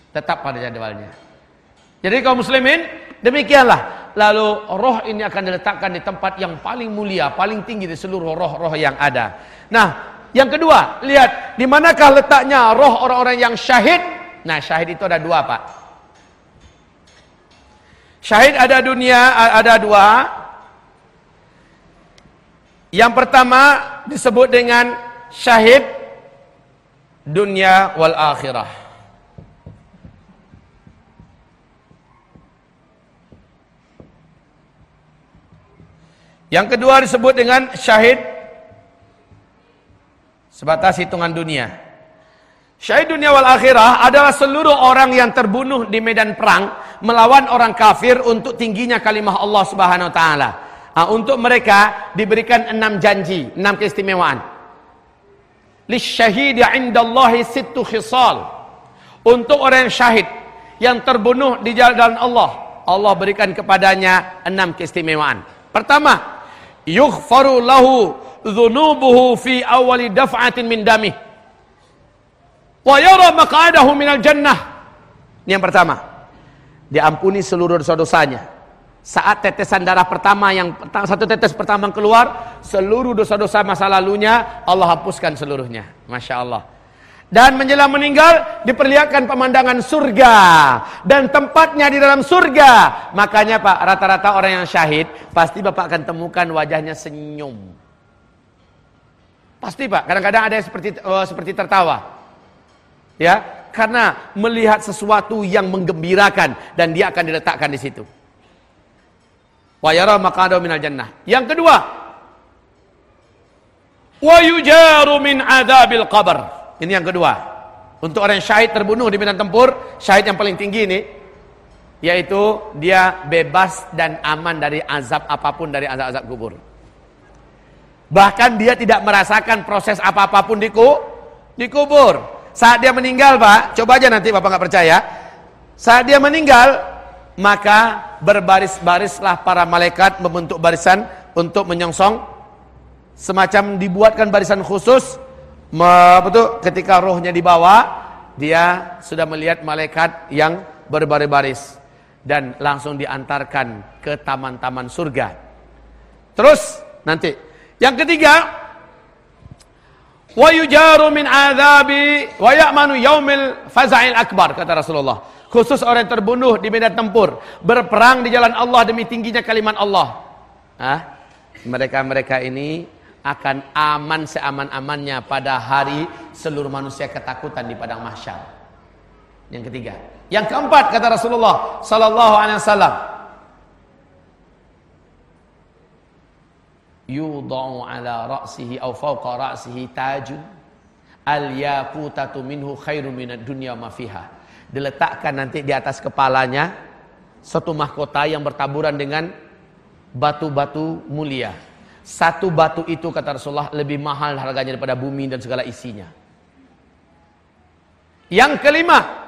Tetap pada jadwalnya. Jadi kaum muslimin, demikianlah. Lalu roh ini akan diletakkan di tempat yang paling mulia, paling tinggi di seluruh roh-roh yang ada. Nah, yang kedua, lihat di manakah letaknya roh orang-orang yang syahid? Nah, syahid itu ada dua, Pak. Syahid ada dunia, ada dua. Yang pertama disebut dengan syahid dunia wal akhirah. Yang kedua disebut dengan syahid sebatas hitungan dunia. Syahid dunia wal akhirah adalah seluruh orang yang terbunuh di medan perang melawan orang kafir untuk tingginya kalimah Allah Subhanahu wa taala. Nah, untuk mereka diberikan enam janji, enam keistimewaan lisyahidi indallahi sittu khisal untuk orang yang syahid yang terbunuh di jalan Allah Allah berikan kepadanya enam keistimewaan pertama yughfaru lahu dhunubuhu fi awali daf'atin min damih wa yara maq'adahu minal jannah ini yang pertama diampuni seluruh dosa-dosanya saat tetesan darah pertama yang satu tetes pertama keluar, seluruh dosa-dosa masa lalunya Allah hapuskan seluruhnya. Masya Allah. Dan menjelang meninggal diperlihatkan pemandangan surga dan tempatnya di dalam surga. Makanya Pak, rata-rata orang yang syahid pasti Bapak akan temukan wajahnya senyum. Pasti Pak, kadang-kadang ada yang seperti uh, seperti tertawa. Ya, karena melihat sesuatu yang menggembirakan dan dia akan diletakkan di situ. Wa yara maqadahu minal jannah. Yang kedua, wa min adabil qabr. Ini yang kedua. Untuk orang yang syahid terbunuh di medan tempur, syahid yang paling tinggi ini, Yaitu dia bebas dan aman dari azab apa pun dari azab-azab kubur. Bahkan dia tidak merasakan proses apa-apapun di, ku, di kubur. Saat dia meninggal Pak, coba aja nanti Bapak nggak percaya. Saat dia meninggal, maka berbaris-barislah para malaikat membentuk barisan untuk menyongsong semacam dibuatkan barisan khusus tuh ketika rohnya dibawa dia sudah melihat malaikat yang berbaris-baris dan langsung diantarkan ke taman-taman surga. Terus nanti yang ketiga wa yujaru min adzabi wa ya'manu yaumil faza'il akbar kata Rasulullah. Khusus orang yang terbunuh di medan tempur, berperang di jalan Allah demi tingginya kalimat Allah. Hah? Mereka-mereka ini akan aman seaman-amannya pada hari seluruh manusia ketakutan di padang mahsyar. Yang ketiga. Yang keempat kata Rasulullah sallallahu alaihi wasallam. Yudau ala ra'sihi aw fawqa ra'sihi tajun al-yaqutatu minhu khairum minad dunya ma fiha. Diletakkan nanti di atas kepalanya satu mahkota yang bertaburan dengan batu-batu mulia. Satu batu itu kata Rasulullah lebih mahal harganya daripada bumi dan segala isinya. Yang kelima,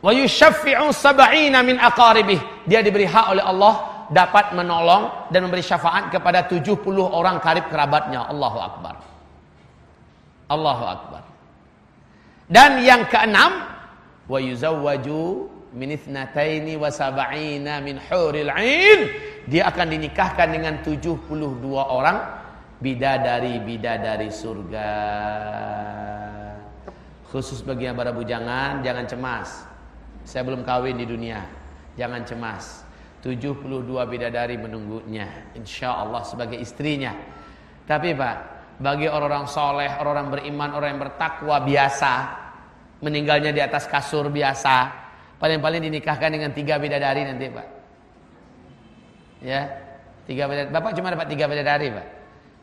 Wa yushaffi'u sab'ina min aqaribih. Dia diberi hak oleh Allah dapat menolong dan memberi syafaat kepada 70 orang karib kerabatnya. Allahu akbar. Allahu akbar. Dan yang keenam, wa yuzawwaju min ithnataini wa sab'ina min huril 'ain. Dia akan dinikahkan dengan 72 orang bidadari-bidadari surga. Khusus bagi yang para bujangan, jangan cemas. Saya belum kawin di dunia. Jangan cemas. 72 bidadari menunggunya. Insya Allah sebagai istrinya. Tapi Pak, bagi orang-orang soleh, orang-orang beriman, orang yang bertakwa biasa. Meninggalnya di atas kasur biasa. Paling-paling dinikahkan dengan tiga bidadari nanti Pak. Ya, tiga bidadari. Bapak cuma dapat tiga bidadari Pak.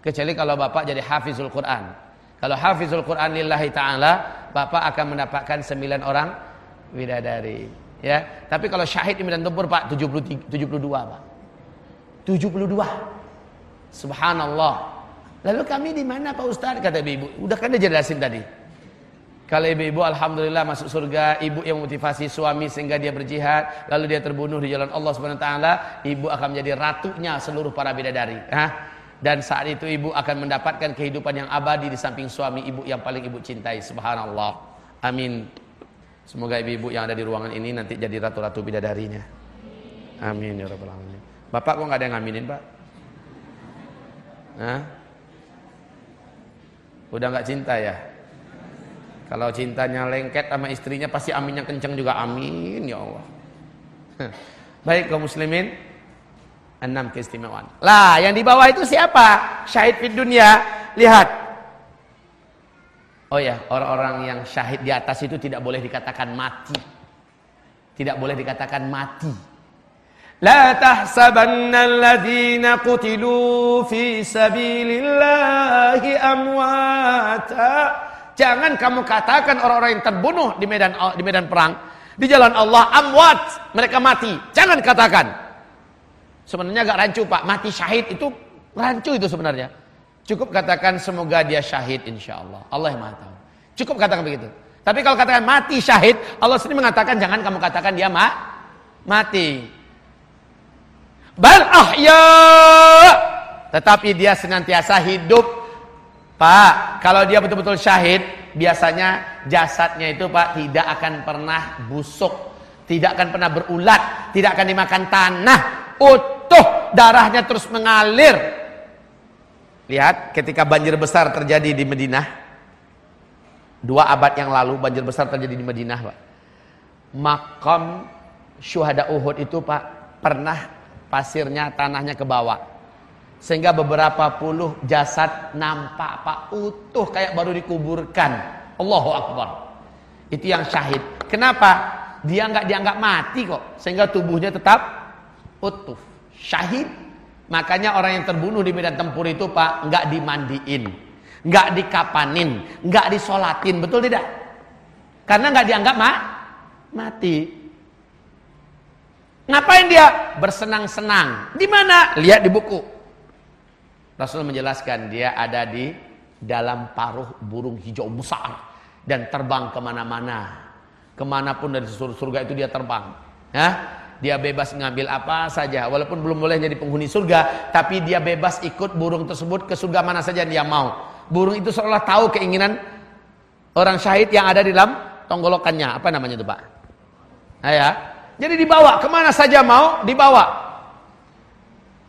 Kecuali kalau Bapak jadi hafizul Quran. Kalau hafizul Quran lillahi ta'ala, Bapak akan mendapatkan sembilan orang bidadari ya tapi kalau syahid medan tempur Pak 73, 72 Pak 72 subhanallah lalu kami di mana Pak Ustaz kata ibu udah kan dia jelasin tadi kalau ibu-ibu alhamdulillah masuk surga, ibu yang memotivasi suami sehingga dia berjihad, lalu dia terbunuh di jalan Allah Subhanahu ibu akan menjadi ratunya seluruh para bidadari. Hah? Dan saat itu ibu akan mendapatkan kehidupan yang abadi di samping suami ibu yang paling ibu cintai. Subhanallah. Amin. Semoga ibu-ibu yang ada di ruangan ini nanti jadi ratu-ratu bidadarinya. Amin ya rabbal alamin. Bapak kok nggak ada yang ngaminin, Pak? Hah? Udah nggak cinta ya? Kalau cintanya lengket sama istrinya pasti aminnya kenceng juga. Amin ya Allah. Baik kaum muslimin, enam keistimewaan. Lah, yang di bawah itu siapa? Syahid di dunia. Lihat, Oh ya, orang-orang yang syahid di atas itu tidak boleh dikatakan mati. Tidak boleh dikatakan mati. La tahsabanna alladhina qutilu fi sabilillahi amwata. Jangan kamu katakan orang-orang yang terbunuh di medan di medan perang di jalan Allah amwat, mereka mati. Jangan katakan. Sebenarnya agak rancu, Pak. Mati syahid itu rancu itu sebenarnya. Cukup katakan semoga dia syahid insya Allah. Allah yang maha tahu. Cukup katakan begitu. Tapi kalau katakan mati syahid, Allah sendiri mengatakan jangan kamu katakan dia ma mati. Bal ahya. Tetapi dia senantiasa hidup. Pak, kalau dia betul-betul syahid, biasanya jasadnya itu Pak tidak akan pernah busuk, tidak akan pernah berulat, tidak akan dimakan tanah, utuh, darahnya terus mengalir, Lihat ketika banjir besar terjadi di Madinah. Dua abad yang lalu banjir besar terjadi di Madinah, Pak. Makam syuhada Uhud itu, Pak, pernah pasirnya, tanahnya ke bawah. Sehingga beberapa puluh jasad nampak, Pak, utuh kayak baru dikuburkan. Allahu Akbar. Itu yang syahid. Kenapa? Dia nggak dianggap mati kok. Sehingga tubuhnya tetap utuh. Syahid Makanya orang yang terbunuh di medan tempur itu Pak nggak dimandiin, nggak dikapanin, nggak disolatin, betul tidak? Karena nggak dianggap mak mati. Ngapain dia? Bersenang-senang. Di mana? Lihat di buku. Rasul menjelaskan dia ada di dalam paruh burung hijau besar dan terbang ke mana-mana. Ke mana pun dari surga itu dia terbang. Ya? Dia bebas ngambil apa saja. Walaupun belum boleh jadi penghuni surga. Tapi dia bebas ikut burung tersebut ke surga mana saja dia mau. Burung itu seolah tahu keinginan orang syahid yang ada di dalam tonggolokannya. Apa namanya itu Pak? Nah, ya. Jadi dibawa ke mana saja mau dibawa.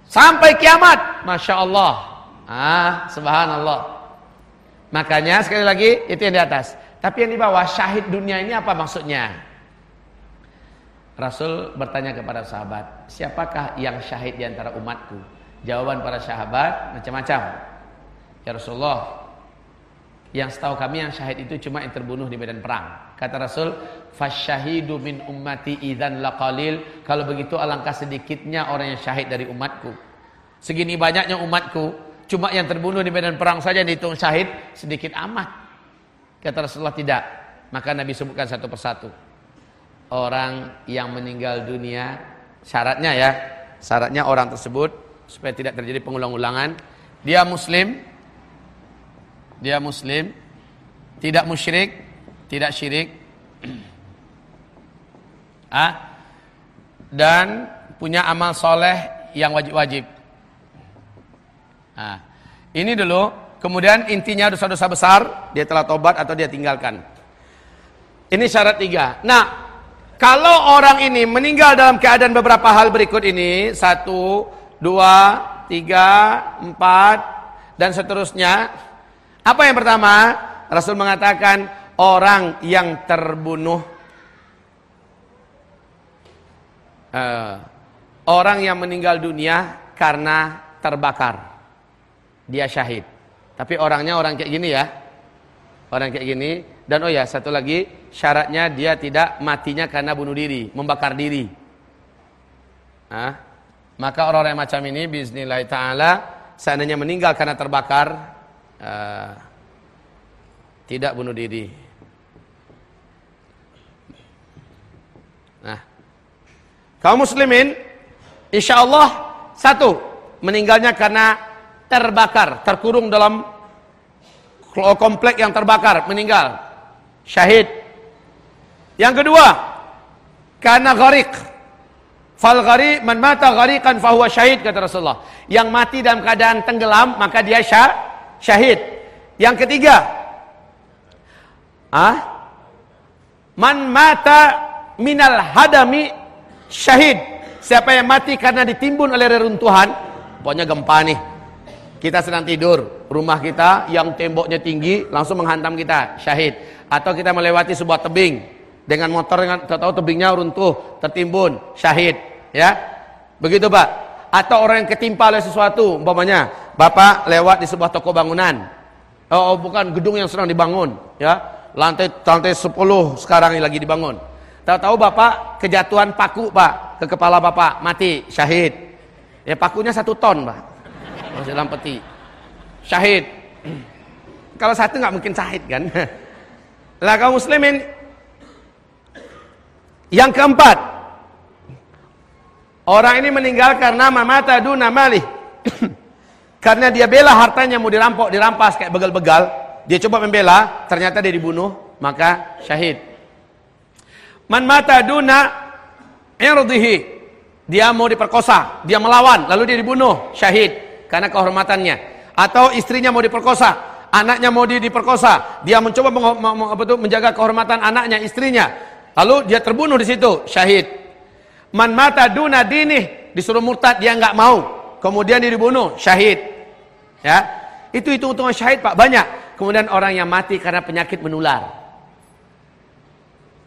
Sampai kiamat. Masya Allah. Ah, subhanallah. Makanya sekali lagi itu yang di atas. Tapi yang di bawah syahid dunia ini apa maksudnya? Rasul bertanya kepada sahabat, siapakah yang syahid di antara umatku? Jawaban para sahabat macam-macam. Ya Rasulullah, yang setahu kami yang syahid itu cuma yang terbunuh di medan perang. Kata Rasul, fasyahidu min ummati idzan laqalil. Kalau begitu alangkah sedikitnya orang yang syahid dari umatku. Segini banyaknya umatku, cuma yang terbunuh di medan perang saja dihitung syahid sedikit amat. Kata Rasulullah tidak. Maka Nabi sebutkan satu persatu. Orang yang meninggal dunia syaratnya ya, syaratnya orang tersebut supaya tidak terjadi pengulang-ulangan, dia muslim, dia muslim, tidak musyrik, tidak syirik ah, dan punya amal soleh yang wajib-wajib. Nah, ini dulu, kemudian intinya dosa-dosa besar, dia telah tobat atau dia tinggalkan. Ini syarat tiga. Nah, kalau orang ini meninggal dalam keadaan beberapa hal berikut ini, satu, dua, tiga, empat, dan seterusnya. Apa yang pertama? Rasul mengatakan, orang yang terbunuh uh, orang yang meninggal dunia karena terbakar dia syahid tapi orangnya orang kayak gini ya orang kayak gini dan oh ya satu lagi syaratnya dia tidak matinya karena bunuh diri membakar diri. Nah, maka orang-orang macam ini bismillah taala seandainya meninggal karena terbakar uh, tidak bunuh diri. Kaum muslimin insya Allah satu meninggalnya karena terbakar, terkurung dalam komplek yang terbakar, meninggal. Syahid. Yang kedua, karena gharik. Fal ghari man mata ghariqan fahuwa syahid kata Rasulullah. Yang mati dalam keadaan tenggelam maka dia syah, syahid. Yang ketiga, ah, man mata minal hadami syahid. Siapa yang mati karena ditimbun oleh reruntuhan, pokoknya gempa nih. Kita sedang tidur, rumah kita yang temboknya tinggi langsung menghantam kita, syahid. Atau kita melewati sebuah tebing dengan motor dengan tahu tebingnya runtuh, tertimbun, syahid, ya. Begitu, Pak. Atau orang yang ketimpa oleh sesuatu, umpamanya Bapak lewat di sebuah toko bangunan. Oh, oh bukan gedung yang sedang dibangun, ya. Lantai lantai 10 sekarang lagi dibangun. Tahu-tahu bapak kejatuhan paku pak ke kepala bapak mati syahid. Ya pakunya satu ton pak. Masih dalam peti. Syahid. Kalau satu nggak mungkin syahid kan. Lah kaum muslimin yang keempat orang ini meninggal karena mamata duna malih. karena dia bela hartanya mau dirampok, dirampas kayak begal-begal. Dia coba membela, ternyata dia dibunuh, maka syahid. Man mata duna irdihi. Dia mau diperkosa, dia melawan, lalu dia dibunuh, syahid karena kehormatannya. Atau istrinya mau diperkosa, anaknya mau diperkosa, dia mencoba menjaga kehormatan anaknya, istrinya. Lalu dia terbunuh di situ, syahid. Man mata duna dinih, disuruh murtad dia nggak mau, kemudian dia dibunuh, syahid. Ya. Itu itu untungan syahid Pak banyak. Kemudian orang yang mati karena penyakit menular.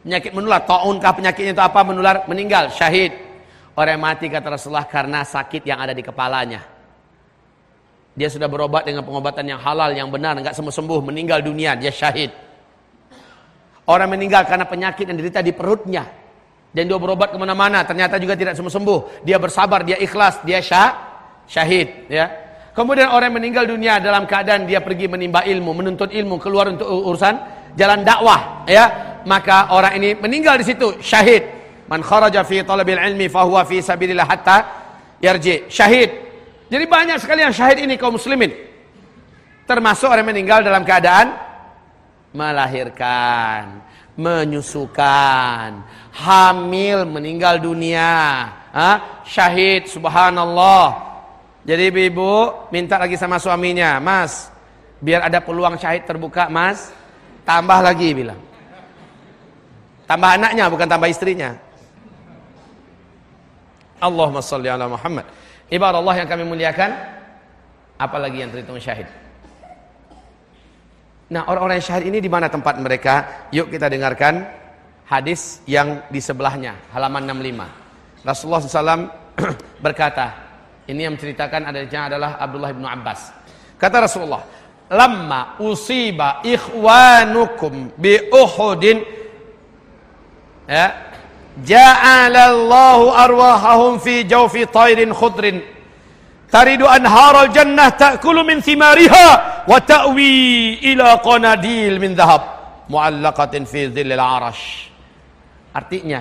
Penyakit menular, ta'unkah penyakitnya itu apa menular? Meninggal, syahid. Orang yang mati kata Rasulullah karena sakit yang ada di kepalanya. Dia sudah berobat dengan pengobatan yang halal, yang benar, enggak sembuh-sembuh, meninggal dunia, dia syahid. Orang meninggal karena penyakit yang derita di perutnya. Dan dia berobat ke mana-mana, ternyata juga tidak sembuh-sembuh. Dia bersabar, dia ikhlas, dia syah, syahid. Ya. Kemudian orang meninggal dunia dalam keadaan dia pergi menimba ilmu, menuntut ilmu, keluar untuk urusan jalan dakwah. Ya maka orang ini meninggal di situ syahid. Man kharaja fi talabil ilmi fahuwa fi sabilillah hatta yarji. Syahid. Jadi banyak sekali yang syahid ini kaum muslimin. Termasuk orang meninggal dalam keadaan melahirkan, menyusukan, hamil, meninggal dunia, ha? syahid, subhanallah. Jadi ibu minta lagi sama suaminya, mas, biar ada peluang syahid terbuka, mas, tambah lagi bilang. Tambah anaknya, bukan tambah istrinya. Allahumma salli ala Muhammad. Ibarat Allah yang kami muliakan, apalagi yang terhitung syahid. Nah, orang-orang yang syahid ini di mana tempat mereka? Yuk kita dengarkan hadis yang di sebelahnya, halaman 65. Rasulullah SAW berkata, ini yang menceritakan adanya adalah Abdullah bin Abbas. Kata Rasulullah, "Lamma usiba ikhwanukum bi Uhudin" ya, "Ja'alallahu arwahahum fi jawfi tayrin khudrin." taridu anharal jannah ta'kulu min thimariha wa ta'wi ila qanadil min dhahab. Mu'allaqatin fi dhillil arash. Artinya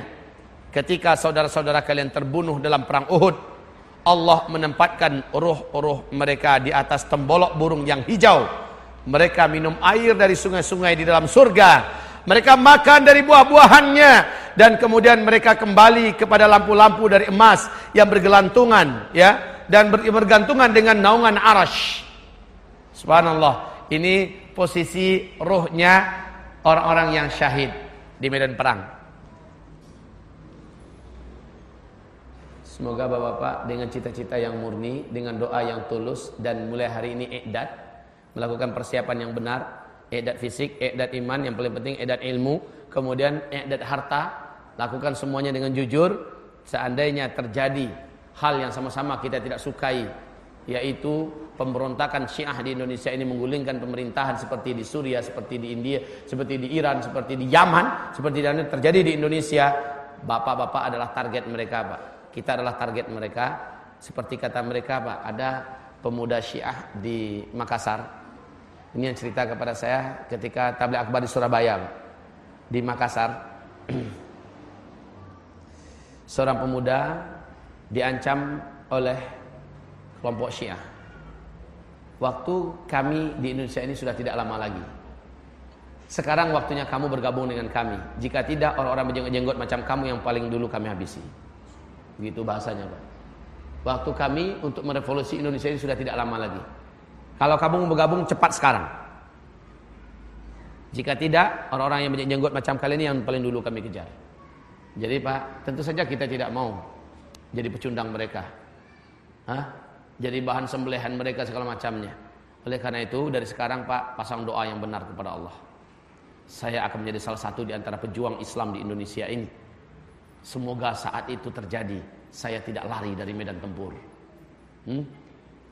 ketika saudara-saudara kalian terbunuh dalam perang Uhud Allah menempatkan ruh-ruh mereka di atas tembolok burung yang hijau. Mereka minum air dari sungai-sungai di dalam surga. Mereka makan dari buah-buahannya dan kemudian mereka kembali kepada lampu-lampu dari emas yang bergelantungan ya dan bergantungan dengan naungan arash. Subhanallah. Ini posisi rohnya orang-orang yang syahid di medan perang. Semoga bapak-bapak dengan cita-cita yang murni, dengan doa yang tulus dan mulai hari ini i'dad, melakukan persiapan yang benar, i'dad fisik, i'dad iman, yang paling penting i'dad ilmu, kemudian i'dad harta, lakukan semuanya dengan jujur. Seandainya terjadi hal yang sama-sama kita tidak sukai yaitu pemberontakan Syiah di Indonesia ini menggulingkan pemerintahan seperti di Suriah, seperti di India, seperti di Iran, seperti di Yaman, seperti yang terjadi di Indonesia. Bapak-bapak adalah target mereka, Pak. Kita adalah target mereka. Seperti kata mereka, Pak, ada pemuda Syiah di Makassar. Ini yang cerita kepada saya ketika tabligh akbar di Surabaya, Pak. Di Makassar. Seorang pemuda diancam oleh kelompok Syiah. Waktu kami di Indonesia ini sudah tidak lama lagi. Sekarang waktunya kamu bergabung dengan kami. Jika tidak, orang-orang berjenggot-jenggot macam kamu yang paling dulu kami habisi. Begitu bahasanya, Pak. Waktu kami untuk merevolusi Indonesia ini sudah tidak lama lagi. Kalau kamu bergabung, cepat sekarang. Jika tidak, orang-orang yang berjenggot macam kalian ini yang paling dulu kami kejar. Jadi Pak, tentu saja kita tidak mau jadi pecundang mereka. Hah? Jadi bahan sembelihan mereka segala macamnya. Oleh karena itu dari sekarang Pak pasang doa yang benar kepada Allah. Saya akan menjadi salah satu di antara pejuang Islam di Indonesia ini. Semoga saat itu terjadi. Saya tidak lari dari medan tempur. Hmm?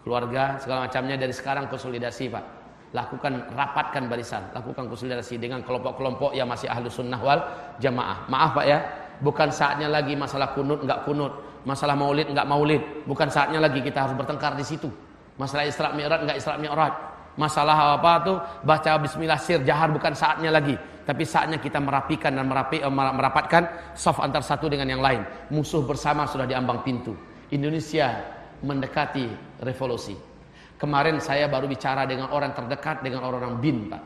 Keluarga segala macamnya dari sekarang konsolidasi Pak. Lakukan rapatkan barisan, lakukan konsolidasi dengan kelompok-kelompok yang masih ahlu sunnah wal jamaah. Maaf Pak ya, bukan saatnya lagi masalah kunut nggak kunut masalah maulid enggak maulid, bukan saatnya lagi kita harus bertengkar di situ. Masalah Isra Mi'raj enggak Isra Mi'raj. Masalah apa tuh? Baca bismillah sir jahar bukan saatnya lagi, tapi saatnya kita merapikan dan merapi, eh, merapatkan soft antar satu dengan yang lain. Musuh bersama sudah diambang pintu. Indonesia mendekati revolusi. Kemarin saya baru bicara dengan orang terdekat dengan orang-orang BIN, Pak.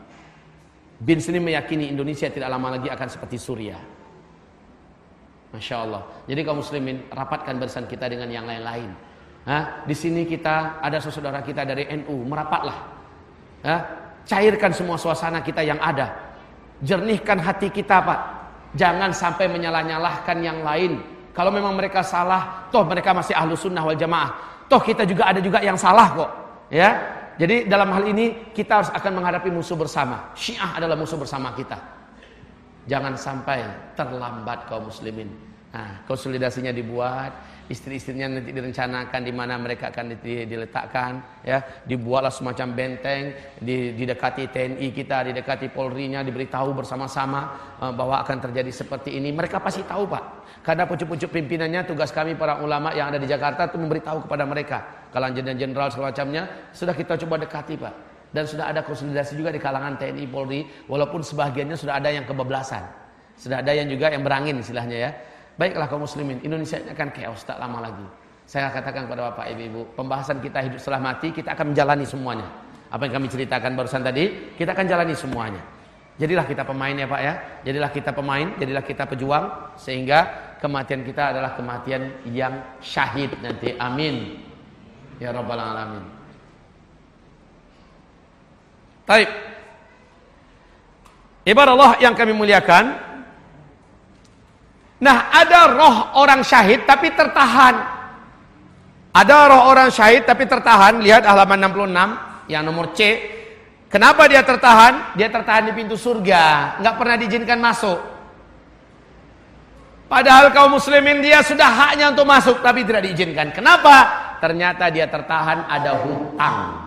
BIN sini meyakini Indonesia tidak lama lagi akan seperti Suriah. Masya Allah. Jadi kaum muslimin rapatkan barisan kita dengan yang lain-lain. Hah? Di sini kita ada saudara kita dari NU, merapatlah. Hah? Cairkan semua suasana kita yang ada. Jernihkan hati kita Pak. Jangan sampai menyalah-nyalahkan yang lain. Kalau memang mereka salah, toh mereka masih ahlu sunnah wal jamaah. Toh kita juga ada juga yang salah kok. Ya, Jadi dalam hal ini kita harus akan menghadapi musuh bersama. Syiah adalah musuh bersama kita. Jangan sampai terlambat kaum muslimin. Nah, konsolidasinya dibuat, istri-istrinya nanti direncanakan di mana mereka akan diletakkan, ya, dibuatlah semacam benteng, didekati TNI kita, didekati Polri-nya, diberitahu bersama-sama uh, bahwa akan terjadi seperti ini. Mereka pasti tahu, Pak. Karena pucuk-pucuk pimpinannya, tugas kami para ulama yang ada di Jakarta itu memberitahu kepada mereka. Kalau jenderal-jenderal semacamnya sudah kita coba dekati, Pak dan sudah ada konsolidasi juga di kalangan TNI Polri walaupun sebagiannya sudah ada yang kebablasan Sudah ada yang juga yang berangin istilahnya ya. Baiklah kaum muslimin, Indonesia ini akan chaos tak lama lagi. Saya katakan kepada Bapak Ibu, pembahasan kita hidup setelah mati, kita akan menjalani semuanya. Apa yang kami ceritakan barusan tadi, kita akan jalani semuanya. Jadilah kita pemain ya Pak ya. Jadilah kita pemain, jadilah kita pejuang sehingga kematian kita adalah kematian yang syahid nanti. Amin. Ya rabbal alamin. Baik. Ibarat Allah yang kami muliakan. Nah, ada roh orang syahid tapi tertahan. Ada roh orang syahid tapi tertahan. Lihat halaman 66 yang nomor C. Kenapa dia tertahan? Dia tertahan di pintu surga, nggak pernah diizinkan masuk. Padahal kaum muslimin dia sudah haknya untuk masuk tapi tidak diizinkan. Kenapa? Ternyata dia tertahan ada hutang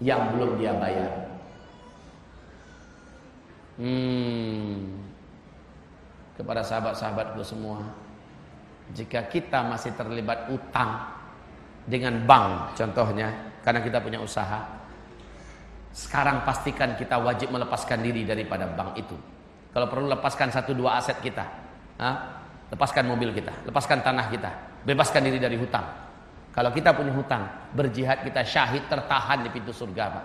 yang belum dia bayar. Hmm. Kepada sahabat-sahabatku semua, jika kita masih terlibat utang dengan bank contohnya, karena kita punya usaha, sekarang pastikan kita wajib melepaskan diri daripada bank itu. Kalau perlu lepaskan satu dua aset kita. Ha? Lepaskan mobil kita, lepaskan tanah kita, bebaskan diri dari hutang. Kalau kita punya hutang, berjihad kita syahid tertahan di pintu surga, Pak.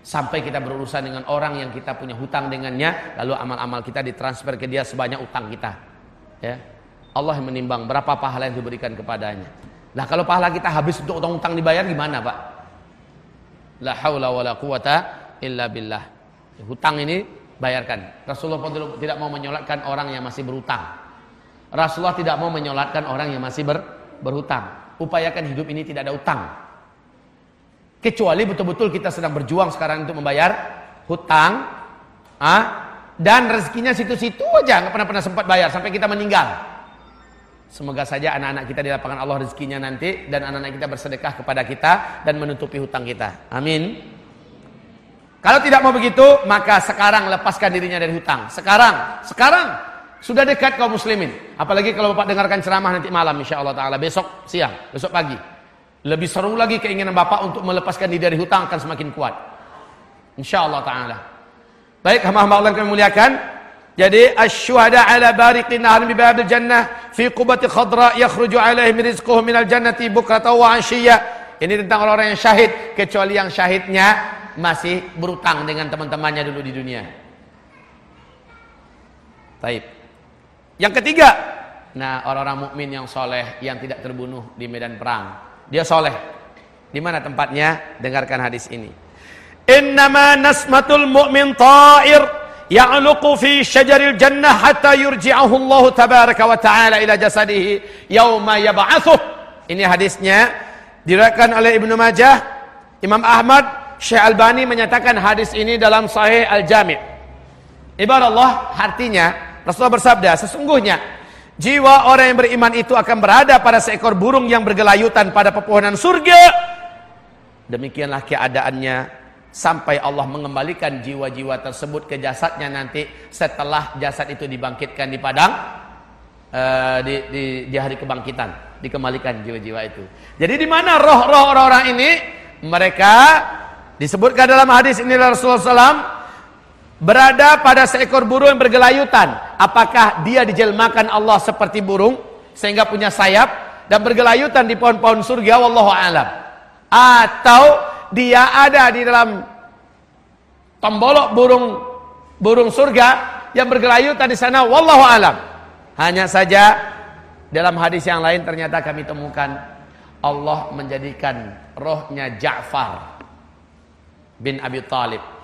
Sampai kita berurusan dengan orang yang kita punya hutang dengannya, lalu amal-amal kita ditransfer ke dia sebanyak utang kita. Ya. Allah yang menimbang berapa pahala yang diberikan kepadanya. Nah, kalau pahala kita habis untuk utang-utang dibayar gimana, Pak? La haula wala quwata illa billah. Hutang ini bayarkan. Rasulullah pun tidak mau menyolatkan orang yang masih berhutang. Rasulullah tidak mau menyolatkan orang yang masih ber, berhutang. Upayakan hidup ini tidak ada utang. Kecuali betul-betul kita sedang berjuang sekarang untuk membayar hutang, ah, dan rezekinya situ-situ aja nggak pernah pernah sempat bayar sampai kita meninggal. Semoga saja anak-anak kita di lapangan Allah rezekinya nanti dan anak-anak kita bersedekah kepada kita dan menutupi hutang kita. Amin. Kalau tidak mau begitu, maka sekarang lepaskan dirinya dari hutang. Sekarang, sekarang sudah dekat kaum muslimin. Apalagi kalau Bapak dengarkan ceramah nanti malam insya Allah taala besok siang, besok pagi. Lebih seru lagi keinginan Bapak untuk melepaskan diri dari hutang akan semakin kuat. Insya Allah taala. Baik, hamba-hamba Allah kami muliakan, jadi asyuhada ala bariqin nahar bi babil jannah fi qubati khadra yakhruju alaihim rizquhum minal jannati bukratan wa ashiyya. Ini tentang orang-orang yang syahid kecuali yang syahidnya masih berutang dengan teman-temannya dulu di dunia. Taib. Yang ketiga, nah orang-orang mukmin yang soleh yang tidak terbunuh di medan perang. Dia soleh. Di mana tempatnya? Dengarkan hadis ini. Innama nasmatul mu'min ta'ir ya'luqu fi syajaril jannah hatta yurji'ahu Allah tabaraka wa ta'ala ila jasadihi yauma yab'atsuh. Ini hadisnya diriwayatkan oleh Ibnu Majah, Imam Ahmad, Syekh Albani menyatakan hadis ini dalam Sahih Al-Jami'. Ibarat Allah artinya Rasulullah bersabda, sesungguhnya jiwa orang yang beriman itu akan berada pada seekor burung yang bergelayutan pada pepohonan surga. Demikianlah keadaannya sampai Allah mengembalikan jiwa-jiwa tersebut ke jasadnya nanti setelah jasad itu dibangkitkan di padang uh, di, di, di hari kebangkitan dikembalikan jiwa-jiwa itu. Jadi di mana roh-roh orang-orang ini? Mereka disebutkan dalam hadis ini Rasulullah SAW berada pada seekor burung yang bergelayutan. Apakah dia dijelmakan Allah seperti burung sehingga punya sayap dan bergelayutan di pohon-pohon surga? Wallahu a'lam. Atau dia ada di dalam tombolok burung burung surga yang bergelayutan di sana wallahu alam. Hanya saja dalam hadis yang lain ternyata kami temukan Allah menjadikan rohnya Ja'far bin Abi Talib.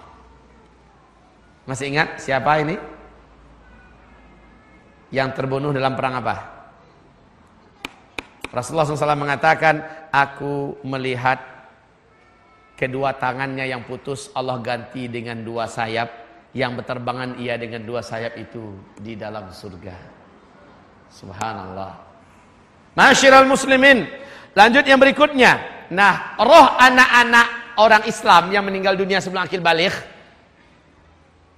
Masih ingat siapa ini? Yang terbunuh dalam perang apa? Rasulullah SAW mengatakan, aku melihat kedua tangannya yang putus Allah ganti dengan dua sayap yang berterbangan ia dengan dua sayap itu di dalam surga subhanallah Masyiral muslimin lanjut yang berikutnya nah roh anak-anak orang Islam yang meninggal dunia sebelum akhir balik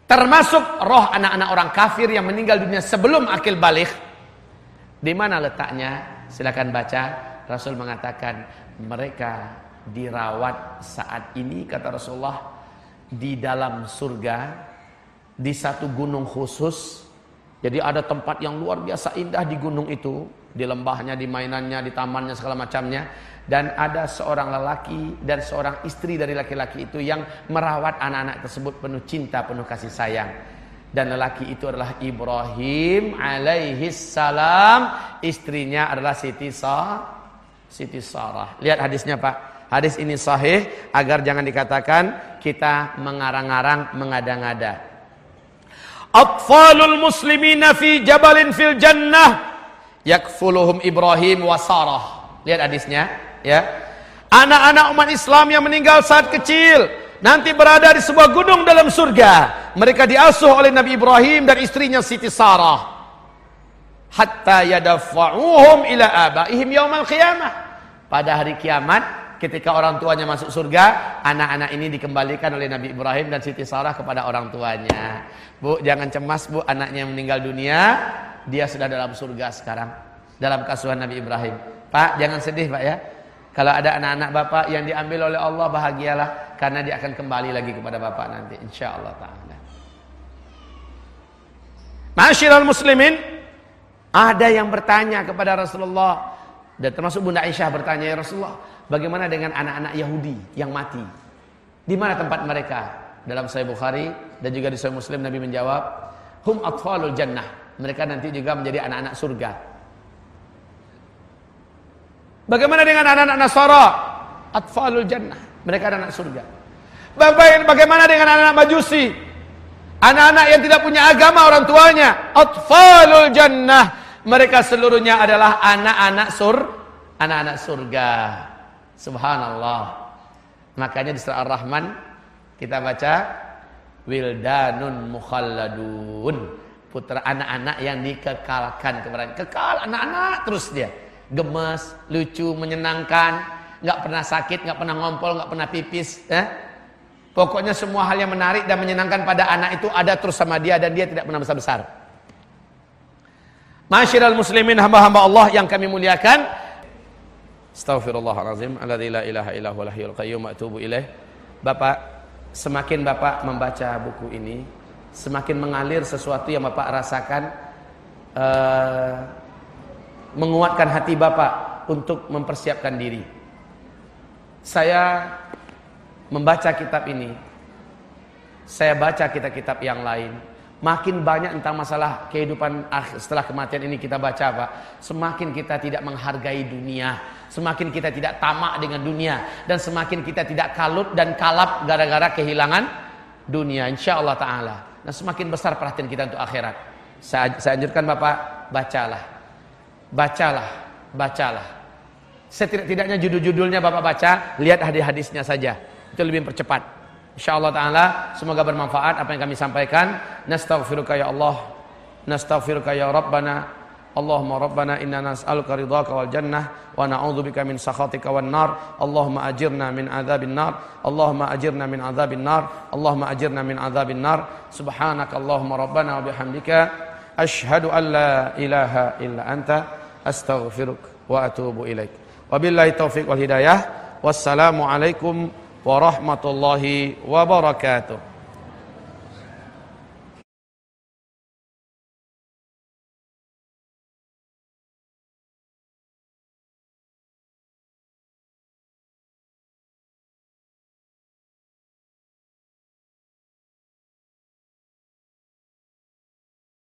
termasuk roh anak-anak orang kafir yang meninggal dunia sebelum akhir balik. Di mana letaknya? Silakan baca. Rasul mengatakan mereka dirawat saat ini kata Rasulullah di dalam surga di satu gunung khusus. Jadi ada tempat yang luar biasa indah di gunung itu, di lembahnya, di mainannya, di tamannya segala macamnya dan ada seorang lelaki dan seorang istri dari laki-laki itu yang merawat anak-anak tersebut penuh cinta, penuh kasih sayang. Dan lelaki itu adalah Ibrahim alaihi salam, istrinya adalah Siti Sa Siti Sarah. Lihat hadisnya, Pak. Hadis ini sahih agar jangan dikatakan kita mengarang-arang mengada-ngada. Atfalul muslimina fi jabalin fil jannah yakfuluhum Ibrahim wa Sarah. Lihat hadisnya, ya. Anak-anak umat Islam yang meninggal saat kecil nanti berada di sebuah gunung dalam surga. Mereka diasuh oleh Nabi Ibrahim dan istrinya Siti Sarah. Hatta yadafa'uhum ila abaihim yaumal qiyamah. Pada hari kiamat ketika orang tuanya masuk surga, anak-anak ini dikembalikan oleh Nabi Ibrahim dan Siti Sarah kepada orang tuanya. Bu, jangan cemas Bu, anaknya yang meninggal dunia, dia sudah dalam surga sekarang. Dalam kasuhan Nabi Ibrahim. Pak, jangan sedih Pak ya. Kalau ada anak-anak Bapak yang diambil oleh Allah, bahagialah. Karena dia akan kembali lagi kepada Bapak nanti. Insya Allah ta'ala. Masyiral muslimin. Ada yang bertanya kepada Rasulullah. Dan termasuk Bunda Aisyah bertanya, Ya Rasulullah, Bagaimana dengan anak-anak Yahudi yang mati? Di mana tempat mereka? Dalam Sahih Bukhari dan juga di Sahih Muslim Nabi menjawab, "Hum atfalul jannah." Mereka nanti juga menjadi anak-anak surga. Bagaimana dengan anak-anak Nasara? Atfalul jannah. Mereka anak-anak surga. Bagaimana dengan anak-anak Majusi? Anak-anak yang tidak punya agama orang tuanya. Atfalul jannah. Mereka seluruhnya adalah anak-anak sur, anak-anak surga. Subhanallah. Makanya di surah Ar-Rahman kita baca wildanun mukhalladun. Putra anak-anak yang dikekalkan kepada kekal anak-anak terus dia. Gemes, lucu, menyenangkan, nggak pernah sakit, nggak pernah ngompol, nggak pernah pipis, eh? Pokoknya semua hal yang menarik dan menyenangkan pada anak itu ada terus sama dia dan dia tidak pernah besar-besar. Masyiral muslimin hamba-hamba Allah yang kami muliakan, Astaghfirullahalazim alladzi la ilaha illa huwal qayyum atubu ilaih. Bapak, semakin Bapak membaca buku ini, semakin mengalir sesuatu yang Bapak rasakan uh, menguatkan hati Bapak untuk mempersiapkan diri. Saya membaca kitab ini. Saya baca kitab-kitab yang lain Makin banyak tentang masalah kehidupan setelah kematian ini kita baca Pak. Semakin kita tidak menghargai dunia. Semakin kita tidak tamak dengan dunia. Dan semakin kita tidak kalut dan kalap gara-gara kehilangan dunia. Insya Allah Ta'ala. Dan semakin besar perhatian kita untuk akhirat. Saya, saya anjurkan Bapak, bacalah. Bacalah. Bacalah. Setidak-tidaknya judul-judulnya Bapak baca, lihat hadis-hadisnya saja. Itu lebih percepat. InsyaAllah ta'ala semoga bermanfaat apa yang kami sampaikan. Nastaghfiruka ya Allah. Nastaghfiruka ya Rabbana. Allahumma Rabbana inna nas'aluka ridhaka wal jannah wa na'udzubika min sakhatika wan nar. Allahumma ajirna min adzabin nar. Allahumma ajirna min adzabin nar. Allahumma ajirna min adzabin nar. Subhanaka Allahumma Rabbana wa bihamdika asyhadu an la ilaha illa anta astaghfiruk wa atubu ilaik. Wabillahi taufiq wal hidayah. Wassalamu alaikum warahmatullahi wabarakatuh.